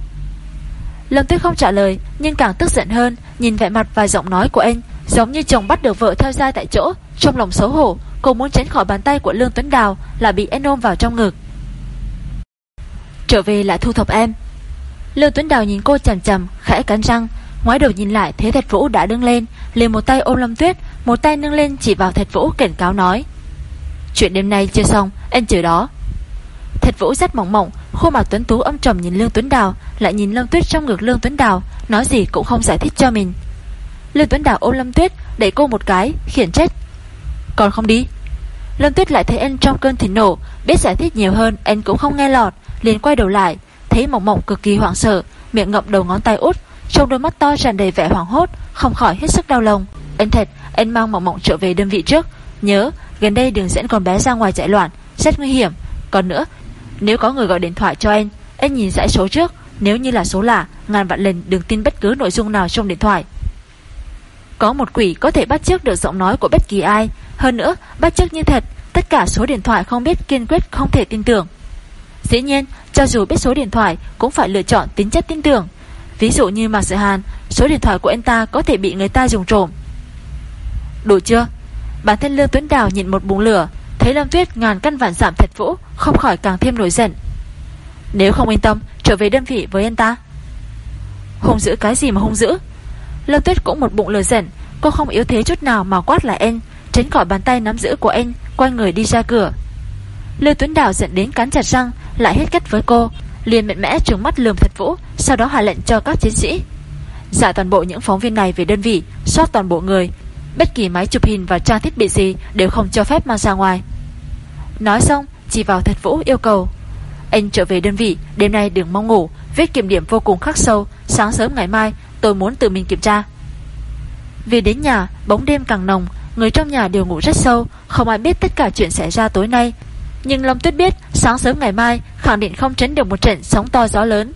Lâm Tuyết không trả lời, nhưng càng tức giận hơn, nhìn vẻ mặt và giọng nói của anh, giống như chồng bắt được vợ theo dai tại chỗ, trong lòng xấu hổ, Cô muốn tránh khỏi bàn tay của Lương Tuấn Đào Là bị anh ôm vào trong ngực. Trở về lại thu thập em. Lương Tuấn Đào nhìn cô chằm chằm Khẽ cắn răng Ngoái đầu nhìn lại thấy Thạch Vũ đã đứng lên liền một tay ôm Lâm Tuyết Một tay nâng lên chỉ vào Thạch Vũ cảnh cáo nói. Chuyện đêm nay chưa xong Anh chờ đó. Thạch Vũ rất mỏng mỏng Khuôn mặt Tuấn Tú âm trầm nhìn Lương Tuấn Đào, Lại nhìn Lâm Tuyết trong ngực Lương Tuấn Đào, Nói gì cũng không giải thích cho mình. Lương Tuấn Đào ôm Lâm Tuyết, Đẩy cô một cái, khiển trách. Còn không đi? Lâm Tuyết lại thấy anh trong cơn thịnh nộ, Biết giải thích nhiều hơn anh cũng không nghe lọt, liền quay đầu lại, Thấy mộng mộng cực kỳ hoảng sợ, Miệng ngậm đầu ngón tay út, Trong đôi mắt to tràn đầy vẻ hoảng hốt, Không khỏi hết sức đau lòng. Anh thật anh mang mộng mộng trở về đơn vị trước, Nhớ, gần đây đường dẫn con bé ra ngoài chạy loạn, Rất nguy hiểm, Còn nữa nếu có người gọi điện thoại cho anh Anh nhìn dãy số trước Nếu như là số lạ Ngàn vạn lần đừng tin bất cứ nội dung nào trong điện thoại Có một quỷ có thể bắt chước được giọng nói của bất kỳ ai hơn nữa, bắt chước như thật, tất cả số điện thoại không biết kiên quyết không thể tin tưởng. Dĩ nhiên, cho dù biết số điện thoại cũng phải lựa chọn tính chất tin tưởng. Ví dụ như Mạc Sự Hàn, số điện thoại của anh ta có thể bị người ta dùng trộm. Đủ chưa? Bản thân Lương Tuấn Đào nhìn một bùng lửa, thấy Lâm Tuyết ngàn căn vạn giảm thật vũ, không khỏi càng thêm nổi giận. Nếu không yên tâm, trở về đơn vị với anh ta. Hung dữ cái gì mà hung dữ? Lâm Tuyết cũng một bụng lời giận, cô không yếu thế chút nào mà quát lại anh, tránh khỏi bàn tay nắm giữ của anh, quay người đi ra cửa. Lưu Tuấn Đào giận đến cắn chặt răng, lại hết cách với cô, liền mạnh mẽ trừng mắt lườm thật vũ, sau đó hạ lệnh cho các chiến sĩ. Giả toàn bộ những phóng viên này về đơn vị, Xót toàn bộ người, bất kỳ máy chụp hình và trang thiết bị gì đều không cho phép mang ra ngoài. Nói xong, chỉ vào thật vũ yêu cầu. Anh trở về đơn vị, đêm nay đừng mong ngủ, viết kiểm điểm vô cùng khắc sâu, sáng sớm ngày mai tôi muốn tự mình kiểm tra. Về đến nhà, bóng đêm càng nồng, Người trong nhà đều ngủ rất sâu Không ai biết tất cả chuyện xảy ra tối nay Nhưng Long Tuyết biết sáng sớm ngày mai Khẳng định không tránh được một trận sóng to gió lớn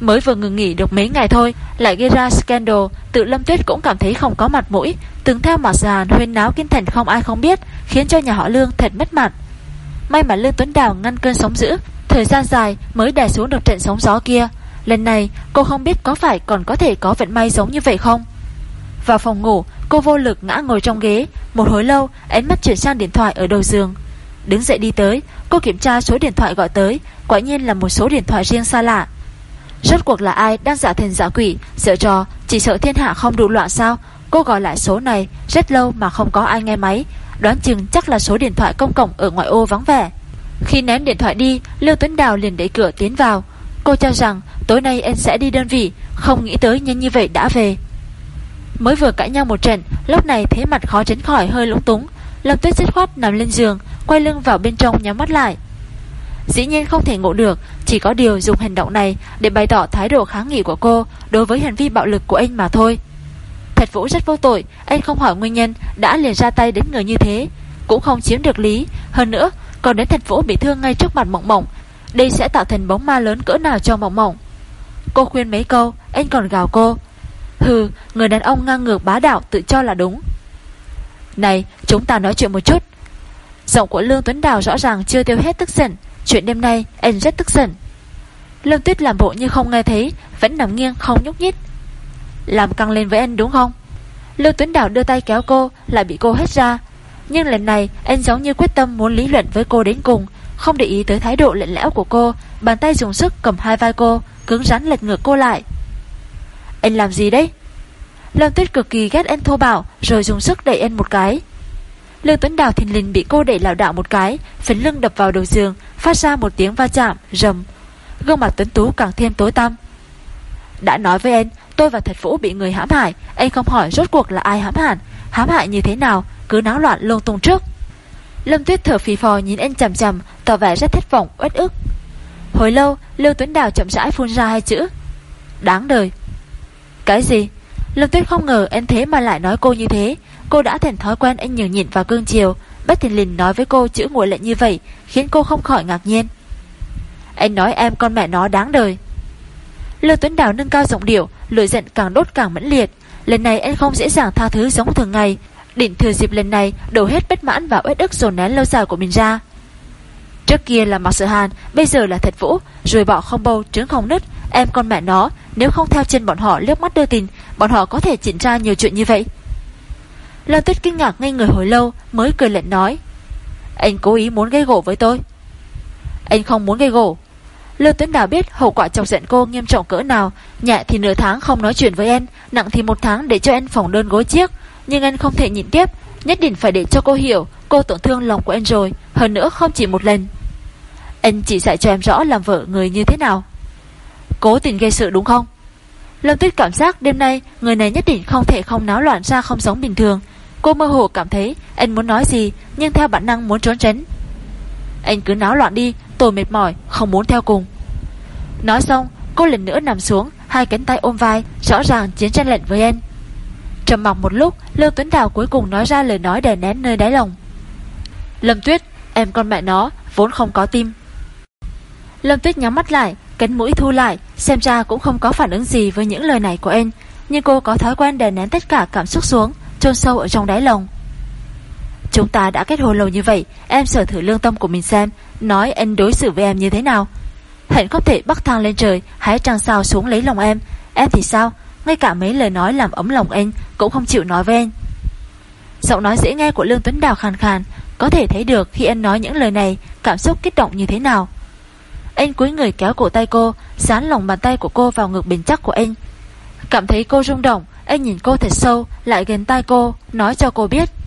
Mới vừa ngừng nghỉ được mấy ngày thôi Lại gây ra scandal Tự Lâm Tuyết cũng cảm thấy không có mặt mũi Từng theo mặt giàn huyên náo, kinh thành không ai không biết, Khiến cho nhà họ Lương thật mất mặt. May mà Lương Tuấn Đào ngăn cơn sóng dữ, Thời gian dài mới đè xuống được trận sóng gió kia. Lần này, cô không biết có phải còn có thể có vận may giống như vậy không? Vào phòng ngủ, Cô vô lực ngã ngồi trong ghế. Một hồi lâu, ánh mắt chuyển sang điện thoại ở đầu giường. Đứng dậy đi tới, Cô kiểm tra số điện thoại gọi tới. Quả nhiên là một số điện thoại riêng xa lạ. Rốt cuộc là ai đang giả thần giả quỷ Sợ trò, chỉ sợ thiên hạ không đủ loạn sao? Cô gọi lại số này, Rất lâu mà không có ai nghe máy. Đoán chừng chắc là số điện thoại công cộng ở ngoại ô vắng vẻ. Khi ném điện thoại đi, Lưu Tuấn Đào liền đẩy cửa tiến vào. Cô cho rằng tối nay anh sẽ đi đơn vị, Không nghĩ tới nhanh như vậy đã về. Mới vừa cãi nhau một trận, Lúc này thế mặt khó tránh khỏi hơi lúng túng. Lâm Tuyết dứt khoát nằm lên giường, Quay lưng vào bên trong nhắm mắt lại. Dĩ nhiên không thể ngộ được, Chỉ có điều dùng hành động này Để bày tỏ thái độ kháng nghị của cô Đối với hành vi bạo lực của anh mà thôi. Thạch Vũ rất vô tội, Anh không hỏi nguyên nhân, Đã liền ra tay đến người như thế. Cũng không chiếm được lý, Hơn nữa, còn đến Thạch Vũ bị thương ngay trước mặt Mộng Mộng. Đây sẽ tạo thành bóng ma lớn cỡ nào cho Mộng Mộng? Cô khuyên mấy câu, Anh còn gào cô. Hừ, người đàn ông ngang ngược bá đạo tự cho là đúng. Này, chúng ta nói chuyện một chút. Giọng của Lương Tuấn Đào rõ ràng chưa tiêu hết tức giận. Chuyện đêm nay, anh rất tức giận. Lương Tuyết làm bộ như không nghe thấy, Vẫn nằm nghiêng không nhúc nhích. Làm căng lên với anh đúng không? Lưu Tuấn Đào đưa tay kéo cô Lại bị cô hết ra. Nhưng lần này anh giống như quyết tâm muốn lý luận với cô đến cùng Không để ý tới thái độ lạnh lẽo của cô Bàn tay dùng sức cầm hai vai cô Cứng rắn lật ngược cô lại. Anh làm gì đấy? Lâm Tuyết cực kỳ ghét anh thô bạo Rồi dùng sức đẩy anh một cái. Lưu Tuấn Đào thình lình bị cô đẩy lảo đảo một cái Phấn lưng đập vào đầu giường Phát ra một tiếng va chạm, rầm. Gương mặt Tuấn Tú càng thêm tối tăm. Đã nói với anh Tôi và thật vũ bị người hãm hại. Anh không hỏi rốt cuộc là ai hãm hại. Hãm hại như thế nào Cứ náo loạn lung tung trước. Lâm Tuyết thở phì phò nhìn anh chầm chầm Tỏ vẻ rất thất vọng, uất ức. Hồi lâu lưu Tuấn Đào chậm rãi phun ra hai chữ. Đáng đời. Cái gì? Lâm Tuyết không ngờ anh thế mà lại nói cô như thế. Cô đã thành thói quen anh nhường nhịn vào cương chiều Bất thình lình nói với cô chữ nguội lạnh như vậy Khiến cô không khỏi ngạc nhiên. Anh nói em con mẹ nó đáng đời. Lưu Tuấn Đào nâng cao giọng điệu Lửa giận càng đốt càng mãnh liệt. Lần này anh không dễ dàng tha thứ giống thường ngày. Định thừa dịp lần này, đổ hết bất mãn và uất ức dồn nén lâu dài của mình ra. Trước kia là mặc Sở hàn, Bây giờ là thật vũ. Rồi bỏ không bầu trứng không nứt. Em con mẹ nó, Nếu không theo chân bọn họ liếc mắt đưa tin, Bọn họ có thể chỉnh ra nhiều chuyện như vậy. Lâm Tuyết kinh ngạc ngay người hồi lâu, Mới cười lệnh nói. Anh cố ý muốn gây gỗ với tôi. Anh không muốn gây gỗ. Lưu Tuấn Đào biết hậu quả chọc giận cô nghiêm trọng cỡ nào. Nhẹ thì nửa tháng không nói chuyện với em, Nặng thì một tháng để cho em phòng đơn gối chiếc. Nhưng anh không thể nhịn tiếp Nhất định phải để cho cô hiểu Cô tổn thương lòng của em rồi Hơn nữa không chỉ một lần. Anh chỉ dạy cho em rõ làm vợ người như thế nào. Cố tình gây sự đúng không? Lâm Tuyết cảm giác đêm nay Người này nhất định không thể không náo loạn ra không giống bình thường. Cô mơ hồ cảm thấy anh muốn nói gì Nhưng theo bản năng muốn trốn tránh. Anh cứ náo loạn đi Tôi mệt mỏi, không muốn theo cùng. Nói xong, cô lần nữa nằm xuống, Hai cánh tay ôm vai, Rõ ràng chiến tranh lệnh với em. Trầm mặc một lúc Lương Tuấn Đào cuối cùng nói ra lời nói đè nén nơi đáy lòng. Lâm Tuyết, Em con mẹ nó, vốn không có tim. Lâm Tuyết nhắm mắt lại, Cánh mũi thu lại, Xem ra cũng không có phản ứng gì với những lời này của em, Nhưng cô có thói quen đè nén tất cả cảm xúc xuống, chôn sâu ở trong đáy lòng. Chúng ta đã kết hôn lâu như vậy, Em sở thử lương tâm của mình xem, Nói anh đối xử với em như thế nào. Hạnh không thể bắt thang lên trời Hãy trăng sao xuống lấy lòng em. Em thì sao? Ngay cả mấy lời nói làm ấm lòng anh Cũng không chịu nói với anh. Giọng nói dễ nghe của Lương Tuấn Đào khàn khàn, Có thể thấy được khi anh nói những lời này, Cảm xúc kích động như thế nào. Anh cúi người kéo cổ tay cô, Dán lòng bàn tay của cô vào ngực bền chắc của anh. Cảm thấy cô rung động, anh nhìn cô thật sâu, Lại gần tay cô, Nói cho cô biết.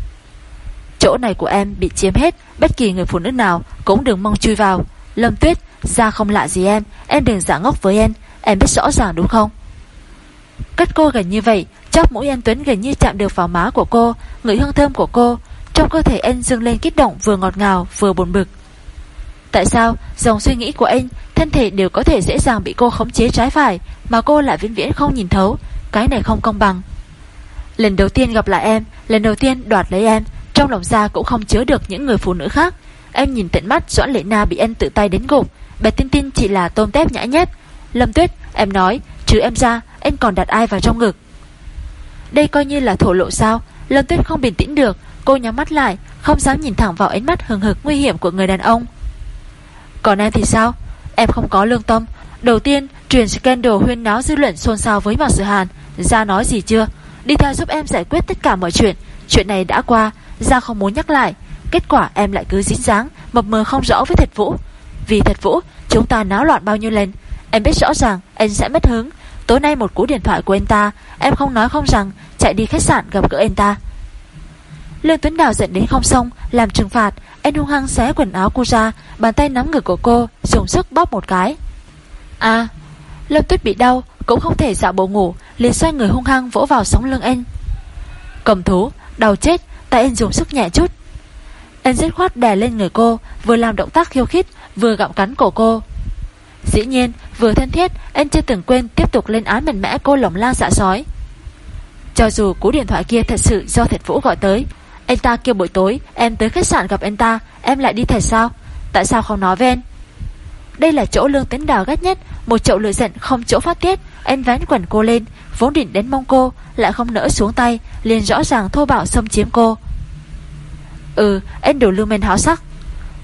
Chỗ này của em bị chiếm hết, Bất kỳ người phụ nữ nào cũng đừng mong chui vào. Lâm Tuyết Ra không lạ gì em Em đừng giả ngốc với em Em biết rõ ràng đúng không? Cách cô gần như vậy chóc mũi anh Tuấn gần như chạm được vào má của cô, Ngửi hương thơm của cô, Trong cơ thể anh dâng lên kích động vừa ngọt ngào, vừa buồn bực. Tại sao dòng suy nghĩ của anh, Thân thể đều có thể dễ dàng bị cô khống chế trái phải, Mà cô lại vĩnh viễn không nhìn thấu? Cái này không công bằng. Lần đầu tiên gặp lại em, Lần đầu tiên đoạt lấy em trong lòng ra cũng không chứa được những người phụ nữ khác. Em nhìn tận mắt Doãn Lệ Na bị em tự tay đến gục. Bạch Tin Tin chỉ là tôm tép nhã nhất Lâm Tuyết, em nói chứ em ra, em còn đặt ai vào trong ngực? Đây coi như là thổ lộ sao? Lâm Tuyết không bình tĩnh được. Cô nhắm mắt lại, Không dám nhìn thẳng vào ánh mắt hừng hực nguy hiểm của người đàn ông. Còn em thì sao? Em không có lương tâm. Đầu tiên, truyền scandal huyên náo dư luận xôn xao với Mạc Sử Hàn. Ra nói gì chưa? Đi theo giúp em giải quyết tất cả mọi chuyện. Chuyện này đã qua Gia không muốn nhắc lại. Kết quả em lại cứ dính dáng, Mập mờ không rõ với thật vũ. Vì thật vũ, chúng ta náo loạn bao nhiêu lần. Em biết rõ ràng, anh sẽ mất hứng. Tối nay một cú điện thoại của anh ta, Em không nói không rằng, chạy đi khách sạn gặp gỡ anh ta. Lương Tuấn Đào giận đến không xong, Làm trừng phạt. Anh hung hăng xé quần áo cô ra, Bàn tay nắm ngực của cô, Dùng sức bóp một cái. À Lâm tuyết bị đau, Cũng không thể dạo bộ ngủ, liền xoay người hung hăng vỗ vào sóng lưng anh. Cầm thú, Đau chết. Tại anh dùng sức nhẹ chút. Anh dứt khoát đè lên người cô, Vừa làm động tác khiêu khích, Vừa gặm cắn cổ cô. Dĩ nhiên, vừa thân thiết Anh chưa từng quên tiếp tục lên án mạnh mẽ cô lồng lang dạ sói. Cho dù cú điện thoại kia thật sự do Thiệt Vũ gọi tới, Anh ta kêu buổi tối, Em tới khách sạn gặp anh ta, Em lại đi thật sao? Tại sao không nói với anh? Đây là chỗ lương tiến đào ghét nhất, Một chậu lửa giận không chỗ phát tiết. Anh vén quần cô lên, Vốn định đến mong cô, Lại không nỡ xuống tay, liền rõ ràng thô bạo xâm chiếm cô. Ừ anh đủ lưu men háo sắc.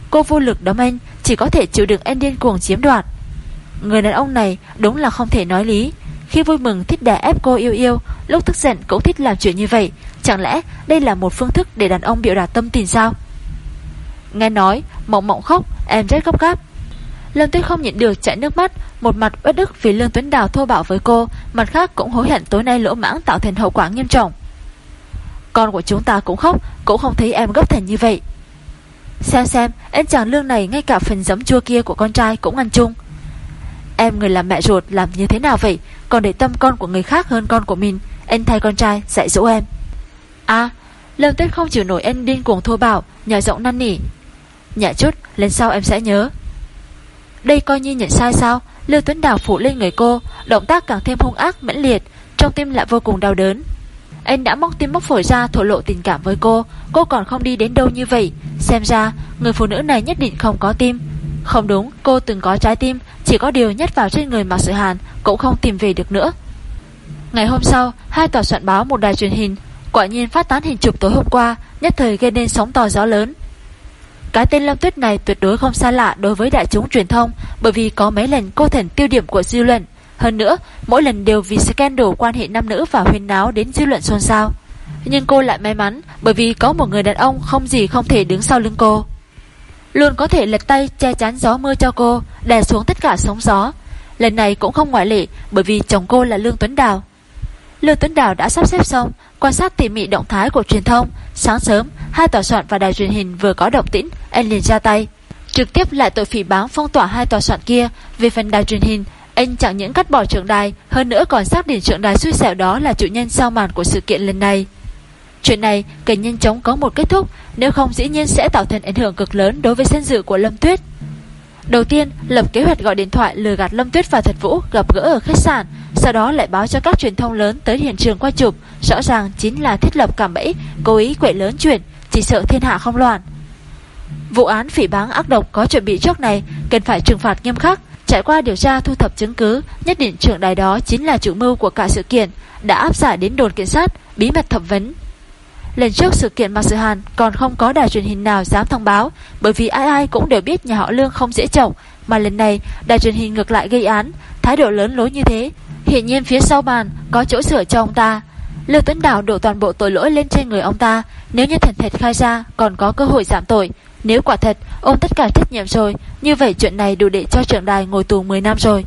Cô vô lực đấm anh Chỉ có thể chịu đựng anh điên cuồng chiếm đoạt. Người đàn ông này đúng là không thể nói lý. Khi vui mừng thích đè ép cô yêu yêu, Lúc tức giận cũng thích làm chuyện như vậy. Chẳng lẽ đây là một phương thức để đàn ông biểu đạt tâm tình sao? Nghe nói, Mộng mộng khóc, Em rất gấp gáp. Lâm Tuyết không nhịn được chảy nước mắt, Một mặt bất ức vì Lương Tuấn Đào thô bạo với cô, Mặt khác cũng hối hận tối nay lỗ mãng tạo thành hậu quả nghiêm trọng. Con của chúng ta cũng khóc, Cũng không thấy em gấp thành như vậy. Xem xem Anh chàng lương này ngay cả phần giấm chua kia của con trai cũng ăn chung. Em người làm mẹ ruột làm như thế nào vậy? Còn để tâm con của người khác hơn con của mình Anh thay con trai dạy dỗ em. À Lâm Tuyết không chịu nổi em điên cuồng thô bảo Nhỏ giọng năn nỉ. Nhẹ chút, lần sau em sẽ nhớ. Đây coi như nhận sai sao? Lưu Tuấn Đào phủ lên người cô, Động tác càng thêm hung ác, mãnh liệt, Trong tim lại vô cùng đau đớn. Anh đã móc tim móc phổi ra thổ lộ tình cảm với cô. Cô còn không đi đến đâu như vậy. Xem ra, người phụ nữ này nhất định không có tim. Không đúng, cô từng có trái tim. Chỉ có điều nhất vào trên người Mạc Sự Hàn, Cũng không tìm về được nữa. Ngày hôm sau, Hai tòa soạn báo một đài truyền hình. Quả nhiên phát tán hình chụp tối hôm qua, Nhất thời gây nên sóng to gió lớn. Cái tên Lâm Tuyết này tuyệt đối không xa lạ Đối với đại chúng truyền thông, Bởi vì có mấy lần cô thành tiêu điểm của dư luận. Hơn nữa, mỗi lần đều vì scandal Quan hệ nam nữ và huyên náo đến dư luận xôn xao. Nhưng cô lại may mắn, Bởi vì có một người đàn ông không gì không thể đứng sau lưng cô. Luôn có thể lật tay che chắn gió mưa cho cô, Đè xuống tất cả sóng gió. Lần này cũng không ngoại lệ, Bởi vì chồng cô là Lương Tuấn Đào. Lương Tuấn Đào đã sắp xếp xong, Quan sát tỉ mỉ động thái của truyền thông. Sáng sớm, hai tòa soạn và đài truyền hình vừa có động tĩnh, Anh liền ra tay. Trực tiếp lại tội phỉ báng phong tỏa hai tòa soạn kia. Về phần đài truyền hình anh chẳng những cắt bỏ trưởng đài, Hơn nữa còn xác định trưởng đài xui xẻo đó là chủ nhân sau màn của sự kiện lần này. Chuyện này cần nhanh chóng có một kết thúc, Nếu không dĩ nhiên sẽ tạo thành ảnh hưởng cực lớn Đối với danh dự của Lâm Tuyết. Đầu tiên, lập kế hoạch gọi điện thoại lừa gạt Lâm Tuyết và Thật Vũ gặp gỡ ở khách sạn, Sau đó lại báo cho các truyền thông lớn tới hiện trường quay chụp, Rõ ràng chính là thiết lập cảm bẫy, Cố ý quậy lớn chuyện, Chỉ sợ thiên hạ không loạn. Vụ án phỉ báng ác độc có chuẩn bị trước này, Cần phải trừng phạt nghiêm khắc. Trải qua điều tra thu thập chứng cứ, Nhất định trưởng đài đó chính là chủ mưu của cả sự kiện, Đã áp giải đến đồn kiểm sát, Bí mật thẩm vấn. Lần trước sự kiện Mạc Sự Hàn còn không có đài truyền hình nào dám thông báo, bởi vì ai ai cũng đều biết nhà họ Lương không dễ chồng mà lần này đài truyền hình ngược lại gây án, thái độ lớn lối như thế. Hiện nhiên phía sau bàn có chỗ sửa cho ông ta. Lưu Tuấn Đào đổ toàn bộ tội lỗi lên trên người ông ta, nếu như thần thật khai ra còn có cơ hội giảm tội. Nếu quả thật ôm tất cả trách nhiệm rồi. Như vậy chuyện này đủ để cho trưởng đài ngồi tù 10 năm rồi.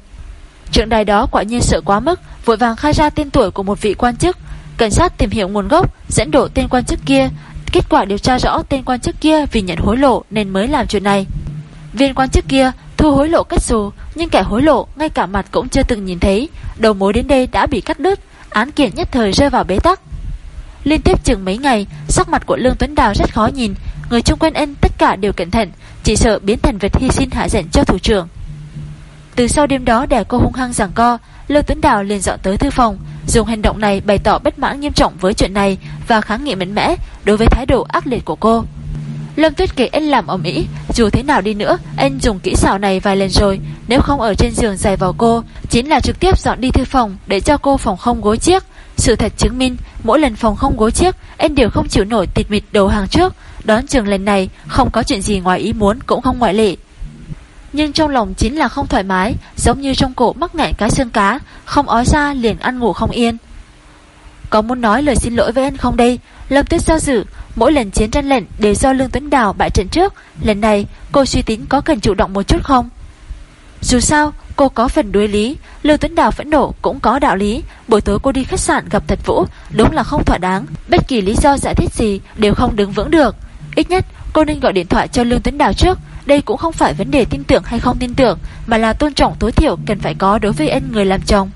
Trưởng đài đó quả nhiên sợ quá mức, vội vàng khai ra tên tuổi của một vị quan chức. Cảnh sát tìm hiểu nguồn gốc, Dẫn độ tên quan chức kia. Kết quả điều tra rõ tên quan chức kia Vì nhận hối lộ nên mới làm chuyện này. Viên quan chức kia thu hối lộ kết xù, Nhưng kẻ hối lộ ngay cả mặt cũng chưa từng nhìn thấy. Đầu mối đến đây đã bị cắt đứt, Án kiện nhất thời rơi vào bế tắc. Liên tiếp chừng mấy ngày, Sắc mặt của Lương Tuấn Đào rất khó nhìn. Người chung quanh anh tất cả đều cẩn thận Chỉ sợ biến thành vật hy sinh hạ dẫn cho thủ trưởng. Từ sau đêm đó để cô hung hăng giảng co Lưu Tuấn Đào liền dọn tới thư phòng Dùng hành động này bày tỏ bất mãn nghiêm trọng với chuyện này Và kháng nghị mạnh mẽ Đối với thái độ ác liệt của cô. Lâm Tuyết kể anh làm ở Mỹ, Dù thế nào đi nữa Anh dùng kỹ xảo này vài lần rồi Nếu không ở trên giường giày vào cô Chính là trực tiếp dọn đi thư phòng Để cho cô phòng không gối chiếc. Sự thật chứng minh Mỗi lần phòng không gối chiếc Anh đều không chịu nổi tịt mịt đầu hàng trước Đón trường lần này Không có chuyện gì ngoài ý muốn Cũng không ngoại lệ. Nhưng trong lòng chính là không thoải mái, Giống như trong cổ mắc nghẹn cái xương cá, Không ói ra liền ăn ngủ không yên. Có muốn nói lời xin lỗi với anh không đây? Lâm tuyết do dự, Mỗi lần chiến tranh lệnh đều do Lương Tuấn Đào bại trận trước. Lần này, cô suy tính có cần chủ động một chút không? Dù sao, cô có phần đối lý, Lương Tuấn Đào phẫn nộ cũng có đạo lý. Buổi tối cô đi khách sạn gặp Thật Vũ, Đúng là không thỏa đáng. Bất kỳ lý do giải thích gì đều không đứng vững được. Ít nhất, cô nên gọi điện thoại cho Lương Tuấn Đào trước. Đây cũng không phải vấn đề tin tưởng hay không tin tưởng, Mà là tôn trọng tối thiểu cần phải có đối với anh người làm chồng.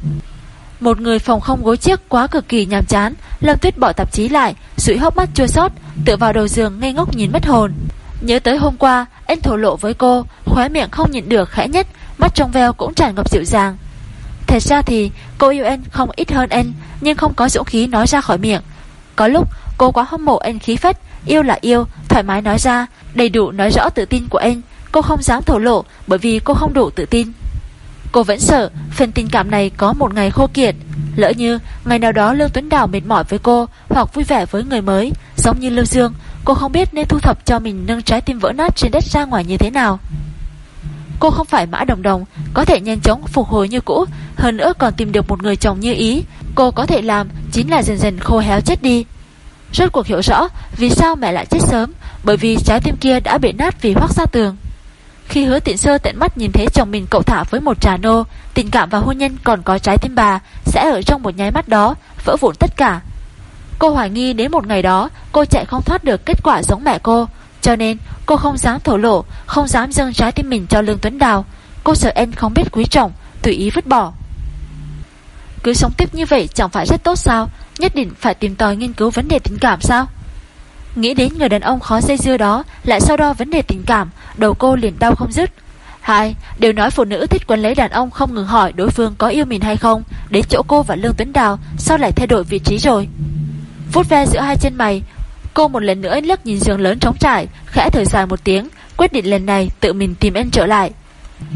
Một người phòng không gối chiếc quá cực kỳ nhàm chán, Lâm Tuyết bỏ tạp chí lại Sụi hốc mắt chua xót, Tựa vào đầu giường ngây ngốc nhìn mất hồn. Nhớ tới hôm qua, Anh thổ lộ với cô, Khóe miệng không nhịn được khẽ nhất Mắt trong veo cũng tràn ngập dịu dàng. Thật ra thì, cô yêu anh không ít hơn anh, Nhưng không có dũng khí nói ra khỏi miệng. Có lúc, cô quá hâm mộ anh khí phách Yêu là yêu, thoải mái nói ra Đầy đủ nói rõ tự tin của anh. Cô không dám thổ lộ bởi vì cô không đủ tự tin. Cô vẫn sợ phần tình cảm này có một ngày khô kiệt. Lỡ như ngày nào đó Lương Tuấn Đào mệt mỏi với cô Hoặc vui vẻ với người mới Giống như Lưu Dương Cô không biết nên thu thập cho mình nâng trái tim vỡ nát trên đất ra ngoài như thế nào. Cô không phải mã đồng đồng Có thể nhanh chóng phục hồi như cũ Hơn nữa còn tìm được một người chồng như ý. Cô có thể làm chính là dần dần khô héo chết đi. Rốt cuộc hiểu rõ Vì sao mẹ lại chết sớm, Bởi vì trái tim kia đã bị nát vì hoác ra tường. Khi hứa tịnh sơ tận mắt nhìn thấy chồng mình cậu thả với một trà nô, Tình cảm và hôn nhân còn có trái tim bà Sẽ ở trong một nháy mắt đó, Vỡ vụn tất cả. Cô hoài nghi đến một ngày đó, Cô chạy không thoát được kết quả giống mẹ cô. Cho nên, cô không dám thổ lộ, Không dám dâng trái tim mình cho Lương Tuấn Đào. Cô sợ em không biết quý trọng, Tùy ý vứt bỏ. Cứ sống tiếp như vậy chẳng phải rất tốt sao? Nhất định phải tìm tòi nghiên cứu vấn đề tình cảm sao? Nghĩ đến người đàn ông khó dây dưa đó Lại sau đó vấn đề tình cảm Đầu cô liền đau không dứt. Hai, đều nói phụ nữ thích quấn lấy đàn ông không ngừng hỏi đối phương có yêu mình hay không. Đến chỗ cô và Lương Tuấn Đào Sao lại thay đổi vị trí rồi? Phút ve giữa hai chân mày Cô một lần nữa lướt nhìn giường lớn trống trải Khẽ thở dài một tiếng Quyết định lần này tự mình tìm anh trở lại.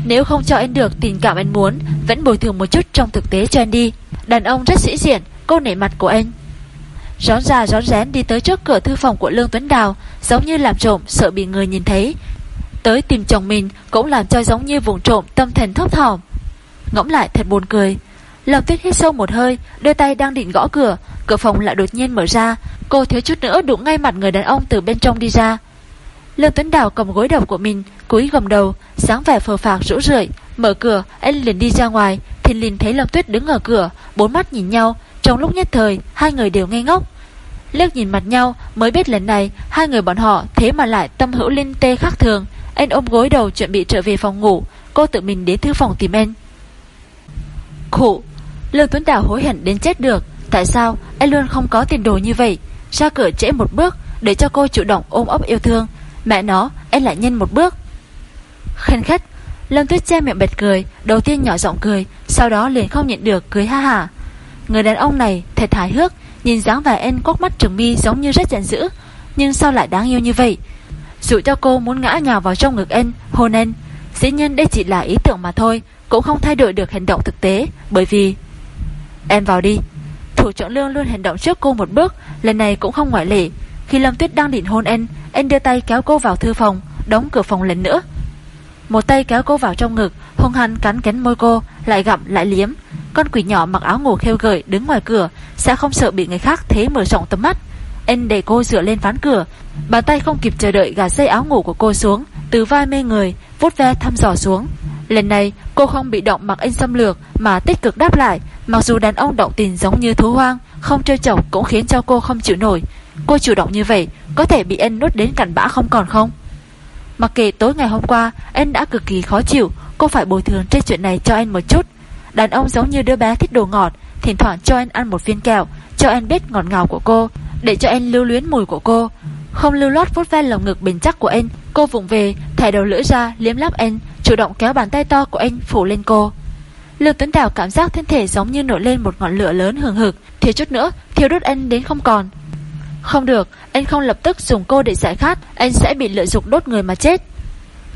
Nếu không cho anh được tình cảm anh muốn, Vẫn bồi thường một chút trong thực tế cho anh đi. Đàn ông rất sĩ diện, Cô nể mặt của anh. Rón ra rón rén đi tới trước cửa thư phòng của Lương Tuấn Đào, Giống như làm trộm, sợ bị người nhìn thấy. Tới tìm chồng mình Cũng làm cho giống như vùng trộm, tâm thần thấp thỏm. Ngẫm lại thật buồn cười. Lâm Tuyết hít sâu một hơi, Đưa tay đang định gõ cửa Cửa phòng lại đột nhiên mở ra. Cô thiếu chút nữa đụng ngay mặt người đàn ông từ bên trong đi ra. Lương Tuấn Đào cầm gối đầu của mình, Cúi gầm đầu sáng vẻ phờ phạc rũ rượi, Mở cửa, anh liền đi ra ngoài, Thì liền thấy Lâm Tuyết đứng ở cửa, Bốn mắt nhìn nhau, Trong lúc nhất thời, hai người đều ngây ngốc. Liếc nhìn mặt nhau, mới biết lần này, Hai người bọn họ thế mà lại tâm hữu linh tê khác thường, Anh ôm gối đầu chuẩn bị trở về phòng ngủ, Cô tự mình đến thư phòng tìm anh. Khủ Lương Tuấn Đào hối hận đến chết được, Tại sao anh luôn không có tiền đồ như vậy? Ra cửa trễ một bước, Để cho cô chủ động ôm ấp yêu thương Mẹ nó em lại nhân một bước. Khen khách Lâm Tuyết che miệng bật cười Đầu tiên nhỏ giọng cười Sau đó liền không nhịn được cười ha hả Người đàn ông này thật hài hước Nhìn dáng vẻ em cốc mắt trừng mi giống như rất giận dữ Nhưng sao lại đáng yêu như vậy? Dụ cho cô muốn ngã nhào vào trong ngực em, Hôn em. Dĩ nhiên đây chỉ là ý tưởng mà thôi Cũng không thay đổi được hành động thực tế Bởi vì Em vào đi. Thủ trưởng lương luôn hành động trước cô một bước Lần này cũng không ngoại lệ. Khi Lâm Tuyết đang định hôn anh Anh đưa tay kéo cô vào thư phòng, Đóng cửa phòng lần nữa. Một tay kéo cô vào trong ngực, hung hăng cắn cánh môi cô, Lại gặm, lại liếm. Con quỷ nhỏ mặc áo ngủ khêu gợi đứng ngoài cửa, Sẽ không sợ bị người khác thế mở rộng tầm mắt. Anh để cô dựa lên ván cửa, Bàn tay không kịp chờ đợi gạt dây áo ngủ của cô xuống, Từ vai mê người Vút ve thăm dò xuống. Lần này, cô không bị động mặc anh xâm lược Mà tích cực đáp lại, Mặc dù đàn ông động tình giống như thú hoang, Không chơi chọc cũng khiến cho cô không chịu nổi. Cô chủ động như vậy, Có thể bị anh nuốt đến cặn bã không còn không? Mặc kệ tối ngày hôm qua Anh đã cực kỳ khó chịu, Cô phải bồi thường trên chuyện này cho anh một chút. Đàn ông giống như đứa bé thích đồ ngọt, Thỉnh thoảng cho anh ăn một viên kẹo, Cho anh biết ngọt ngào của cô, Để cho anh lưu luyến mùi của cô. Không lưu lót vuốt ve lồng ngực bền chắc của anh Cô vùng về, thẻ đầu lưỡi ra, liếm lắp anh Chủ động kéo bàn tay to của anh phủ lên cô. Lương Tuấn Đào cảm giác thân thể giống như nổi lên một ngọn lửa lớn hừng hực, Thiếu chút nữa thiêu đốt anh đến không còn. Không được, Anh không lập tức dùng cô để giải khát, Anh sẽ bị lợi dụng đốt người mà chết.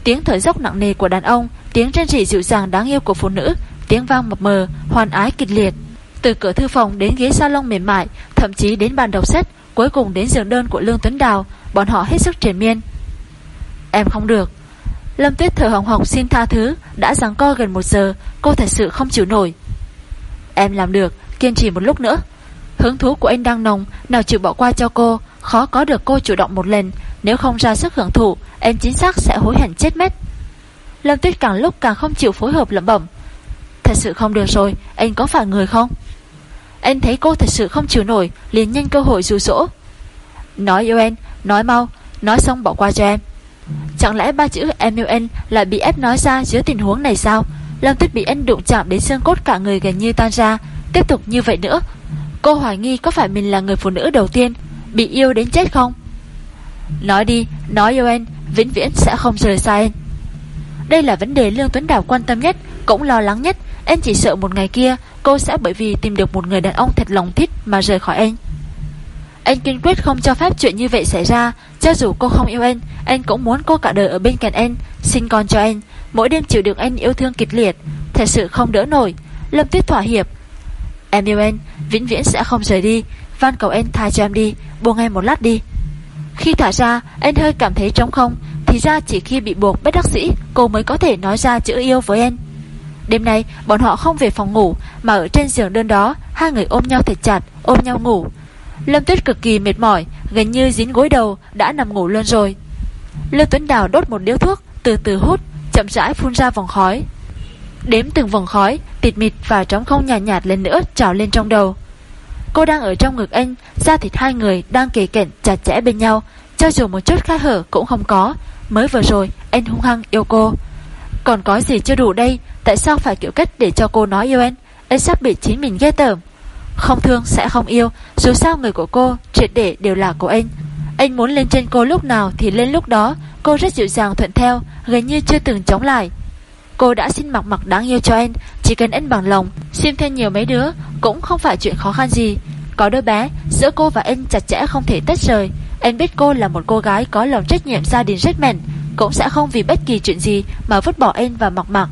Tiếng thở dốc nặng nề của đàn ông, Tiếng trên rỉ dịu dàng đáng yêu của phụ nữ, Tiếng vang mập mờ, Hoàn ái kịch liệt. Từ cửa thư phòng đến ghế salon mềm mại, Thậm chí đến bàn đọc sách, Cuối cùng đến giường đơn của Lương Tuấn Đào, Bọn họ hết sức triển miên. Em không được. Lâm Tuyết thở hồng hộc xin tha thứ, Đã giằng co gần một giờ, Cô thật sự không chịu nổi. Em làm được, Kiên trì một lúc nữa. Hứng thú của anh đang nồng, Nào chịu bỏ qua cho cô, Khó có được cô chủ động một lần. Nếu không ra sức hưởng thụ Em chính xác sẽ hối hận chết mất. Lâm Tuyết càng lúc càng không chịu phối hợp lẩm bẩm. Thật sự không được rồi, Anh có phải người không? Anh thấy cô thật sự không chịu nổi, liền nhanh cơ hội dù rỗ Nói yêu em, Nói mau, Nói xong bỏ qua cho em. Chẳng lẽ ba chữ em yêu anh Lại bị ép nói ra dưới tình huống này sao? Lâm Tuyết bị anh đụng chạm đến xương cốt cả người gần như tan ra. Tiếp tục như vậy nữa Cô hoài nghi có phải mình là người phụ nữ đầu tiên Bị yêu đến chết không? Nói đi, nói yêu anh Vĩnh viễn sẽ không rời xa anh. Đây là vấn đề Lương Tuấn Đào quan tâm nhất Cũng lo lắng nhất. Anh chỉ sợ một ngày kia Cô sẽ bởi vì tìm được một người đàn ông thật lòng thích Mà rời khỏi anh. Anh kiên quyết không cho phép chuyện như vậy xảy ra. Cho dù cô không yêu anh Anh cũng muốn cô cả đời ở bên cạnh anh Sinh con cho anh. Mỗi đêm chịu được anh yêu thương kịch liệt Thật sự không đỡ nổi. Lâm Tuyết thỏa hiệp Em yêu anh Vĩnh viễn sẽ không rời đi. Van cầu em tha cho em đi Buông em một lát đi. Khi thả ra Anh hơi cảm thấy trống không Thì ra chỉ khi bị buộc bất đắc dĩ Cô mới có thể nói ra chữ yêu với em Đêm nay bọn họ không về phòng ngủ Mà ở trên giường đơn đó Hai người ôm nhau thật chặt ôm nhau ngủ. Lâm Tuyết cực kỳ mệt mỏi Gần như dính gối đầu đã nằm ngủ luôn rồi. Lưu Tuấn Đào đốt một điếu thuốc Từ từ hút chậm rãi phun ra vòng khói. Đếm từng vòng khói Tịt mịt và trống không nhạt, nhạt lên nữa trào lên trong đầu. Cô đang ở trong ngực anh, Da thịt hai người đang kề cận chặt chẽ bên nhau. Cho dù một chút khai hở cũng không có. Mới vừa rồi, anh hung hăng yêu cô. Còn có gì chưa đủ đây? Tại sao phải kiểu cách để cho cô nói yêu anh? Anh sắp bị chính mình ghê tởm. Không thương sẽ không yêu. Dù sao người của cô, triệt để đều là của anh. Anh muốn lên trên cô lúc nào thì lên lúc đó. Cô rất dịu dàng thuận theo, Gần như chưa từng chống lại. Cô đã xin mặc mặc đáng yêu cho anh chỉ cần anh bằng lòng Xin thêm nhiều mấy đứa Cũng không phải chuyện khó khăn gì. Có đứa bé, Giữa cô và anh chặt chẽ không thể tách rời. Anh biết cô là một cô gái có lòng trách nhiệm gia đình rất mạnh, Cũng sẽ không vì bất kỳ chuyện gì Mà vứt bỏ anh và mặc mặc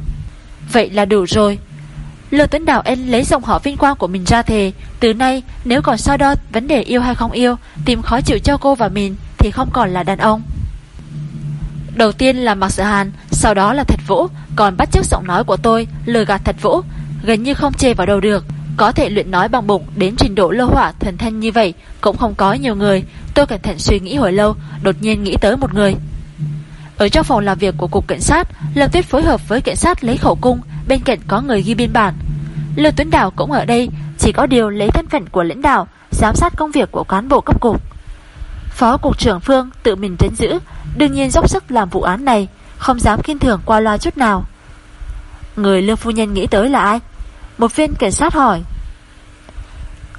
Vậy là đủ rồi. Lương Tuấn Đào anh lấy dòng họ vinh quang của mình ra thề, Từ nay nếu còn so đo vấn đề yêu hay không yêu, Tìm khó chịu cho cô và mình Thì không còn là đàn ông. Đầu tiên là Mạc Sự Hàn, Sau đó là Thật Vũ. Còn bắt chước giọng nói của tôi, lừa gạt Thật Vũ. Gần như không chê vào đầu được. Có thể luyện nói bằng bụng đến trình độ lô hỏa thần thanh như vậy Cũng không có nhiều người. Tôi cẩn thận suy nghĩ hồi lâu, Đột nhiên nghĩ tới một người. Ở trong phòng làm việc của Cục Cảnh sát, Lâm Tuyết phối hợp với cảnh sát lấy khẩu cung, Bên cạnh có người ghi biên bản. Lưu Tuấn Đào cũng ở đây, Chỉ có điều lấy thân phận của lãnh đạo, Giám sát công việc của cán bộ cấp cục. Phó cục trưởng Phương tự mình trấn giữ Đương nhiên dốc sức làm vụ án này, Không dám kinh thường qua loa chút nào. Người lương phu nhân nghĩ tới là ai? Một viên cảnh sát hỏi.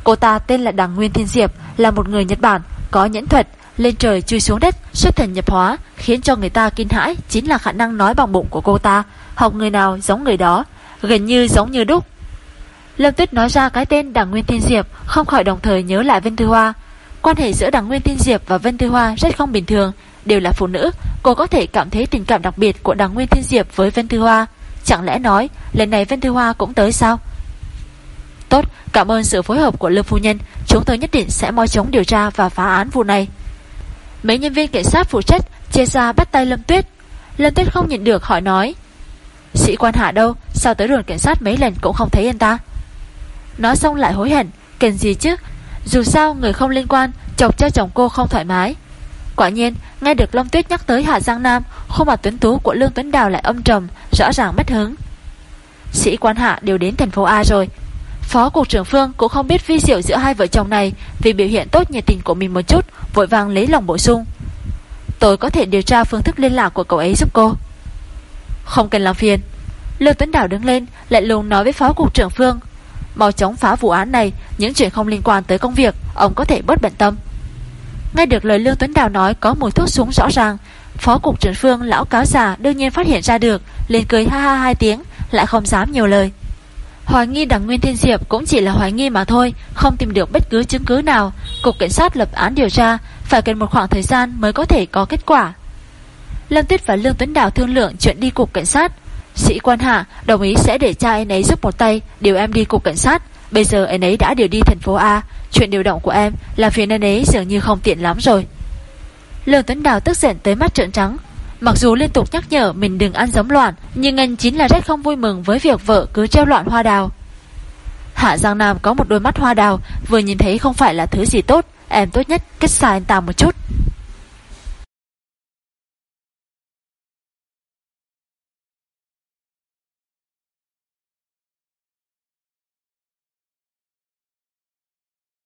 Cô ta tên là Đằng Nguyên Thiên Diệp, Là một người Nhật Bản, Có nhẫn thuật, Lên trời chui xuống đất, Xuất thần nhập hóa, Khiến cho người ta kinh hãi, Chính là khả năng nói bằng bụng của cô ta. Học người nào giống người đó, Gần như giống như đúc. Lâm Tuyết nói ra cái tên Đằng Nguyên Thiên Diệp, Không khỏi đồng thời nhớ lại Vân Thư Hoa. Quan hệ giữa Đằng Nguyên Thiên Diệp và Vân Thư Hoa rất không bình thường đều là phụ nữ, cô có thể cảm thấy tình cảm đặc biệt của đằng Nguyên Thiên Diệp với Vân Thư Hoa. Chẳng lẽ nói, lần này Vân Thư Hoa cũng tới sao? Tốt, cảm ơn sự phối hợp của Lương Phu Nhân, chúng tôi nhất định sẽ moi chống điều tra và phá án vụ này. Mấy nhân viên cảnh sát phụ trách chia ra bắt tay Lâm Tuyết. Lâm Tuyết không nhìn được hỏi nói. Sĩ quan hạ đâu, sao tới đồn cảnh sát mấy lần cũng không thấy anh ta? Nói xong lại hối hận, cần gì chứ? Dù sao người không liên quan, chọc cho chồng cô không thoải mái. Quả nhiên, nghe được Long Tuyết nhắc tới Hạ Giang Nam, khuôn mặt tuấn tú của Lương Tuấn Đào lại âm trầm, rõ ràng mất hứng. Sĩ quan hạ đều đến thành phố A rồi. Phó cục trưởng Phương cũng không biết vi diệu giữa hai vợ chồng này vì biểu hiện tốt nhiệt tình của mình một chút, vội vàng lấy lòng bổ sung. Tôi có thể điều tra phương thức liên lạc của cậu ấy giúp cô. Không cần làm phiền. Lương Tuấn Đào đứng lên, lại lùng nói với phó cục trưởng Phương. Mau chóng phá vụ án này, những chuyện không liên quan tới công việc, ông có thể bớt bận tâm. Nghe được lời Lương Tuấn Đào nói có mùi thuốc súng rõ ràng, Phó cục trưởng phương, lão cáo già, đương nhiên phát hiện ra được, liền cười ha ha hai tiếng, Lại không dám nhiều lời. Hoài nghi đằng Nguyên Thiên Diệp cũng chỉ là hoài nghi mà thôi, Không tìm được bất cứ chứng cứ nào. Cục cảnh sát lập án điều tra, Phải cần một khoảng thời gian mới có thể có kết quả. Lâm Tuyết và Lương Tuấn Đào thương lượng chuyện đi cục cảnh sát. Sĩ quan hạ đồng ý sẽ để cha anh ấy giúp một tay, Điều em đi cục cảnh sát. Bây giờ anh ấy đã điều đi thành phố A. Chuyện điều động của em là phiền anh ấy dường như không tiện lắm rồi. Lương Tuấn Đào tức giận tới mắt trợn trắng. Mặc dù liên tục nhắc nhở mình đừng ăn giống loạn, Nhưng anh chính là rất không vui mừng với việc vợ cứ treo loạn hoa đào. Hạ Giang Nam có một đôi mắt hoa đào, Vừa nhìn thấy không phải là thứ gì tốt, Em tốt nhất kết xa anh ta một chút.